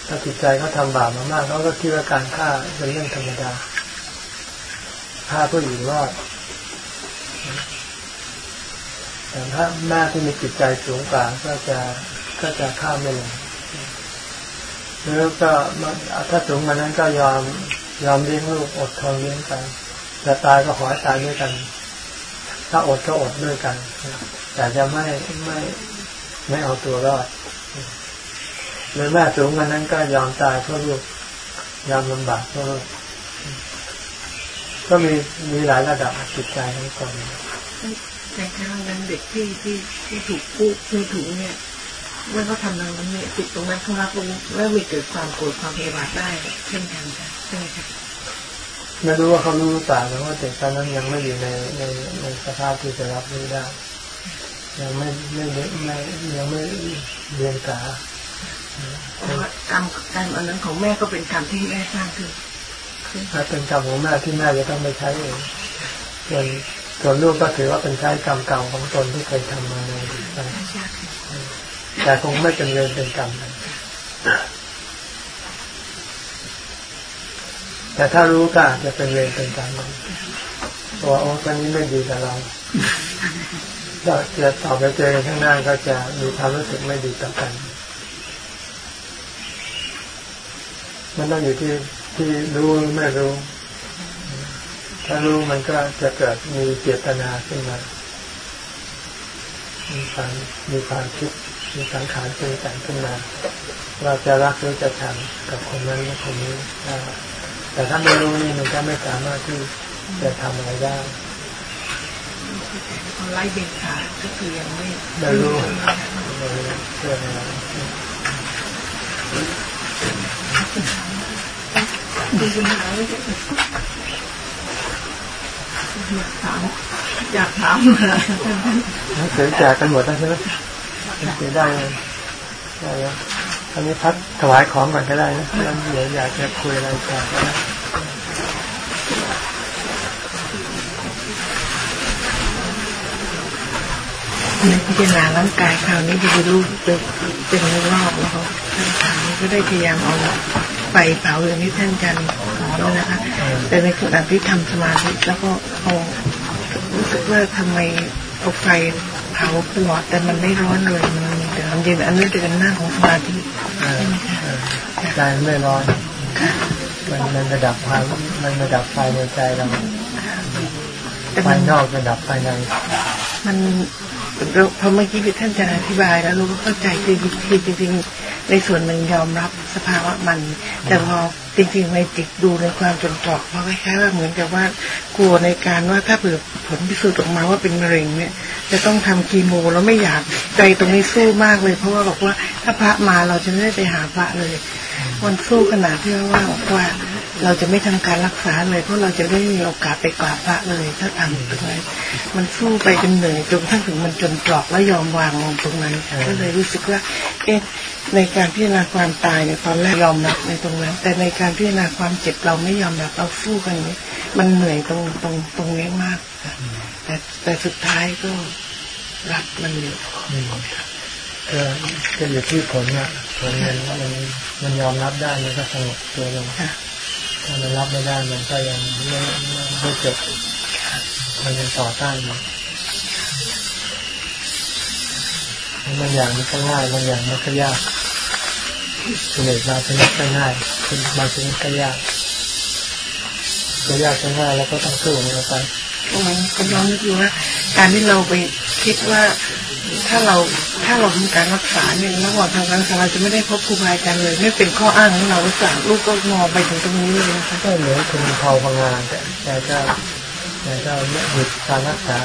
ถ้าจิตใจเขาทาบาปมามากเขาก็คิดว่าการฆ่าเป็นเรื่องธรรมดาฆ่าเพื่ออยู่รอดแต่ถ้าแม่ที่มีจิตใจสูงกว่าก็จะ ก็จะข้ามไม่ลงแล้วก็ถ้าสูงมานั้นก็ยอมยอมเลี้ยงลูกอดทนเลี้ยงไปจะตายก็ขอให้ตายด้วยกัน ถ้าอดก็อดด้วยกัน แต่จะไม่ไม่ไม่เอาตัวรอดหรือแม่สูงมานั้นก็ยอมตายเพื่อลูกยอมลำบากเพื่อลูกก็มีมีหลายระดับจิตใจทั้งคนในครั้งนั้นเด็กที่ที่ที่ถูกพูดที่ถูกเนี่ย เมื่อเขาทำนั้นเนี่ยจิตตรงนั้นเขารับรู้แล้วมีเกิดความโกรธความเพบาได้เช่นกันใช่ไหมครับไม่รู้ว่าเขารู้หรือเปล่าแต่ว่าเด็กตอนนั้นยังไม่อยู่ในในในสภาพที่จะรับรู้ได้ ยังไม่ไม่ไม่ยังไม่เรียนกากรรมกรรมอันนั้นของแม่ก็เป็นกรรมที่แม่สร้างขึ้นเป็นกรรมของแม่ที่แม่จะต้องไปใช้เองส่วนส่วนลูกก็ถือว่าเป็นใช้กรรมเก่าของตนที่เคยทำมาในอดีต แต่คงไม่เป็นเวรเป็นกรรมแต่ถ้ารู้ก็อาจจะเป็นเวรเป็นกรรมเพราะว่าโอ้คนนี้ไม่ดีกับเราเราจะต่อไปเจอข้างหน้าก็จะมีความรู้สึกไม่ดีต่อกัน มันต้องอยู่ที่ที่รู้ไม่รู้ ถ้ารู้มันก็จะเกิดมีเจตนาขึ้นมา มีความมีความคิด มีสังขารเป็นแต่งขึ้นมาว่าจะรักหรือจะชังกับคนนั้นหรือคนนี้แต่ถ้าไม่รู้นี่มันก็ไม่สามารถที่จะทำอะไรได้ไล่เด็กขาก็คือยังไม่ไม่รู้ไม่รู้เรื่องอะไรดีขึ้นมาอยากถามอยากถามหนังสือแจกกันหมดแล้วใช่ไหม หนังสือได้เลยได้แล้วอันนี้พักถวายของก่อนก็ได้นะแล้วเดี๋ยวอยากจะคุยอะไรกันก็ได้พิจารณาร่างกายคราวนี้จะไปรู้เป็นเป็นรอบแล้วเขาท่านถามก็ได้พยายามเอาไปเผาอย่างนี้ท่านกันขออนนะคะ แต่ในขณะที่ทำสมาธิแล้วก็เอารู้สึกว่าทำไม เอาไฟเผาตลอดแต่มันไม่ร้อนเลยมันมีแต่ความเย็นอันนี้จะเป็นหน้าของสมาธิเออเออใจไม่ร้อนมันมันระดับความมันระดับไฟในใจเราแต่ไฟมันนอกระดับภายในมันเราพอเมื่อกี้ที่ท่านอาจารย์อธิบายแล้วเราก็เข้าใจคือคือจริงๆในส่วนหนึ่งยอมรับสภาวะมัน แต่พอ จริงๆในจิตดูในความจนตรอกเพราะคล้ายๆว่าเหมือนกับว่ากลัวในการว่าถ้าเผื่อผลพิสูจน์ออกมาว่าเป็นมะเร็งเนี่ย จะต้องทำคีโมแล้วไม่อยากใจตรงนี้สู้มากเลย เพราะว่าบอกว่าถ้าพระมาเราจะไม่ได้ไปหาพระเลยมันสู้ขนาดที่ว่าบอกว่า เราจะไม่ทำการรักษาเลยเพราะเราจะไม่มีโอกาสไปกราบพระเลย ถ้าทำตรงนั้นมันสู้ไปจนเหนื่อยจนกระทั้งถึงมันจนตรอกแล้วยอมวางลงตรงนั้นก็เลยรู้สึกว่า เอ๊ะในการพิจารณาความตายเนี่ยตอนแรกยอมรับในตรงนั้น แต่ในการพิจารณาความเจ็บเราไม่ยอมรับเราสู้กันนี้มันเหนื่อยตรงตรงตรงนี้มากค่ะแต่แต่สุดท้ายก็รับมันอยู่อืมก็ก็อยู่ที่ผลอะผลมันมันมันยอมรับได้มันก็สงบตัวลงค่ะ ถ้ามันรับไม่ได้มันก็ยังไม่ไม่ไม่จบมันยังต่อต้านอยู่บางอย่างมันก็ง่ายบางอย่างมันก็ยากกิเลสบางชนิดก็ง่ายบางชนิดก็ยากจะยากจะง่ายแล้วก็ต้องสู้มันไป อืมก็ย้อนนึกดูว่าการที่เราไปคิดว่าถ้าเราถ้าเราทำการรักษาเนี่ยระหว่างทางการรักษาเราจะไม่ได้พบครูบาอาจารย์เลย ไม่เป็นข้ออ้างของเราหรือเปล่าลูกก็มองไปถึงตรงนี้เลยนะคะก็เหมือนคุณเผาพงานแต่แต่ก็แต่ก็หยุดการรักษา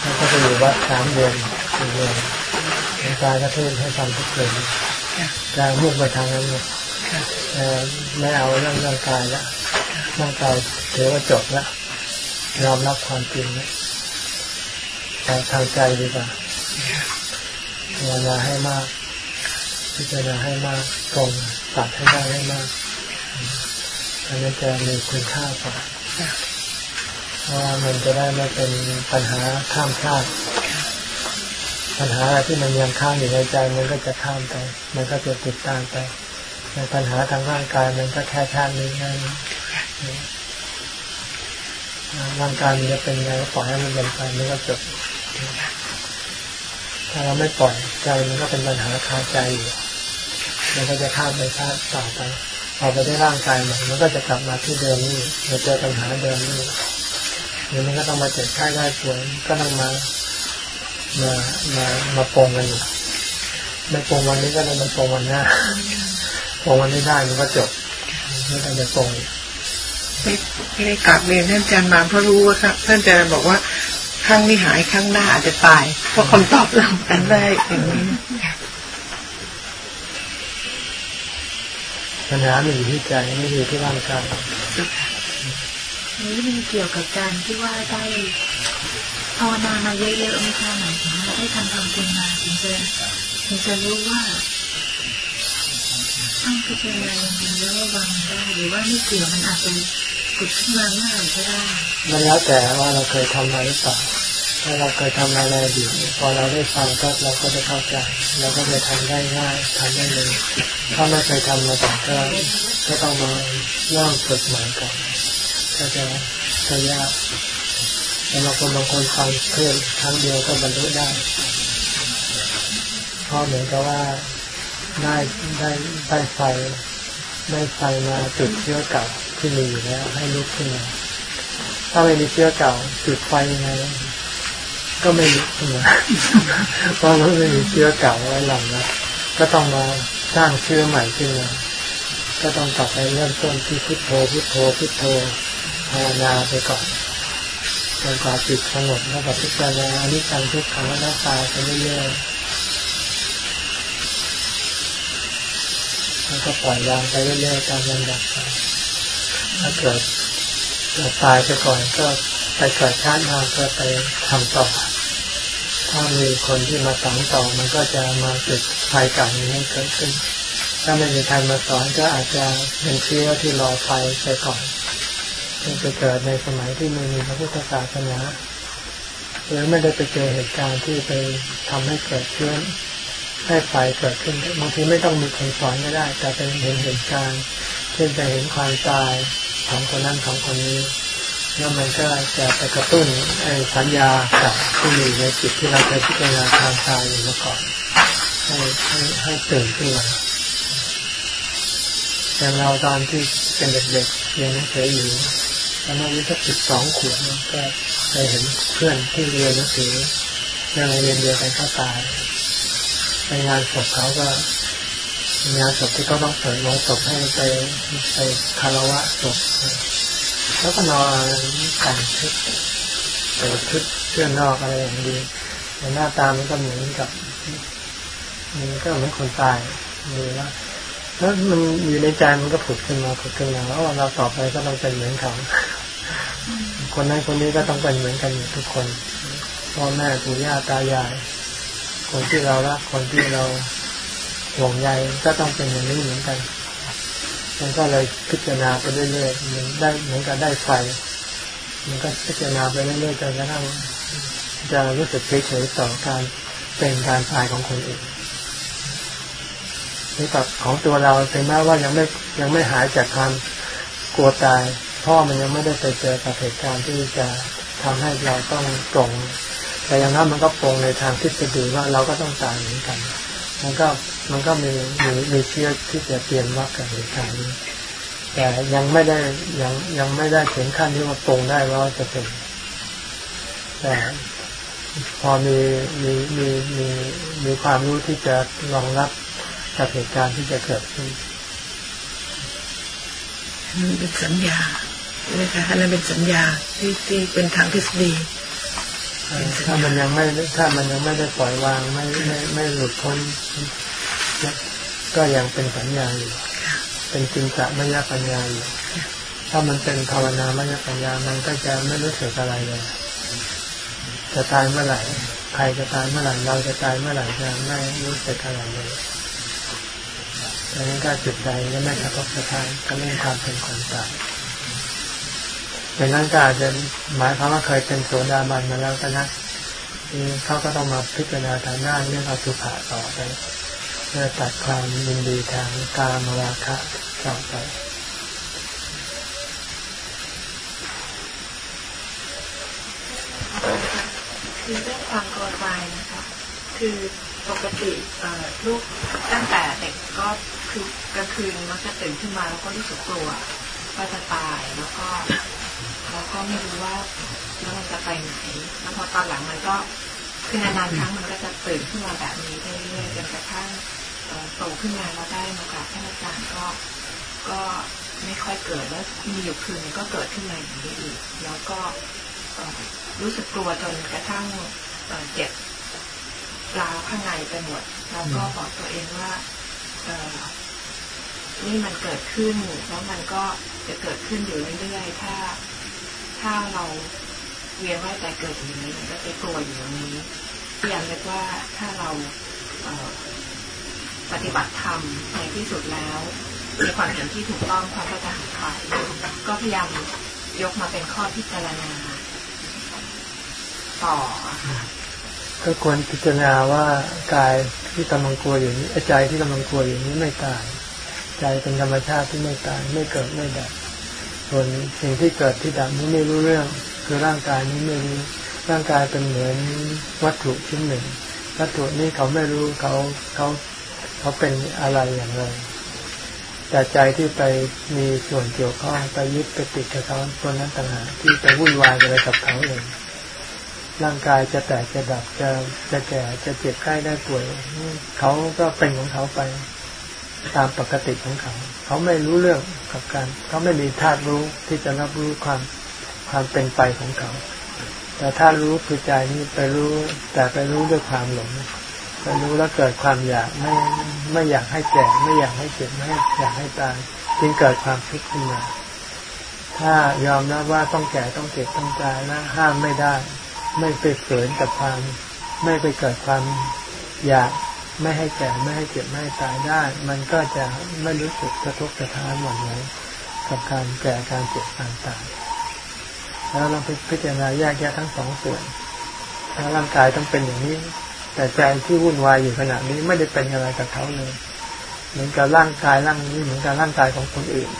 แล้วก็ไปอยู่วัดสามเดือนสี่เดือนหลวงตาก็เทศให้ทำทุกเดือนค่ะจะมุ่งไปทางนั้นเลยค่ะเอ่ไม่เอาเรื่องร่างกายละร่างกายถือว่าจบละ ยอมรับความจริงละแต่ทางใจดีกว่าภาวนาให้มาก พิจารณาให้มากตรงตัดให้ได้ให้มากอันนั้จะมีคุณค่ากว่าเพราะมันจะได้ไม่เป็นปัญหาข้ามชาติปัญหาอะไรที่มันยังค้างอยู่ในใจ มันก็จะข้ามไป มันก็จะติดตามไปในปัญหาทางร่างกายมันก็แค่ชาตินี้นั่น ร่างกายมันจะเป็นไงก็ปล่อยให้มันเป็นไปมันก็จบถ้าเราไม่ปล่อยใจมันก็เป็นปัญหาคาใจอยู่มันก็จะข้ามไปชาติต่อไปพอไปได้ร่างกายใหม่มันก็จะกลับมาที่เดิมนี่มาเจอปัญหาเดิมนี่หรือมันก็ต้องมาเจ็บไข้ได้ป่วยก็ต้องมามามามาปรงกันอยู่ไม่ปรงวันนี้ก็ต้องมาปรงวันหน้าปรงวันนี้ได้มันก็จบไม่ต้องไปปรงอีก ไม่ไม่ได้กลับเรียนท่านอาจารย์มาเพราะรู้ว่าท่านอาจารย์บอกว่าครั้งนี้หายครั้งหน้าอาจจะตาย เพราะคำตอบเรากันได้อย่างนี้ปัญหามันอยู่ที่ใจไม่อยู่ที่ร่างกายนี่มันเกี่ยวกับการที่ว่าได้ภาวนามาเยอะๆไหมคะหมายถึงว่าได้ทำความจริงมาถึงจะถึงจะรู้ว่าต้องพิจารณายังไงแล้วว่าวางได้หรือว่าไม่เกี่ยวมันอาจจะ ฝึกขึ้นมาเมื่อไหร่ก็ได้มันแล้วแต่ว่าเราเคยทำมาหรือเปล่าถ้าเราเคยทำอะไรอยู่พอเราได้ฟังก็เราก็จะเข้าใจเราก็จะทำได้ง่ายทำได้เลยถ้าไม่เคยทำมาก่อนก็ก็ต้องมาเริ่มฝึกใหม่ก่อนก็จะจะยากแต่บางคนบางคนฟังเพื่อนครั้งเดียวก็บรรลุได้เพราะเหมือนกับว่าได้ได้ได้ไฟได้ไฟมาจุดเชื้อเก่า ที่มีอยู่แล้ว ให้ลุกขึ้นมาถ้าไม่มีเชื้อเก่าจุดไฟยังไง ก็ไม่ลุกขึ้นมาเพราะมันไม่มีเชื้อเก่าไว้หลังนะก็ต้องมาสร้างเชื้อใหม่ขึ้นมาก็ต้องกลับไปเริ่มต้นที่พุทโธพุทโธพุทโธภาวนาไปก่อนจนกว่าจิตสงบแล้วก็พิจารณาอนิจจังทุกขังและตายไปเรื่อยๆแล้วก็ปล่อยวางไปเรื่อยๆตามลำดับไป ถ้าเกิดเราตายไปก่อนก็ไปเกิดชาติหน้าก็ไปทำต่อ ถ้ามีคนที่มาสอนต่อมันก็จะมาจุดไฟเก่านี้เกิดขึ้น ถ้าไม่มีใครมาสอนก็อาจจะเป็นเชื้อที่รอไฟไปก่อนมันไปเกิดในสมัยที่ไม่มีพระพุทธศาสนาหรือไม่ได้ไปเจอเหตุการณ์ที่ไปทำให้เกิดเชื้อให้ไฟเกิดขึ้นบางทีไม่ต้องมีคนสอนก็ได้ แต่เป็นเห็นเหตุการณ์ เช่นจะเห็นความตาย ของคนนั้นของคนนี้แล้วมันก็จะไปกระตุ้นไอ้สัญญาจากที่มีในจิตที่เราเคยพิจารณาทางตายอยู่เมื่อก่อนให้ให้ให้ตื่นขึ้นมาแต่เราตอนที่เป็นเด็กๆเรียนหนังสืออยู่ตอนนั้นอายุสักสิบสองขวบก็เคยเห็นเพื่อนที่เรียนหนังสือในโรงเรียนเดียวกันเขาตายในงานศพเขาก็ งานศพที่เขาต้องเปิดโรงศพให้ไปไปคารวะศพแล้วก็นอนกันชุดใส่ชุดเสื้อนอกอะไรอย่างดีแต่หน้าตามันก็เหมือนกับมันก็เหมือนคนตายดีแล้วแล้วมันอยู่ในใจมันก็ผุดขึ้นมาผุดขึ้นมาแล้วเราต่อไปก็ต้องเป็นเหมือนเขาคนนั้นคนนี้ก็ต้องเป็นเหมือนกันทุกคนพ่อแม่ปู่ย่าตายาย คนที่เรารักคนที่เรา ห่วงใยก็ต้องเป็นอย่างนี้เหมือนกันมันก็เลยพิจารณาไปเรื่อยๆมันได้เหมือนกับได้ไฟมันก็พิจารณาไปเรื่อยๆจนกระทั่งจะรู้สึกเฉยๆต่อการเป็นการตายของคนอื่นนี่กับของตัวเราถึงแม้ว่ายังไม่ยังไม่หายจากความกลัวตายพ่อมันยังไม่ได้ไปเจอกับเหตุการณ์ที่จะทำให้เราต้องตรงแต่อย่างนั้นมันก็ปรงในทางทฤษฎีว่าเราก็ต้องตายเหมือนกัน มันก็มันก็มีมีมีเชื่อที่จะเตรียมรับกับเหตุการณ์นี้แต่ยังไม่ได้ยังยังไม่ได้ถึงขั้นที่ว่าปรงได้ว่าจะเป็นแต่พอมีมีมีมีมีความรู้ที่จะรองรับกับเหตุการณ์ที่จะเกิดขึ้นมันเป็นสัญญาใช่ไหมคะอันนั้นเป็นสัญญาที่ที่เป็นทางทฤษฎี ถ้ามันยังไม่ถ้ามันยังไม่ได้ปล่อยวางไม่ไม่ไม่หลุดพ้น ก็ยังเป็นสัญญาอยู่ เป็นจินตะมยปัญญาอยู่ถ้ามันเป็นภาวนามยปัญญามันก็จะไม่รู้สึกอะไรเลยจะตายเมื่อไหร่ใครจะตายเมื่อไหร่เราจะตายเมื่อไหร่จะไม่รู้สึกอะไรเลยดังนั้นก็จิตใจก็ไม่กระทบกระทั่งก็เรื่องความเป็นความตาย อย่างนั้นก็อาจจะหมายความว่าเคยเป็นโสดาบันมาแล้วก็นะเขาก็ต้องมาพิจารณาทางด้านเรื่องอสุภะต่อไปเพื่อตัดความยินดีทางกามราคะต่อไปคือเรื่องความกลัวตายนะคะคือปกติลูกตั้งแต่เด็กก็คือกลางคืนมักจะตื่นขึ้นมาแล้วก็รู้สึกกลัวว่าจะตายแล้วก็ แล้วก็ไม่รู้ว่าแล้วมันจะไปไหนแล้วพอตอนหลังมันก็คือนานๆครั้งมันก็จะตื่นขึ้นมาแบบนี้เรื่อยๆจนกระทั่งโตขึ้นมาแล้วได้มากราบท่านอาจารย์ก็ก็ไม่ค่อยเกิดแล้วมีอยู่คืนก็เกิดขึ้นมาอย่างนี้อีกแล้วก็รู้สึกกลัวจนกระทั่งเจ็บลาข้างในไปหมดแล้วก็บอกตัวเองว่าเออนี่มันเกิดขึ้นแล้วมันก็จะเกิดขึ้นอยู่เรื่อยๆถ้า ถ้าเราเวียนว่ายแต่เกิดอย่างนี้ก็จะกลัวอยู่อย่างนี้พยายามเรียกว่าถ้าเราเปฏิบัติธรรมในที่สุดแล้วมีความเห็นที่ถูกต้องความเข้าใจหายไปก็พยายามยกมาเป็นข้อพิจารณาต่อก็ควรพิจารณาว่ากายที่กำลังกลัวอยู่นี้ใจที่กำลังกลัวอยู่นี้ไม่ตาย ใจเป็นธรรมชาติที่ไม่ตายไม่เกิดไม่ดับ ส่วนสิ่งที่เกิดที่ดับนี้ไม่รู้เรื่อง คือร่างกายนี้ไม่รู้ร่างกายเป็นเหมือนวัตถุชิ้นหนึ่ง วัตถุนี้เขาไม่รู้เขาเขาเขาเป็นอะไรอย่างไรแต่ใจที่ไปมีส่วนเกี่ยวข้องไปยึดไปติดกับเขาตัวนั้นต่างหากที่ไปวุ่นวายอะไรกับเขาเองร่างกายจะแตกจะดับจะจะแก่จะเจ็บไข้ได้ป่วยเขาก็เป็นของเขาไป ตามปกติของเขา เขาไม่รู้เรื่องกับการเขาไม่มีธาตุรู้ที่จะรับรู้ความความเป็นไปของเขา แต่ถ้ารู้คือใจนี้ไปรู้ แต่ไปรู้ด้วยความหลงไปรู้แล้วเกิดความอยากไม่ไม่อยากให้แก่ไม่อยากให้เจ็บไม่อยากให้ตายจึงเกิดความทุกข์ขึ้นมา ถ้ายอมรับว่าต้องแก่ต้องเจ็บต้องตายนะห้ามไม่ได้ ไม่ไปเกินกับความ ไม่ไปเกิดความอยาก ไม่ให้แก่ไม่ให้เจ็บไม่ให้ตายได้ มันก็จะไม่รู้สึกกระทบกระทานหวั่นไหวกับการแก่การเจ็บการตายแล้วเราพิจารณาแยกแยะทั้งสองส่วนถ้าร่างกายต้องเป็นอย่างนี้ แต่ใจที่วุ่นวายอยู่ขณะนี้ไม่ได้เป็นอะไรกับเขาเลยเหมือนกับร่างกายร่างนี้เหมือนกับร่างกายของคนอื่น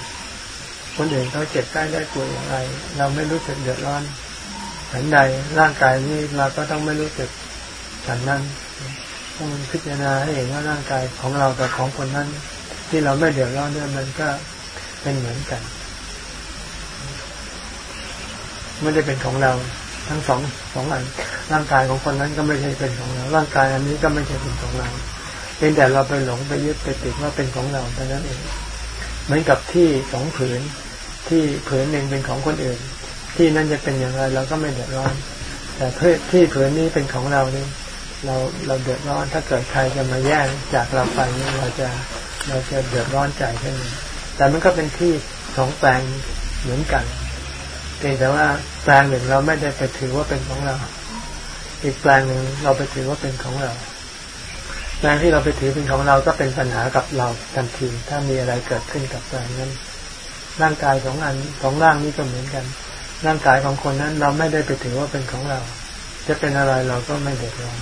คนอื่นเขาเจ็บใกล้ได้ป่วยอย่างไร เราไม่รู้สึกเดือดร้อนฉันใดร่างกายนี้เราก็ต้องไม่รู้สึกฉันนั้น ต้องพิจารณาให้เห็นว่าร่างกายของเรากับของคนนั้น ที่เราไม่เดือดร้อนเนี่ยมันก็เป็นเหมือนกันไม่ได้เป็นของเรา ทั้งสองสองอันร่างกายของคนนั้นก็ไม่ใช่เป็นของเรา ร่างกายอันนี้ก็ไม่ใช่เป็นของเราเพียงแต่เราไปหลงไปยึดไปติดว่าเป็นของเราเท่านั้นเองเหมือนกับที่สองผืนที่ผืนหนึ่งเป็นของคนอื่น ที่นั่นจะเป็นอย่างไรเราก็ไม่เดือดร้อน แต่เพื่อที่ผืนนี้เป็นของเราเนี่ย เราเราเดือดร้อนถ้าเกิดใครจะมาแย่งจากเราไปนี่เราจะเราจะเดือดร้อนใจขึ้นแต่มันก็เป็นที่สองแปลงเหมือนกันเพียงแต่ว่าแปลงหนึ่งเราไม่ได้ไปถือว่าเป็นของเรา อีกแปลงหนึ่งเราไปถือว่าเป็นของเราแปลงที่เราไปถือเป็นของเราก็เป็นปัญหากับเราทันที ถ้ามีอะไรเกิดขึ้นกับแปลงนั้น ร่างกายของอันของร่างนี้ก็เหมือนกัน ร่างกายของคนนั้นเราไม่ได้ไปถือว่าเป็นของเรา จะเป็นอะไรเราก็ไม่เดือดร้อน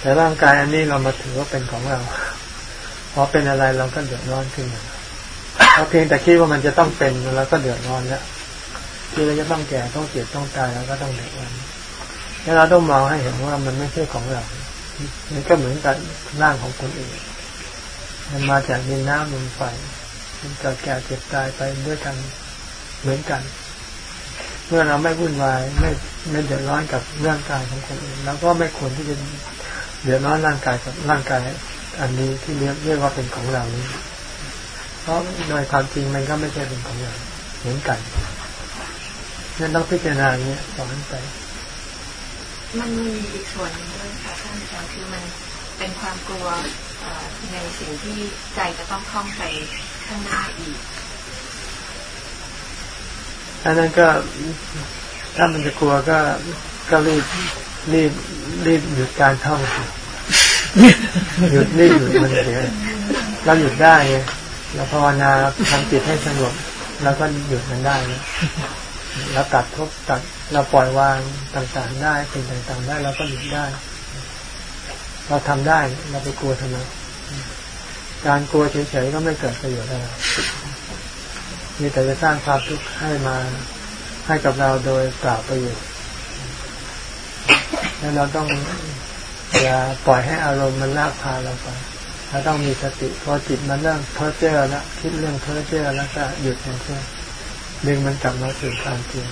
แต่ร่างกายอันนี้เรามาถือว่าเป็นของเราพอเป็นอะไรเราก็เดือดร้อนขึ้นมาเราเพียงแต่คิดว่ามันจะต้องเป็นเราก็เดือดร้อนแล้วที่เราจะต้องแก่ต้องเจ็บต้องตายเราก็ต้องเดือดร้อนแล้วเราต้องมองให้เห็นว่ามันไม่ใช่ของเรา มันก็เหมือนกับร่างของคนอื่น มันมาจากดินน้ำลมไฟมันเกิดแก่เจ็บตายไปด้วยกันเหมือนกัน เมื่อเราไม่วุ่นวายไม่ไม่เดือดร้อนกับร่างกายของคนอื่นเราก็ไม่ควรที่จะ เดือดร้อนร่างกายกับร่างกายอันนี้ที่เรียกเรียกว่าเป็นของเรานี้ เพราะโดยความจริงมันก็ไม่ใช่เป็นของเราเหมือนกันนั่นต้องพิจารณาเนี้ยสอนไป มันมีอีกส่วนหนึ่งด้วยค่ะท่านอาจารย์คือมันเป็นความกลัวในสิ่งที่ใจจะต้องท่องไปข้างหน้าอีกอันนั้นก็ถ้ามันจะกลัวก็ก็รีบ รีบรีบหยุดการท่องหยุดรีบหยุดมันเสียเราหยุดได้ไงเราภาวนาทำจิตให้สงบแล้วก็หยุดมันได้นะเราตัดทบตัดเราปล่อยวางต่างๆได้สิ่งต่างๆได้เราก็หยุดได้ เราทำได้เราไปกลัวทำไมการกลัวเฉยๆก็ไม่เกิดประโยชน์อะไรมีแต่จะสร้างความทุกข์ให้มาให้กับเราโดยเปล่าประโยชน์ แล้วเราต้องอย่าปล่อยให้อารมณ์มันลากพาเราไปเราต้องมีสติพอจิตมันเริ่มเพ้อเจ้อแล้วคิดเรื่องเพ้อเจ้อแล้วก็หยุดมันเพื่อดึงมันกลับมาสู่ความจริง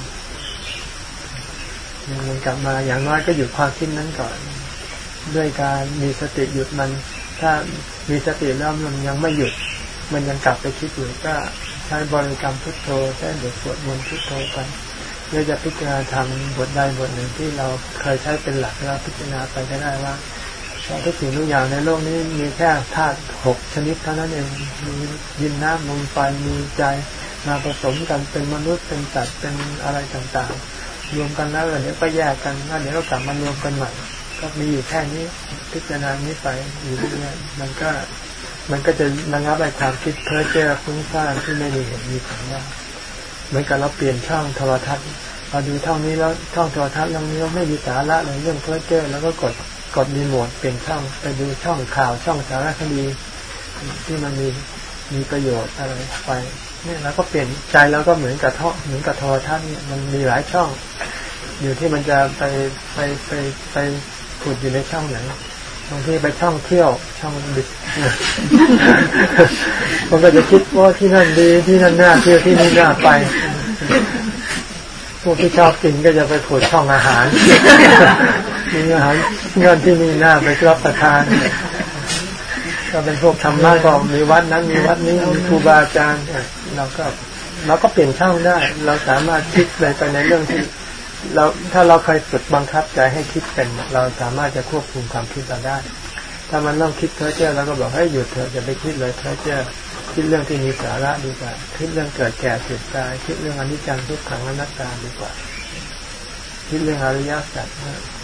ดึงมันกลับมาอย่างน้อยก็หยุดความคิดนั้นก่อน ด้วยการมีสติหยุดมัน ถ้ามีสติแล้วมันยังไม่หยุด มันยังกลับไปคิดอยู่ก็ใช้บริกรรมพุทโธใช้บทสวดมนต์พุทโธไป เพื่อจะพิจารณาทำบทใดบทหนึ่งที่เราเคยใช้เป็นหลักแล้วพิจารณาไปก็ได้ว่าทุกสิ่งทุกอย่างในโลกนี้มีแค่ธาตุหกชนิดเท่านั้นเองมียินน้ำลมไฟมีใจมาผสมกันเป็นมนุษย์เป็นสัตว์เป็นอะไรต่างๆ รวมกันแล้วเดี๋ยวก็แยกกันแล้วเดี๋ยวก็กลับมารวมกันใหม่ ก็มีอยู่แค่นี้พิจารณานี้ไปอยู่เรื่อยๆมันก็มันก็จะระงับไอ้ความคิดเพ้อเจ้อฟุ้งซ่านที่ไม่มีเหตุมีผลได้ มือนกับเราเปลี่ยนช่องโทรทัศน์พอดูช่องนี้แล้วช่องโทรทัศน์เรื่องนี้ไม่มีสาระเลยเรื่องเพ้อเจ้อแล้วก็กดกดรีโมทเปลี่ยนช่องไปดูช่องข่าวช่องสารคดี ที่มันมีมีประโยชน์อะไรไปเนี่ยเราก็เปลี่ยนใจเราก็เหมือนกับท่อเหมือนกับโทรทัศน์เนี่ยมันมีหลายช่อง อยู่ที่มันจะไปไปไปไปขุดอยู่ในช่องไหนางทีไปช่องเที่ยวช่องดิบมันก็จะคิดว่าที่นั่นดีที่นั่นน่าเที่ยวที่นี่น่าไปพวกที่ชอบกินก็จะไปขุดช่องอาหาร มีอาหารเงินที่นี่น่าไปรับประทาน ก็เป็นพวกธรรมะก็มีวัดนั้นมีวัดนี้มีครูบาอาจารย์เราก็เราก็เปลี่ยนช่องได้ เราสามารถคิดไปในเรื่องที่ เราถ้าเราเคยฝึกบังคับใจให้คิดเป็น เราสามารถจะควบคุมความคิดเราได้ ถ้ามันต้องคิดเพ้อเจ้อเราก็บอกให้หยุดเถอะอย่าไปคิดเลยเพ้อเจ้อคิดเรื่องที่มีสาระดีกว่า คิดเรื่องเกิดแก่เจ็บตาย คิดเรื่องอนิจจังทุกขังอนัตตาดีกว่า คิดเรื่องอริยสัจ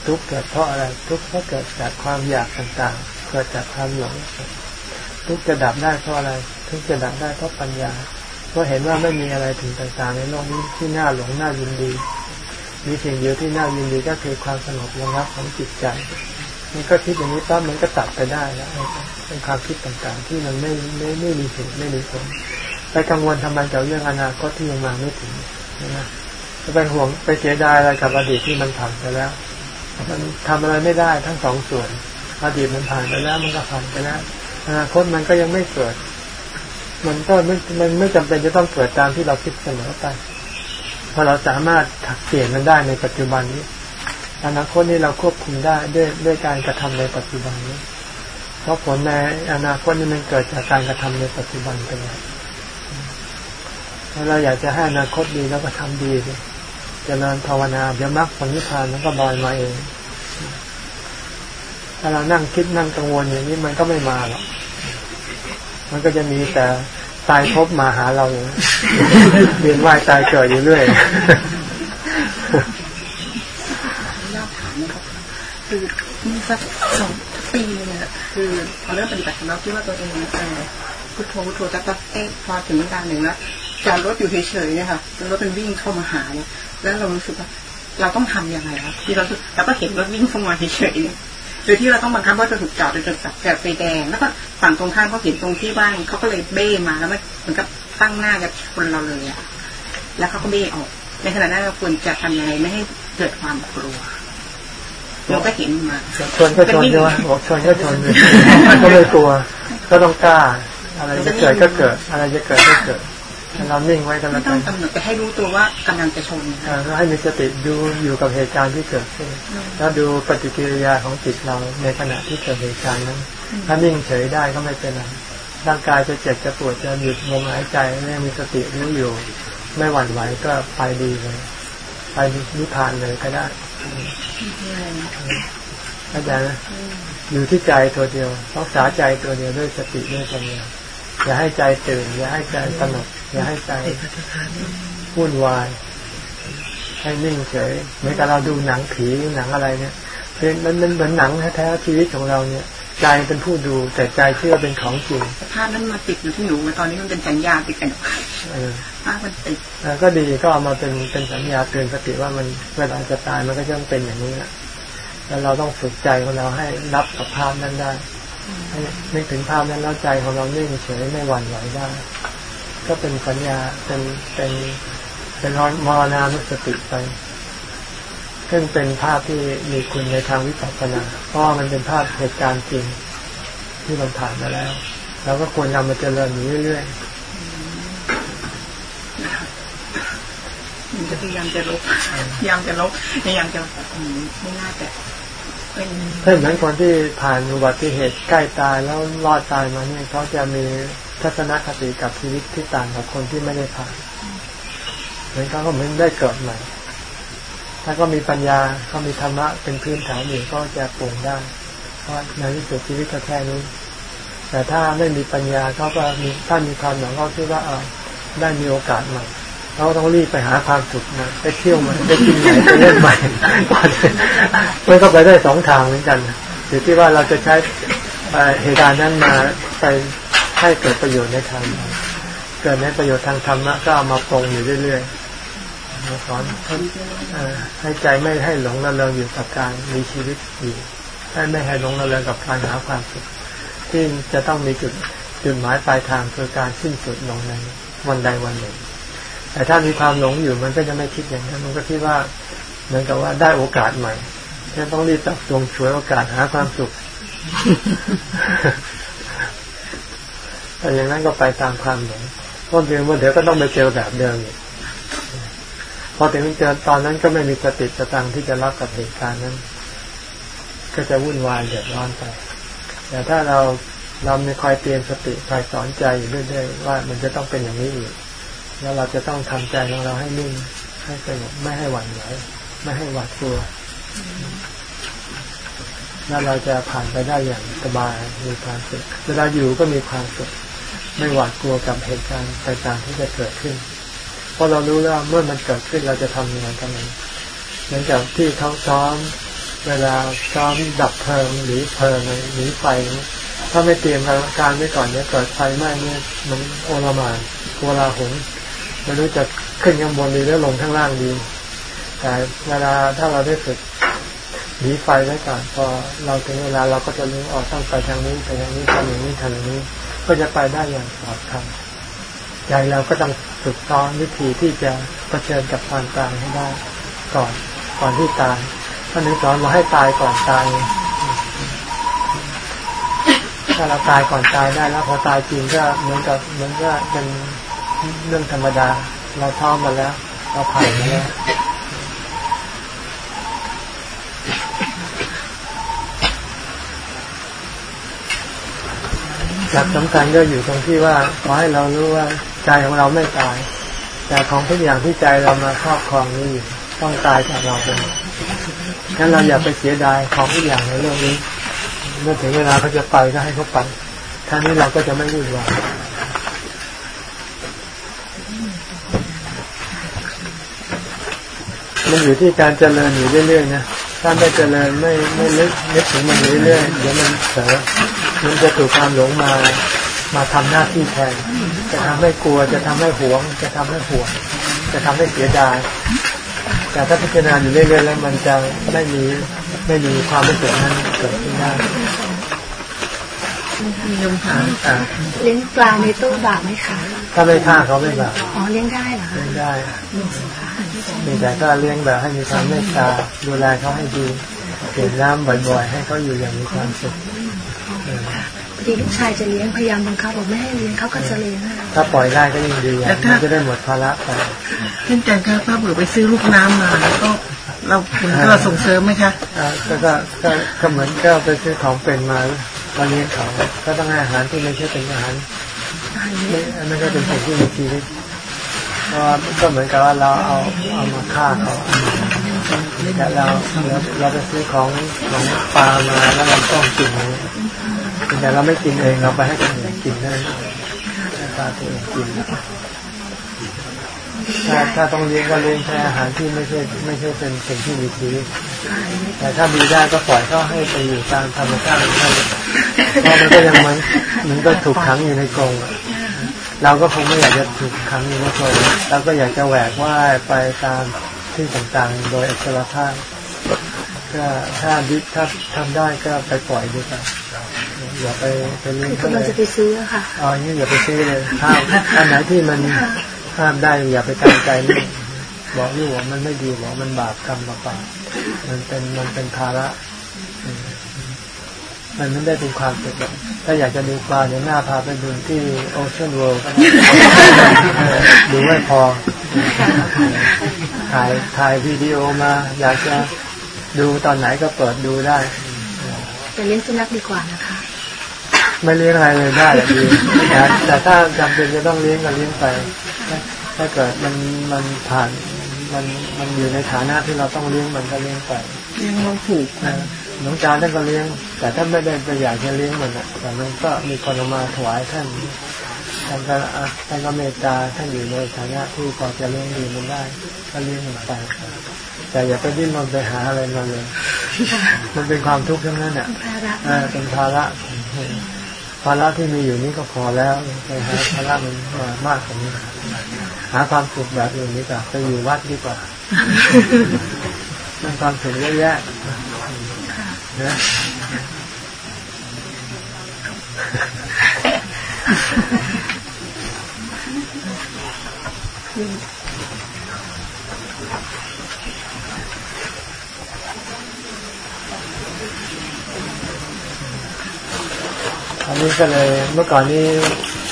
ทุกเกิดเพราะอะไร ทุกเพราะเกิดจากความอยากต่างๆ เกิดจากความหลงทุกจะดับได้เพราะอะไร ทุกจะดับได้เพราะปัญญาเพราะเห็นว่าไม่มีอะไรถึงต่างๆ ในโลกนี้ที่น่าหลงน่ายินดี มีสิ่งเดียวที่น่ายินดีก็คือความสงบระงับของจิตใจมันก็คิดอย่างนี้ปั๊บมันก็ตัดไปได้แล้วเป็นความคิดต่างๆ ที่มันไม่ไม่ไม่มีเหตุไม่มีผลไปกังวลทำไมกับเรื่องอนาคตที่ยังมาไม่ถึงนะจะไปห่วงไปเสียดายอะไรกับอดีตที่มันผ่านไปแล้ว มันทำอะไรไม่ได้ทั้งสองส่วน อดีตมันผ่านไปแล้ว มันก็ผ่านไปแล้วอนาคตมันก็ยังไม่เกิด มันก็ไม่มันไม่จำเป็นจะต้องเกิดตามที่เราคิดเสมอไป พอเราสามารถถักเปลี่ยนมันได้ในปัจจุบันนี้อนาคตนี้เราควบคุมได้ด้วยด้วยการกระทำในปัจจุบันนี้ เพราะผลในอนาคตนี้มันเกิดจากการกระทำในปัจจุบันเป็นไงถ้าเราอยากจะให้อนาคตดีแล้วก็ทำดีสิจะเริญภาวนาเดี๋ยวมรรคผลนิพพานมันก็ลอยมาเอง ถ้าเรานั่งคิดนั่งกังวลอย่างนี้มันก็ไม่มาหรอก มันก็จะมีแต่ ตายพบมาหาเราอย่างเวียนว่ายตายเกิดอยู่เรื่อยยอดถามนะครับคือมีสักสองปีเนี่ยคือพอเริ่มปฏิบัติแล้วคิดว่าตัวเองเออพุทโธพุทโธจะก็เอ๊ะพอถึงเวลาหนึ่งแล้วจอดรถอยู่เฉยๆเนี่ยค่ะรถเป็นวิ่งเข้ามาหาเนี่ยแล้วเรารู้สึกว่าเราต้องทํำยังไงครับที่เราเราก็เห็นรถวิ่งเข้ามาเฉยๆเนี่ย โดยที่เราต้องบังคับว่าจะถูกจอดโดยจุดสับแบบไฟแดง แล้วก็ฝั่งตรงข้ามเขาเห็นตรงที่ว่างเขาก็เลยเบ้มาแล้วมันเหมือนกับตั้งหน้ากับคนเราเลยอะแล้วเขาก็เบ้ออก ในขณะนั้นเราควรจะทำยังไงไม่ให้เกิดความกลัวเราก็เห็นมาชนก็ชนใช่ไหมบอกชนก็ชนก็ไม่กลัวก็ต้องกล้า อะไรจะเกิดก็เกิด อะไรจะเกิดก็เกิด เรานิ่งไว้กันแล้วกันไม่ต้องกำหนดแต่ให้รู้ตัวว่ากำลังจะชนก็ให้มีสติดูอยู่กับเหตุการณ์ที่เกิดขึ้น แล้วดูปฏิกิริยาของจิตเราในขณะที่เกิดเหตุการณ์นั้น ถ้านิ่งเฉยได้ก็ไม่เป็นไรร่างกายจะเจ็บจะปวดจะหยุดลมหายใจไม่มีสติรู้อยู่ ไม่หวั่นไหวก็ไปดีเลย ไปนิพพานเลยก็ได้อาจารย์อยู่ที่ใจตัวเดียวรักษาใจตัวเดียวด้วยสติด้วยปัญญา อย่าให้ใจตื่น อย่าให้ใจสงบอย่าให้ใจวุ่นวาย ให้นิ่งเฉยเหมือนกับเราดูหนังผีหนังอะไรเนี่ยเป็นมันมันเหมือนหนังแท้ๆชีวิตของเราเนี่ยใจเป็นผู้ดูแต่ใจเชื่อเป็นของจริงภาพนั้นมาติดอยู่ที่หนูตอนนี้มันเป็นสัญญาติดกันภาพมันติดก็ดีก็เอามาเป็นเป็นสัญญาเตือนสติว่ามันเวลาจะตายมันก็จะต้องเป็นอย่างนี้แหละแล้วเราต้องฝึกใจของเราให้รับกับภาพนั้นได้ นึกถึงภาพนั้นแล้วใจของเรานิ่งเฉยไม่หวั่นไหวได้ ก็เป็นสัญญาเป็นเป็นเป็นมรณานุสติไปซึ่งเป็นภาพที่มีคุณในทางวิปัสสนา เพราะมันเป็นภาพเหตุการณ์จริงที่มันผ่านมาแล้วเราก็ควรนำมาเจริญอยู่เรื่อยๆมันจะพยายามจะลบพยายามจะลบพยายามจะไม่น่าจะถ้าเหมือนคนที่ผ่านอุบัติเหตุใกล้ตายแล้วรอดตายมาเนี่ยเขาจะมีทัศนคติกับชีวิตที่ต่างกับคนที่ไม่ได้ผ่านเหมือนเขาก็เหมือนได้เกิดใหม่ ถ้าก็มีปัญญาเขามีธรรมะเป็นพื้นฐานอยู่ก็จะปรุงได้ เพราะในที่สุดชีวิตก็แค่นี้ แต่ถ้าไม่มีปัญญาเขาก็มีถ้ามีความหวังเขาคิดว่าเออได้มีโอกาสใหม่ เราต้องรีบไปหาความสุขนะไปเที่ยวมันไปกินใหม่ไปเล่นใหม่มันก็ไปได้สองทางเหมือนกันอยู่ที่ว่าเราจะใช้เหตุการณ์นั้นมาไปให้เกิดประโยชน์ในทางเกิดในประโยชน์ทางธรรมะก็เอามาปรงอยู่เรื่อยๆมาสอนให้ใจไม่ให้หลงระเริงอยู่กับการมีชีวิตอยู่ให้ไม่ให้หลงระเริงกับการหาความสุขที่จะต้องมีจุดจุดหมายปลายทางคือการสิ้นสุดลงในวันใดวันหนึ่ง แต่ถ้ามีความหลงอยู่มันก็จะไม่คิดอย่างนั้น มันก็คิดว่าเหมือนกับว่าได้โอกาสใหม่จะต้องรีบตักตวงช่วยโอกาสหาความสุขแต่อย่างนั้นก็ไปตามความหลงเพราะเดี๋ยวเดี๋ยวก็ต้องไปเจอแบบเดิมอีกพอถึงเจอตอนนั้นก็ไม่มีสติสตังที่จะรับกับเหตุการณ์นั้น ก็จะวุ่นวายเดือดร้อนไป แต่ถ้าเราเรามีคอยเตือนสติคอยสอนใจอยู่เรื่อยๆว่ามันจะต้องเป็นอย่างนี้อีก แล้วเราจะต้องทำใจของเราให้นิ่งให้สงบไม่ให้หวั่นไหวไม่ให้หวาดกลัวแล้วเราจะผ่านไปได้อย่างสบายมีความสุขเวลาอยู่ก็มีความสุขไม่หวาดกลัวกับเหตุการณ์ต่างๆที่จะเกิดขึ้น เพราะเรารู้แล้วเมื่อมันเกิดขึ้นเราจะทำยังไงกันเหมือนกับที่เขาซ้อม เวลาซ้อมดับเพลิงหรือเพลิงหรือไฟ ถ้าไม่เตรียมการไว้ก่อนเนี่ยเกิดไฟไหม้เนี่ยมันโอลมานโกลาหล ไม่รู้จะขึ้นข้างบนดีหรือลงข้างล่างดี แต่เวลาถ้าเราได้ฝึกหนีไฟไว้ก่อนพอเราถึงเวลาเราก็จะรู้ออกต้องไปทางนี้ไปทางนี้ทำอย่างนี้ทำอย่างนี้ ก็จะไปได้อย่างปลอดภัยใจเราก็ต้องฝึกซ้อมวิธีที่จะเผชิญกับความตายให้ได้ ก่อนก่อนที่ตายท่านนึกสอนเราให้ตายก่อนตายถ้าเราตายก่อนตายได้แล้วพอตายจริงก็เหมือนกับเหมือนก็เป็น เรื่องธรรมดา เราท่องมาแล้ว เราผ่านมาแล้วหลักสำคัญก็อยู่ตรงที่ว่าขอให้เรารู้ว่าใจของเราไม่ตาย แต่ของทุกอย่างที่ใจเรามาครอบครองนี่ต้องตายจากเราไปงั้นเราอย่าไปเสียดายของทุกอย่างในโลกนี้ เมื่อถึงเวลาเขาจะไปก็ให้เขาไปท่านี้เราก็จะไม่วุ่นวาย มันอยู่ที่การเจริญอยู่เรื่อยๆนะถ้าไม่เจริญไม่ไม่ลึกนึกถึงมันเรื่อยๆเดี๋ยวมันเผลอมันจะถูกความหลงมามาทำหน้าที่แทนจะทำให้กลัวจะทำให้หวง จะทำให้ห่วง จะทำให้เสียดายแต่ถ้าพิจารณาอยู่เรื่อยๆแล้วมันจะไม่มีไม่มีความรู้สึกนั้นเกิดขึ้นได้มีคำถามอ่าเลี้ยงปลาในตู้บาปไหมคะ ถ้าไม่ฆ่าเขาไม่บาปอ๋อเลี้ยงได้เหรอคะเลี้ยงได้ มีแต่ก็เลี้ยงแบบให้มีความเมตตาดูแลเขาให้ดีเปลี่ยนน้ำบ่อยๆ ให้เขาอยู่อย่างมีความสุขเออพอดีลูกชายจะเลี้ยงพยายามบังคับบอกไม่ให้เลี้ยงเขาก็จะเลี้ยงอะถ้าปล่อยได้ก็ยิ่งดีอะมันจะได้หมดภาระไปท่านอาจารย์คะถ้าเผื่อไปซื้อลูกน้ำมาแล้วก็เราคุณก็ส่งเสริมไหมคะอ่าก็ก็ก็ก็เหมือนก็ไปซื้อของเป็นมามาเลี้ยงเขาก็ต้องให้อาหารที่ไม่ใช่เป็นอาหารไม่ไม่ใช่เป็นสิ่งที่มีชีวิต เพราะว่าก็เหมือนกับว่าเราเอาเอามาฆ่าเขาแต่เราเราเราไปซื้อของของปลามาแล้วเราต้องกินแต่เราไม่กินเองเราไปให้คนอื่นกินได้ปลาตัวเองกินถ้าถ้าต้องเลี้ยงก็เลี้ยงแค่อาหารที่ไม่ใช่ไม่ใช่เป็นสิ่งที่มีชีวิตแต่ถ้ามีได้ก็ปล่อยเขาให้ไปอยู่ตามธรรมชาติของเขาเพราะมันก็ยังมันมันก็ถูกขังอยู่ในกรงอะ เราก็คงไม่อยากจะถูกขังอยู่ในกรงเราก็อยากจะแหวกว่ายไปตามที่ต่างๆ โดยอิสระภาพก็ถ้าดิถ้าทำได้ก็ไปปล่อยดีกว่าอย่าไปไปเลี้ยงคืเขาอกำเลลังยจะไปซื้อค่ะอ๋ออย่างนี้อย่าไปซื้อเลยห้ามอันไหนที่มันห้ามได้อย่าไปตามใจนี่บอกลูกว่ามันไม่ดีบอกมันบาปกรรมเปล่าๆมันเป็นมันเป็นภาระอืม มันไม่ได้เป็นความสุขหรอกถ้าอยากจะดูปลาเดี๋ยวหน้าพาไปดูที่โอเชียนเวิลด์ก็ได้เออดูไม่พอ ถ่ายถ่ายวิดีโอมา อยากจะดูตอนไหนก็เปิดดูได้แต่เลี้ยงสุนัขดีกว่านะคะ ไม่เลี้ยงอะไรเลยได้อะดีแต่แต่ถ้าจำเป็นจะต้องเลี้ยงก็เลี้ยงไปถ้าถ้าเกิดมันมันผ่านมันมันอยู่ในฐานะที่เราต้องเลี้ยงมันก็เลี้ยงไปยังเราผูกนะ หลวงจานท่านก็เลี้ยง แต่ท่านไม่ได้ไปอยากจะเลี้ยงมันอะแต่มันก็มีคนเอามาถวายท่านท่านก็อะท่านก็เมตตาท่านอยู่ในฐานะที่พอจะเลี้ยงดูมันได้ ก็เลี้ยงมันไปแต่อย่าไปดิ้นรนไปหาอะไรมาเลย มันเป็นความทุกข์ทั้งนั้นอะภาระเออเป็นภาระ ภาระที่มีอยู่นี่ก็พอแล้วไปหาภาระมันมามากกว่านี้ หาความสุขแบบอื่นดีกว่าไปอยู่วัดดีกว่ามันความสุขเยอะแยะนะ อันนี้ก็เลยเมื่อก่อนนี้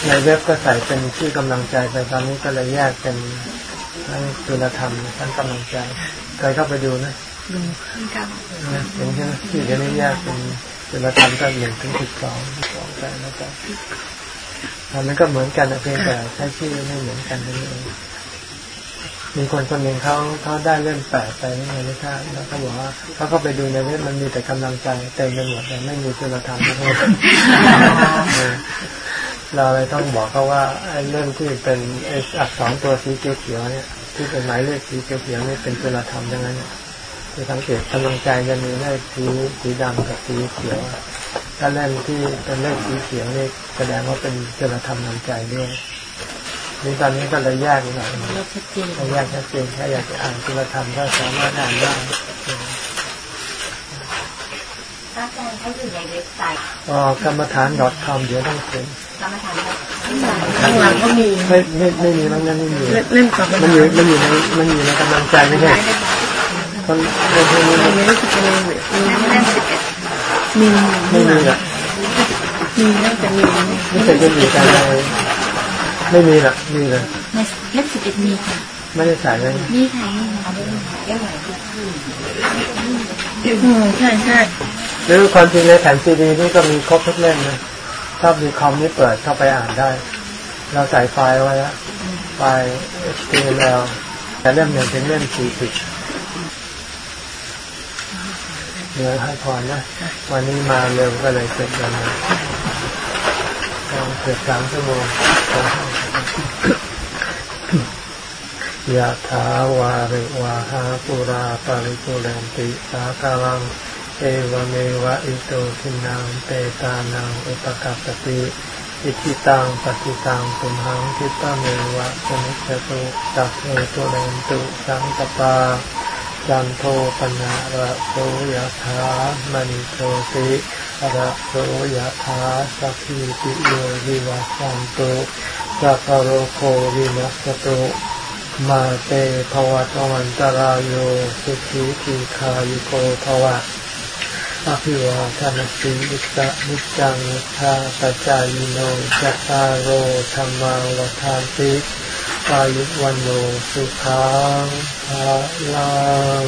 ในเว็บก็ใส่เป็นชื่อกำลังใจไปตอนนี้ก็เลยแยกเป็นทั้งคุณธรรมทั้งกำลังใจเคยเข้าไปดูนะ ดูค่ะนะเห็นใช่ไหมที่เดี๋ยวนี้แยกเป็นคุณธรรมก็หนึ่งถึงสิบสองสองไปแล้วก็อันนั้นก็เหมือนกันเพียงแต่ใช้ชื่อไม่เหมือนกันนั่นเองมีคนคนหนึ่งเขาเขาได้เล่มแปดไปนี่ไงไม่ทราแล้วเขาบอกว่าเขาก็ไปดูในเว็บมันมีแต่กำลังใจเต็มไปหมดแต่ไม่มีคุณธรรมเออเราเลยต้องบอกเขาว่าไอ้เรื่องที่เป็นไอ้อักษรตัวสีเขียวๆเนี่ย ที่เป็นหมายเลขสีเขียวๆนี่เป็นคุณธรรมทั้งนั้นเนี่ย คือสังเกตกำลังใจจะมีเลขสีสีดำกับสีเขียวถ้าเล่มที่เป็นเลขสีเขียวนี่แสดงว่าเป็นคุณธรรมนำใจด้วยนี่ตอนนี้ก็เลยแยกหน่อยเราชัดเจนถ้าแยกชัดเจนถ้าอยากจะอ่านคุณธรรมก็สามารถอ่านได้อาจารย์เขาอยู่ในเว็บไซต์อ๋อกรรมฐาน .com เดี๋ยวต้องเขียนกรรมฐานข้างหลังก็มีไม่ไม่ไม่มีมันยังไม่มีเล่นกับมันอยู่มันอยู่ในมันอยู่ในกำลังใจไม่ใช่ คนคนพวกนี้มีรู้สึกจะมีมีเล่นสิบเอ็ดมีไม่มีอะมีน่าจะมีไม่เคยจะมีการอะไรไม่มีหรอกมีเลยในเล่มสิบเอ็ดมีค่ะไม่ได้ใส่เลยนี่ค่ะนี่ค่ะอืมใช่ใช่หรือความจริงในแผ่นซีดีนี่ก็มีครบทุกเล่มนะถ้ามีคอมนี่เปิดเข้าไปอ่านได้ เราใส่ไฟล์ไว้แล้วไฟล์ HTML แต่เล่มหนึ่งเป็นเล่มสี่สิบ เดี๋ยวให้พรนะ วันนี้มาเร็วก็เลยเสร็จแล้วนะเกือบสามชั่วโมงยะถาวาริวาหาปุราปาริปุเรนติสาคารัง เอวเมวะอิโตทินังเปตานังอุปกัปติอิทิตังปฏิตังตุหังคิปะเมวะสมิจตุสัพเพตุเรนตุสังกปา จันโทปนะระโสยถามณิโชติระโสยถาสัพพิติโยวิวัสสันตุสัพโรโควินัสตุมาเตภวะตวันตรายโยสุขีทีขายุโกภวะ อภิวาทานสีอิตะนิจังทาปจายโนจัตตารโอธรรมาวทานติอายุวันโนสุขังภาลัง